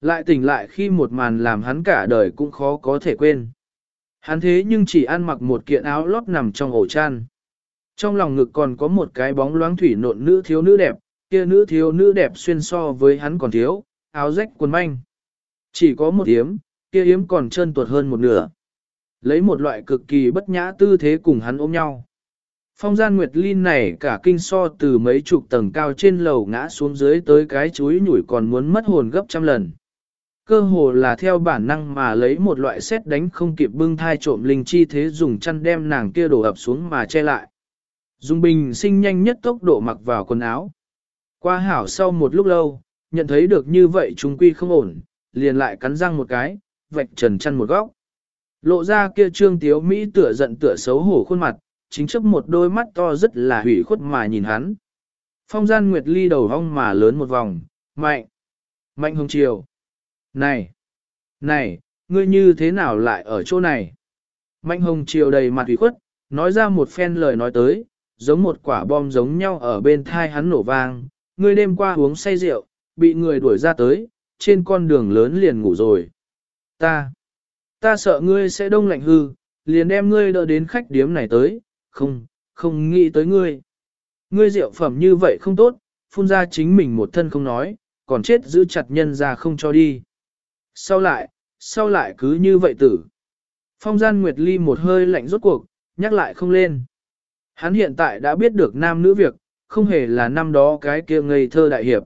Lại tỉnh lại khi một màn làm hắn cả đời cũng khó có thể quên. Hắn thế nhưng chỉ ăn mặc một kiện áo lót nằm trong ổ chăn. Trong lòng ngực còn có một cái bóng loáng thủy nộn nữ thiếu nữ đẹp, kia nữ thiếu nữ đẹp xuyên so với hắn còn thiếu, áo rách quần manh. Chỉ có một yếm, kia yếm còn chân tuột hơn một nửa. Lấy một loại cực kỳ bất nhã tư thế cùng hắn ôm nhau. Phong gian Nguyệt Linh này cả kinh so từ mấy chục tầng cao trên lầu ngã xuống dưới tới cái chuối nhủi còn muốn mất hồn gấp trăm lần. Cơ hồ là theo bản năng mà lấy một loại xét đánh không kịp bưng thai trộm linh chi thế dùng chăn đem nàng kia đổ ập xuống mà che lại. Dung bình sinh nhanh nhất tốc độ mặc vào quần áo. Qua hảo sau một lúc lâu, nhận thấy được như vậy chúng quy không ổn, liền lại cắn răng một cái, vạch trần chăn một góc. Lộ ra kia trương tiếu Mỹ tựa giận tựa xấu hổ khuôn mặt, chính chấp một đôi mắt to rất là hủy khuất mà nhìn hắn. Phong gian Nguyệt Ly đầu hong mà lớn một vòng, mạnh, mạnh hồng chiều. Này, này, ngươi như thế nào lại ở chỗ này? Mạnh hồng chiều đầy mặt hủy khuất, nói ra một phen lời nói tới, giống một quả bom giống nhau ở bên thai hắn nổ vang. Ngươi đêm qua uống say rượu, bị người đuổi ra tới, trên con đường lớn liền ngủ rồi. Ta, ta sợ ngươi sẽ đông lạnh hư, liền đem ngươi đỡ đến khách điếm này tới, không, không nghĩ tới ngươi. Ngươi rượu phẩm như vậy không tốt, phun ra chính mình một thân không nói, còn chết giữ chặt nhân ra không cho đi. Sau lại, sau lại cứ như vậy tử. Phong gian Nguyệt Ly một hơi lạnh rốt cuộc, nhắc lại không lên. Hắn hiện tại đã biết được nam nữ việc, không hề là năm đó cái kia ngây thơ đại hiệp.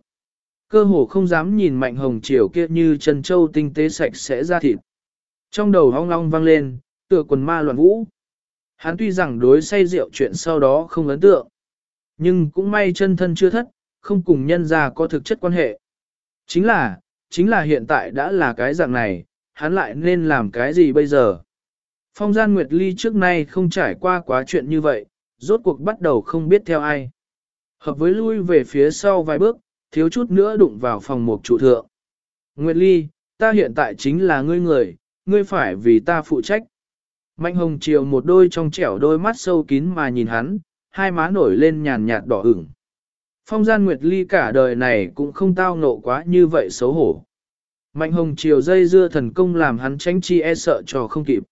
Cơ hồ không dám nhìn mạnh hồng chiều kia như chân châu tinh tế sạch sẽ ra thịt. Trong đầu hong long vang lên, tựa quần ma loạn vũ. Hắn tuy rằng đối say rượu chuyện sau đó không ấn tượng, nhưng cũng may chân thân chưa thất, không cùng nhân ra có thực chất quan hệ. Chính là, chính là hiện tại đã là cái dạng này, hắn lại nên làm cái gì bây giờ? Phong gian Nguyệt Ly trước nay không trải qua quá chuyện như vậy, rốt cuộc bắt đầu không biết theo ai. Hợp với lui về phía sau vài bước, thiếu chút nữa đụng vào phòng một trụ thượng. Nguyệt Ly, ta hiện tại chính là ngươi người, ngươi phải vì ta phụ trách. Mạnh hồng chiều một đôi trong trẻo đôi mắt sâu kín mà nhìn hắn, hai má nổi lên nhàn nhạt đỏ ửng. Phong gian Nguyệt Ly cả đời này cũng không tao ngộ quá như vậy xấu hổ. Mạnh hồng chiều dây dưa thần công làm hắn tránh chi e sợ cho không kịp.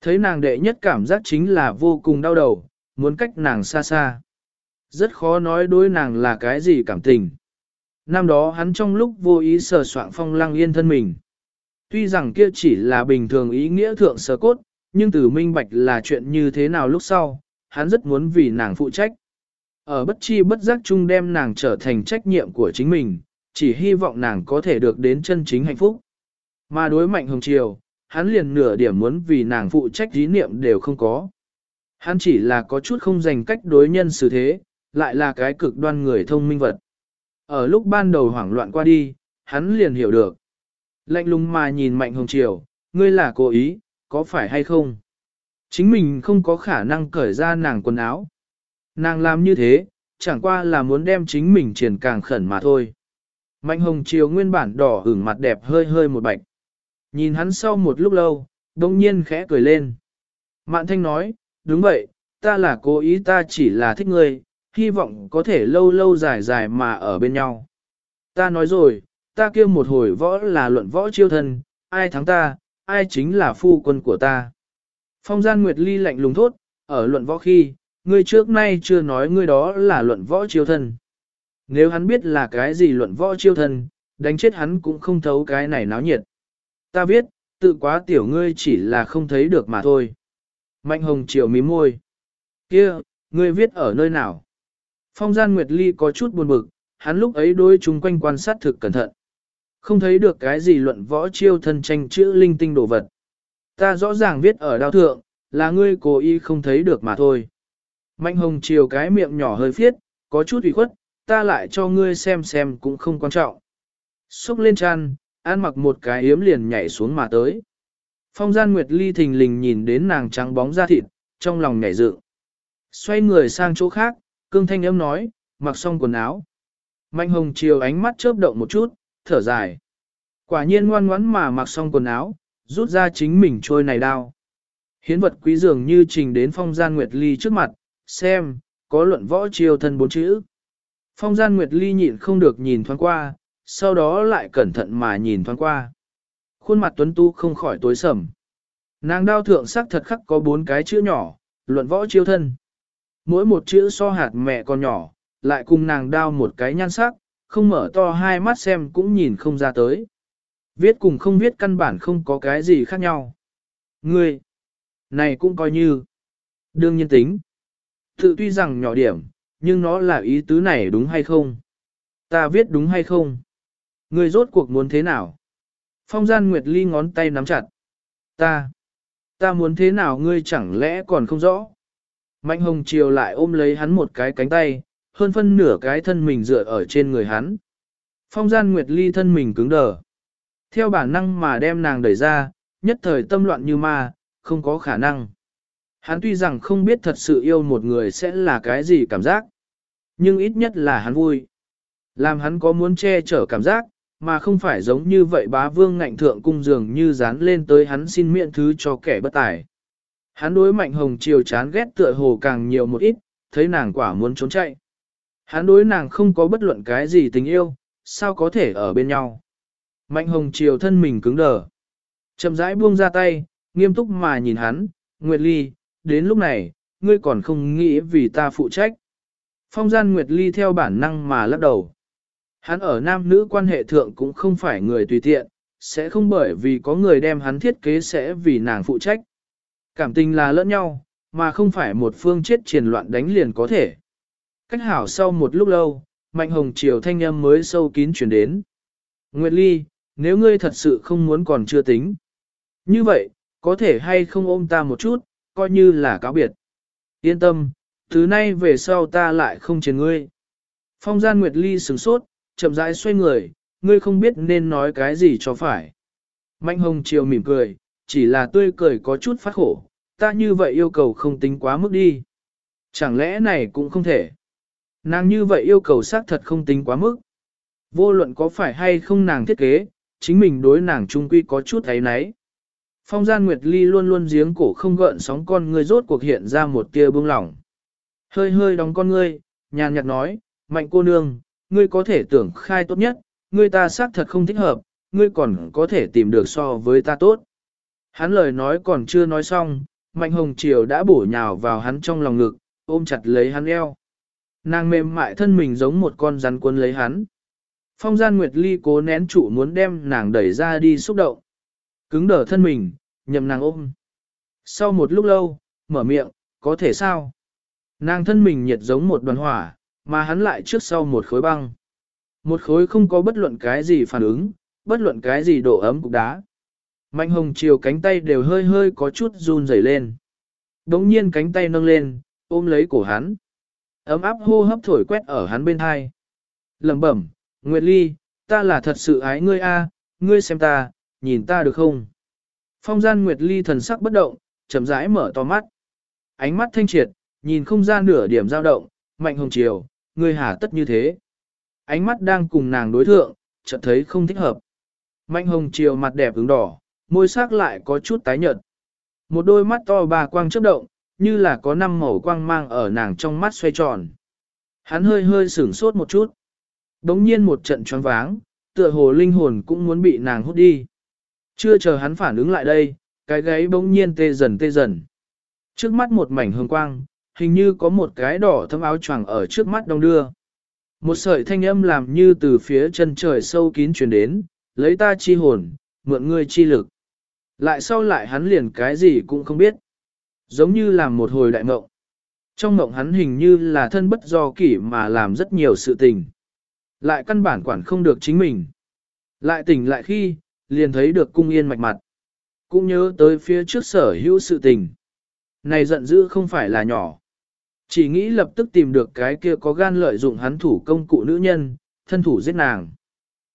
Thấy nàng đệ nhất cảm giác chính là vô cùng đau đầu, muốn cách nàng xa xa. Rất khó nói đối nàng là cái gì cảm tình. Năm đó hắn trong lúc vô ý sờ soạn phong lăng yên thân mình. Tuy rằng kia chỉ là bình thường ý nghĩa thượng sờ cốt, nhưng từ minh bạch là chuyện như thế nào lúc sau, hắn rất muốn vì nàng phụ trách. Ở bất chi bất giác chung đem nàng trở thành trách nhiệm của chính mình, chỉ hy vọng nàng có thể được đến chân chính hạnh phúc. Mà đối mạnh hồng triều, hắn liền nửa điểm muốn vì nàng phụ trách ý niệm đều không có. Hắn chỉ là có chút không dành cách đối nhân xử thế, lại là cái cực đoan người thông minh vật. Ở lúc ban đầu hoảng loạn qua đi, hắn liền hiểu được. Lạnh lùng mà nhìn Mạnh Hồng Triều, ngươi là cố ý, có phải hay không? Chính mình không có khả năng cởi ra nàng quần áo. Nàng làm như thế, chẳng qua là muốn đem chính mình triển càng khẩn mà thôi. Mạnh Hồng Triều nguyên bản đỏ hưởng mặt đẹp hơi hơi một bạch. Nhìn hắn sau một lúc lâu, đông nhiên khẽ cười lên. Mạn Thanh nói, đúng vậy, ta là cố ý ta chỉ là thích ngươi, hy vọng có thể lâu lâu dài dài mà ở bên nhau. Ta nói rồi, ta kêu một hồi võ là luận võ chiêu thân, ai thắng ta, ai chính là phu quân của ta. Phong gian Nguyệt Ly lạnh lùng thốt, ở luận võ khi, ngươi trước nay chưa nói ngươi đó là luận võ chiêu thân. Nếu hắn biết là cái gì luận võ chiêu thân, đánh chết hắn cũng không thấu cái này náo nhiệt. Ta biết, tự quá tiểu ngươi chỉ là không thấy được mà thôi. Mạnh hồng chiều mím môi. kia ngươi viết ở nơi nào? Phong gian Nguyệt Ly có chút buồn bực, hắn lúc ấy đôi chung quanh quan sát thực cẩn thận. Không thấy được cái gì luận võ chiêu thân tranh chữ linh tinh đồ vật. Ta rõ ràng viết ở đao thượng, là ngươi cố ý không thấy được mà thôi. Mạnh hồng chiều cái miệng nhỏ hơi phiết, có chút ủy khuất, ta lại cho ngươi xem xem cũng không quan trọng. Xúc lên chăn, ăn mặc một cái yếm liền nhảy xuống mà tới. Phong gian Nguyệt Ly thình lình nhìn đến nàng trắng bóng da thịt, trong lòng nhảy dự. Xoay người sang chỗ khác, cương thanh âm nói, mặc xong quần áo. Mạnh hồng chiều ánh mắt chớp động một chút, thở dài. Quả nhiên ngoan ngoãn mà mặc xong quần áo, rút ra chính mình trôi này đao. Hiến vật quý dường như trình đến phong gian Nguyệt Ly trước mặt, xem, có luận võ chiêu thân bốn chữ. Phong gian Nguyệt Ly nhịn không được nhìn thoáng qua, sau đó lại cẩn thận mà nhìn thoáng qua. Khuôn mặt tuấn tu không khỏi tối sầm. Nàng đao thượng sắc thật khắc có bốn cái chữ nhỏ, luận võ chiêu thân. Mỗi một chữ so hạt mẹ còn nhỏ, lại cùng nàng đao một cái nhan sắc, không mở to hai mắt xem cũng nhìn không ra tới. Viết cùng không viết căn bản không có cái gì khác nhau. Ngươi, này cũng coi như, đương nhiên tính. Tự tuy rằng nhỏ điểm, nhưng nó là ý tứ này đúng hay không? Ta viết đúng hay không? Ngươi rốt cuộc muốn thế nào? Phong gian Nguyệt Ly ngón tay nắm chặt. Ta, ta muốn thế nào ngươi chẳng lẽ còn không rõ? Mạnh hồng chiều lại ôm lấy hắn một cái cánh tay, hơn phân nửa cái thân mình dựa ở trên người hắn. Phong gian Nguyệt Ly thân mình cứng đờ. Theo bản năng mà đem nàng đẩy ra, nhất thời tâm loạn như ma, không có khả năng. Hắn tuy rằng không biết thật sự yêu một người sẽ là cái gì cảm giác, nhưng ít nhất là hắn vui. Làm hắn có muốn che chở cảm giác, mà không phải giống như vậy bá vương ngạnh thượng cung dường như dán lên tới hắn xin miễn thứ cho kẻ bất tài. Hắn đối mạnh hồng chiều chán ghét tựa hồ càng nhiều một ít, thấy nàng quả muốn trốn chạy. Hắn đối nàng không có bất luận cái gì tình yêu, sao có thể ở bên nhau. Mạnh hồng chiều thân mình cứng đờ. Chậm rãi buông ra tay, nghiêm túc mà nhìn hắn, Nguyệt Ly, đến lúc này, ngươi còn không nghĩ vì ta phụ trách. Phong gian Nguyệt Ly theo bản năng mà lắc đầu. Hắn ở nam nữ quan hệ thượng cũng không phải người tùy tiện, sẽ không bởi vì có người đem hắn thiết kế sẽ vì nàng phụ trách. Cảm tình là lẫn nhau, mà không phải một phương chết triền loạn đánh liền có thể. Cách hảo sau một lúc lâu, Mạnh Hồng Triều thanh âm mới sâu kín chuyển đến. Nguyệt Ly, nếu ngươi thật sự không muốn còn chưa tính. Như vậy, có thể hay không ôm ta một chút, coi như là cáo biệt. Yên tâm, từ nay về sau ta lại không chiến ngươi. Phong gian Nguyệt Ly sửng sốt, chậm rãi xoay người, ngươi không biết nên nói cái gì cho phải. Mạnh hồng chiều mỉm cười, chỉ là tươi cười có chút phát khổ, ta như vậy yêu cầu không tính quá mức đi. Chẳng lẽ này cũng không thể. Nàng như vậy yêu cầu xác thật không tính quá mức. Vô luận có phải hay không nàng thiết kế, chính mình đối nàng trung quy có chút thấy nấy. Phong gian Nguyệt Ly luôn luôn giếng cổ không gợn sóng con ngươi rốt cuộc hiện ra một tia bưng lỏng. Hơi hơi đóng con ngươi, nhàn nhạt nói, mạnh cô nương, ngươi có thể tưởng khai tốt nhất, ngươi ta xác thật không thích hợp, ngươi còn có thể tìm được so với ta tốt. Hắn lời nói còn chưa nói xong, mạnh hồng triều đã bổ nhào vào hắn trong lòng ngực, ôm chặt lấy hắn eo. Nàng mềm mại thân mình giống một con rắn cuốn lấy hắn. Phong gian Nguyệt Ly cố nén trụ muốn đem nàng đẩy ra đi xúc động. Cứng đờ thân mình, nhầm nàng ôm. Sau một lúc lâu, mở miệng, có thể sao? Nàng thân mình nhiệt giống một đoàn hỏa, mà hắn lại trước sau một khối băng. Một khối không có bất luận cái gì phản ứng, bất luận cái gì độ ấm cục đá. Mạnh hồng chiều cánh tay đều hơi hơi có chút run rẩy lên. Đống nhiên cánh tay nâng lên, ôm lấy cổ hắn. Ấm áp hô hấp thổi quét ở hắn bên hai. lẩm bẩm, Nguyệt Ly, ta là thật sự ái ngươi a, ngươi xem ta, nhìn ta được không? Phong gian Nguyệt Ly thần sắc bất động, chậm rãi mở to mắt. Ánh mắt thanh triệt, nhìn không ra nửa điểm dao động, mạnh hồng chiều, ngươi hà tất như thế. Ánh mắt đang cùng nàng đối thượng, chợt thấy không thích hợp. Mạnh hồng chiều mặt đẹp ứng đỏ, môi sắc lại có chút tái nhợt. Một đôi mắt to bà quang chớp động, như là có năm màu quang mang ở nàng trong mắt xoay tròn. Hắn hơi hơi sửng sốt một chút. Đống nhiên một trận choáng váng, tựa hồ linh hồn cũng muốn bị nàng hút đi. Chưa chờ hắn phản ứng lại đây, cái gáy bỗng nhiên tê dần tê dần. Trước mắt một mảnh hương quang, hình như có một cái đỏ thâm áo choàng ở trước mắt đông đưa. Một sợi thanh âm làm như từ phía chân trời sâu kín truyền đến, lấy ta chi hồn, mượn ngươi chi lực. Lại sau lại hắn liền cái gì cũng không biết. Giống như làm một hồi đại mộng. Trong mộng hắn hình như là thân bất do kỷ mà làm rất nhiều sự tình. Lại căn bản quản không được chính mình. Lại tỉnh lại khi, liền thấy được cung yên mạch mặt. Cũng nhớ tới phía trước sở hữu sự tình. Này giận dữ không phải là nhỏ. Chỉ nghĩ lập tức tìm được cái kia có gan lợi dụng hắn thủ công cụ nữ nhân, thân thủ giết nàng.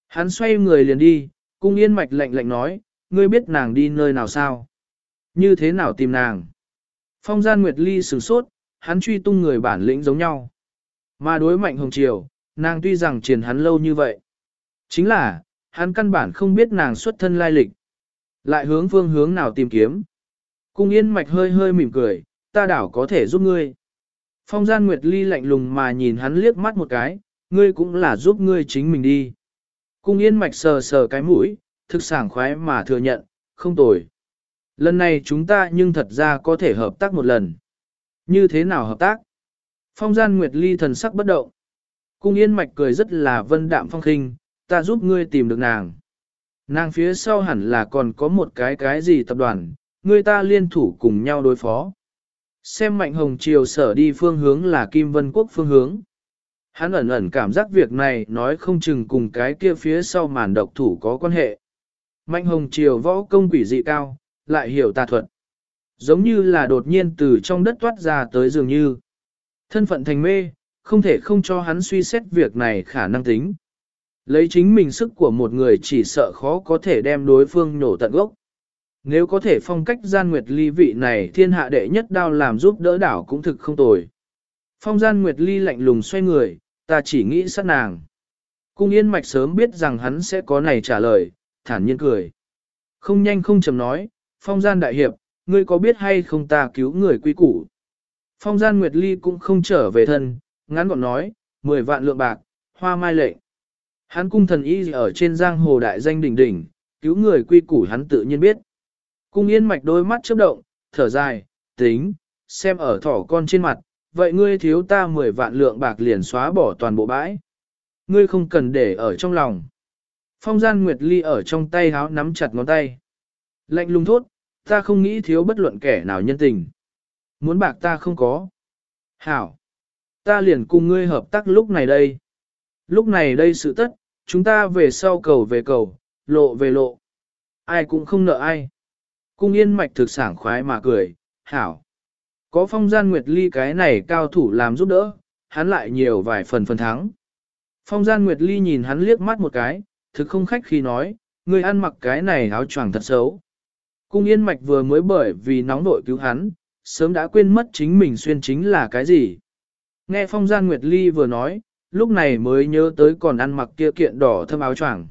Hắn xoay người liền đi, cung yên mạch lạnh lạnh nói, ngươi biết nàng đi nơi nào sao? Như thế nào tìm nàng? Phong gian Nguyệt Ly sửng sốt, hắn truy tung người bản lĩnh giống nhau. Mà đối mạnh hồng triều, nàng tuy rằng triền hắn lâu như vậy. Chính là, hắn căn bản không biết nàng xuất thân lai lịch. Lại hướng phương hướng nào tìm kiếm. Cung yên mạch hơi hơi mỉm cười, ta đảo có thể giúp ngươi. Phong gian Nguyệt Ly lạnh lùng mà nhìn hắn liếc mắt một cái, ngươi cũng là giúp ngươi chính mình đi. Cung yên mạch sờ sờ cái mũi, thực sảng khoái mà thừa nhận, không tồi. Lần này chúng ta nhưng thật ra có thể hợp tác một lần. Như thế nào hợp tác? Phong gian Nguyệt Ly thần sắc bất động. Cung yên mạch cười rất là vân đạm phong khinh, ta giúp ngươi tìm được nàng. Nàng phía sau hẳn là còn có một cái cái gì tập đoàn, ngươi ta liên thủ cùng nhau đối phó. Xem mạnh hồng triều sở đi phương hướng là Kim Vân Quốc phương hướng. Hắn ẩn ẩn cảm giác việc này nói không chừng cùng cái kia phía sau màn độc thủ có quan hệ. Mạnh hồng triều võ công quỷ dị cao, lại hiểu tà thuật. Giống như là đột nhiên từ trong đất toát ra tới dường như. Thân phận thành mê, không thể không cho hắn suy xét việc này khả năng tính. Lấy chính mình sức của một người chỉ sợ khó có thể đem đối phương nổ tận gốc. Nếu có thể phong cách gian nguyệt ly vị này thiên hạ đệ nhất đao làm giúp đỡ đảo cũng thực không tồi. Phong gian nguyệt ly lạnh lùng xoay người, ta chỉ nghĩ sát nàng. Cung yên mạch sớm biết rằng hắn sẽ có này trả lời, thản nhiên cười. Không nhanh không chầm nói, phong gian đại hiệp, ngươi có biết hay không ta cứu người quy củ. Phong gian nguyệt ly cũng không trở về thân, ngắn gọn nói, 10 vạn lượng bạc, hoa mai lệnh. Hắn cung thần y ở trên giang hồ đại danh đỉnh đỉnh, cứu người quy củ hắn tự nhiên biết. Cung yên mạch đôi mắt chớp động, thở dài, tính, xem ở thỏ con trên mặt, vậy ngươi thiếu ta 10 vạn lượng bạc liền xóa bỏ toàn bộ bãi. Ngươi không cần để ở trong lòng. Phong gian Nguyệt Ly ở trong tay háo nắm chặt ngón tay. Lạnh lùng thốt, ta không nghĩ thiếu bất luận kẻ nào nhân tình. Muốn bạc ta không có. Hảo. Ta liền cùng ngươi hợp tác lúc này đây. Lúc này đây sự tất, chúng ta về sau cầu về cầu, lộ về lộ. Ai cũng không nợ ai. Cung yên mạch thực sảng khoái mà cười, hảo. Có phong gian nguyệt ly cái này cao thủ làm giúp đỡ, hắn lại nhiều vài phần phần thắng. Phong gian nguyệt ly nhìn hắn liếc mắt một cái, thực không khách khi nói, người ăn mặc cái này áo choàng thật xấu. Cung yên mạch vừa mới bởi vì nóng nội cứu hắn, sớm đã quên mất chính mình xuyên chính là cái gì. Nghe phong gian nguyệt ly vừa nói, lúc này mới nhớ tới còn ăn mặc kia kiện đỏ thâm áo choàng.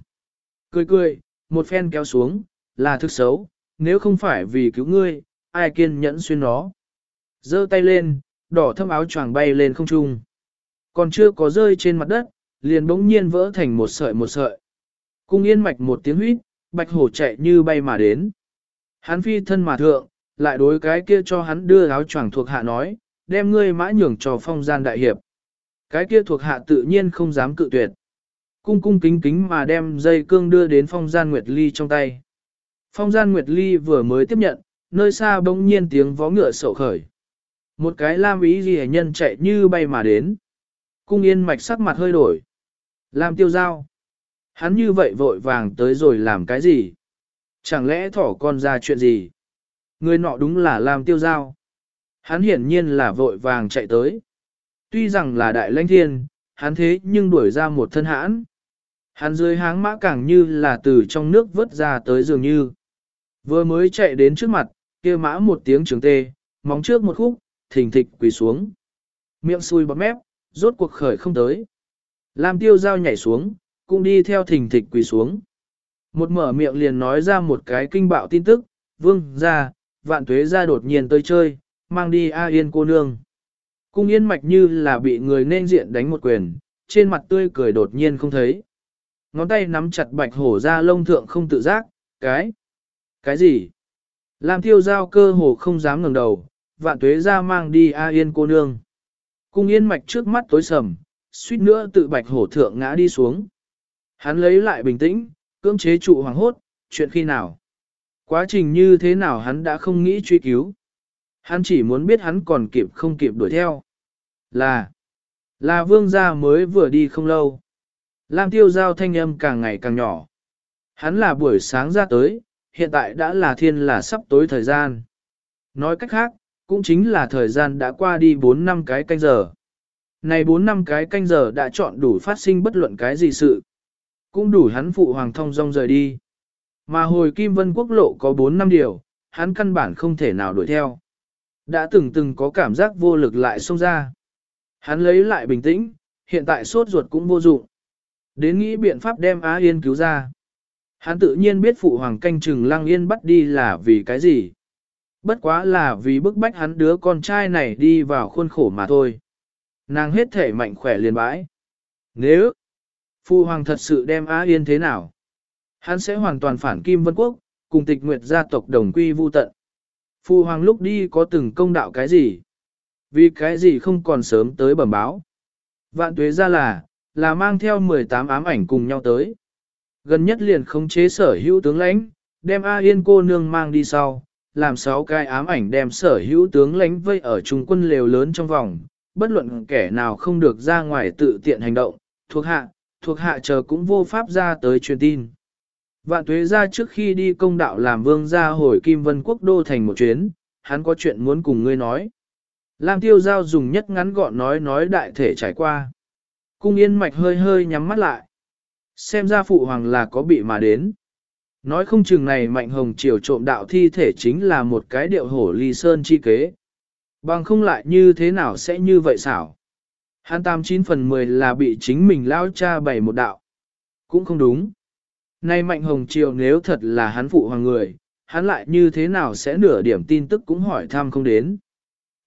Cười cười, một phen kéo xuống, là thực xấu, nếu không phải vì cứu ngươi, ai kiên nhẫn xuyên nó. giơ tay lên, đỏ thâm áo choàng bay lên không trung. Còn chưa có rơi trên mặt đất, liền bỗng nhiên vỡ thành một sợi một sợi. Cung yên mạch một tiếng huýt, bạch hổ chạy như bay mà đến. Hắn phi thân mà thượng, lại đối cái kia cho hắn đưa áo choàng thuộc hạ nói, đem ngươi mã nhường cho phong gian đại hiệp. Cái kia thuộc hạ tự nhiên không dám cự tuyệt. Cung cung kính kính mà đem dây cương đưa đến phong gian Nguyệt Ly trong tay. Phong gian Nguyệt Ly vừa mới tiếp nhận, nơi xa bỗng nhiên tiếng vó ngựa sổ khởi. Một cái lam ý ghi nhân chạy như bay mà đến. Cung yên mạch sắc mặt hơi đổi. Lam tiêu giao. Hắn như vậy vội vàng tới rồi làm cái gì? Chẳng lẽ thỏ con ra chuyện gì? Người nọ đúng là Lam tiêu giao. Hắn hiển nhiên là vội vàng chạy tới. Tuy rằng là đại lãnh thiên, hắn thế nhưng đuổi ra một thân hãn. Hắn dưới háng mã càng như là từ trong nước vớt ra tới dường như. Vừa mới chạy đến trước mặt, kia mã một tiếng trường tê, móng trước một khúc, thình thịch quỳ xuống. Miệng xui bọt mép, rốt cuộc khởi không tới. Lam tiêu dao nhảy xuống, cũng đi theo thình thịch quỳ xuống. Một mở miệng liền nói ra một cái kinh bạo tin tức, vương ra, vạn tuế ra đột nhiên tới chơi, mang đi A Yên cô nương. Cung yên mạch như là bị người nên diện đánh một quyền, trên mặt tươi cười đột nhiên không thấy. Ngón tay nắm chặt bạch hổ ra lông thượng không tự giác, cái, cái gì? Lam tiêu giao cơ hồ không dám ngẩng đầu, vạn tuế ra mang đi A Yên cô nương. Cung yên mạch trước mắt tối sầm, suýt nữa tự bạch hổ thượng ngã đi xuống. Hắn lấy lại bình tĩnh, cưỡng chế trụ hoàng hốt, chuyện khi nào. Quá trình như thế nào hắn đã không nghĩ truy cứu. Hắn chỉ muốn biết hắn còn kịp không kịp đuổi theo. Là, là vương gia mới vừa đi không lâu. Lam tiêu giao thanh âm càng ngày càng nhỏ. Hắn là buổi sáng ra tới, hiện tại đã là thiên là sắp tối thời gian. Nói cách khác, cũng chính là thời gian đã qua đi 4 năm cái canh giờ. Này 4 năm cái canh giờ đã chọn đủ phát sinh bất luận cái gì sự. Cũng đủ hắn phụ hoàng thông rong rời đi. Mà hồi Kim Vân Quốc lộ có 4 năm điều, hắn căn bản không thể nào đuổi theo. Đã từng từng có cảm giác vô lực lại xông ra. Hắn lấy lại bình tĩnh, hiện tại sốt ruột cũng vô dụng. Đến nghĩ biện pháp đem Á Yên cứu ra. Hắn tự nhiên biết phụ hoàng canh chừng Lăng Yên bắt đi là vì cái gì. Bất quá là vì bức bách hắn đứa con trai này đi vào khuôn khổ mà thôi. Nàng hết thể mạnh khỏe liền bãi. Nếu phụ hoàng thật sự đem Á Yên thế nào? Hắn sẽ hoàn toàn phản Kim Vân Quốc, cùng tịch nguyệt gia tộc đồng quy vu tận. Phụ hoàng lúc đi có từng công đạo cái gì? Vì cái gì không còn sớm tới bẩm báo? Vạn tuế ra là, là mang theo 18 ám ảnh cùng nhau tới. Gần nhất liền khống chế sở hữu tướng lãnh, đem A Yên cô nương mang đi sau, làm sáu cái ám ảnh đem sở hữu tướng lãnh vây ở trung quân lều lớn trong vòng, bất luận kẻ nào không được ra ngoài tự tiện hành động, thuộc hạ, thuộc hạ chờ cũng vô pháp ra tới truyền tin. Vạn tuế ra trước khi đi công đạo làm vương ra hồi Kim Vân Quốc đô thành một chuyến, hắn có chuyện muốn cùng ngươi nói. Lam tiêu giao dùng nhất ngắn gọn nói nói đại thể trải qua. Cung yên mạch hơi hơi nhắm mắt lại. Xem ra phụ hoàng là có bị mà đến. Nói không chừng này mạnh hồng triều trộm đạo thi thể chính là một cái điệu hổ ly sơn chi kế. Bằng không lại như thế nào sẽ như vậy xảo. Hàn tam chín phần mười là bị chính mình lao cha bày một đạo. Cũng không đúng. Nay mạnh hồng triều nếu thật là hắn phụ hoàng người, hắn lại như thế nào sẽ nửa điểm tin tức cũng hỏi thăm không đến.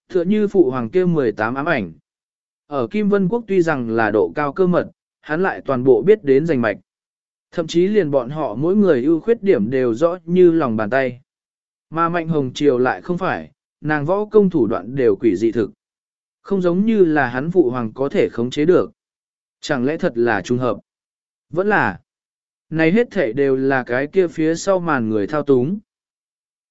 Thựa như phụ hoàng kêu 18 ám ảnh. Ở Kim Vân Quốc tuy rằng là độ cao cơ mật, hắn lại toàn bộ biết đến giành mạch. Thậm chí liền bọn họ mỗi người ưu khuyết điểm đều rõ như lòng bàn tay. Mà Mạnh Hồng Triều lại không phải, nàng võ công thủ đoạn đều quỷ dị thực. Không giống như là hắn phụ hoàng có thể khống chế được. Chẳng lẽ thật là trùng hợp? Vẫn là. Này hết thể đều là cái kia phía sau màn người thao túng.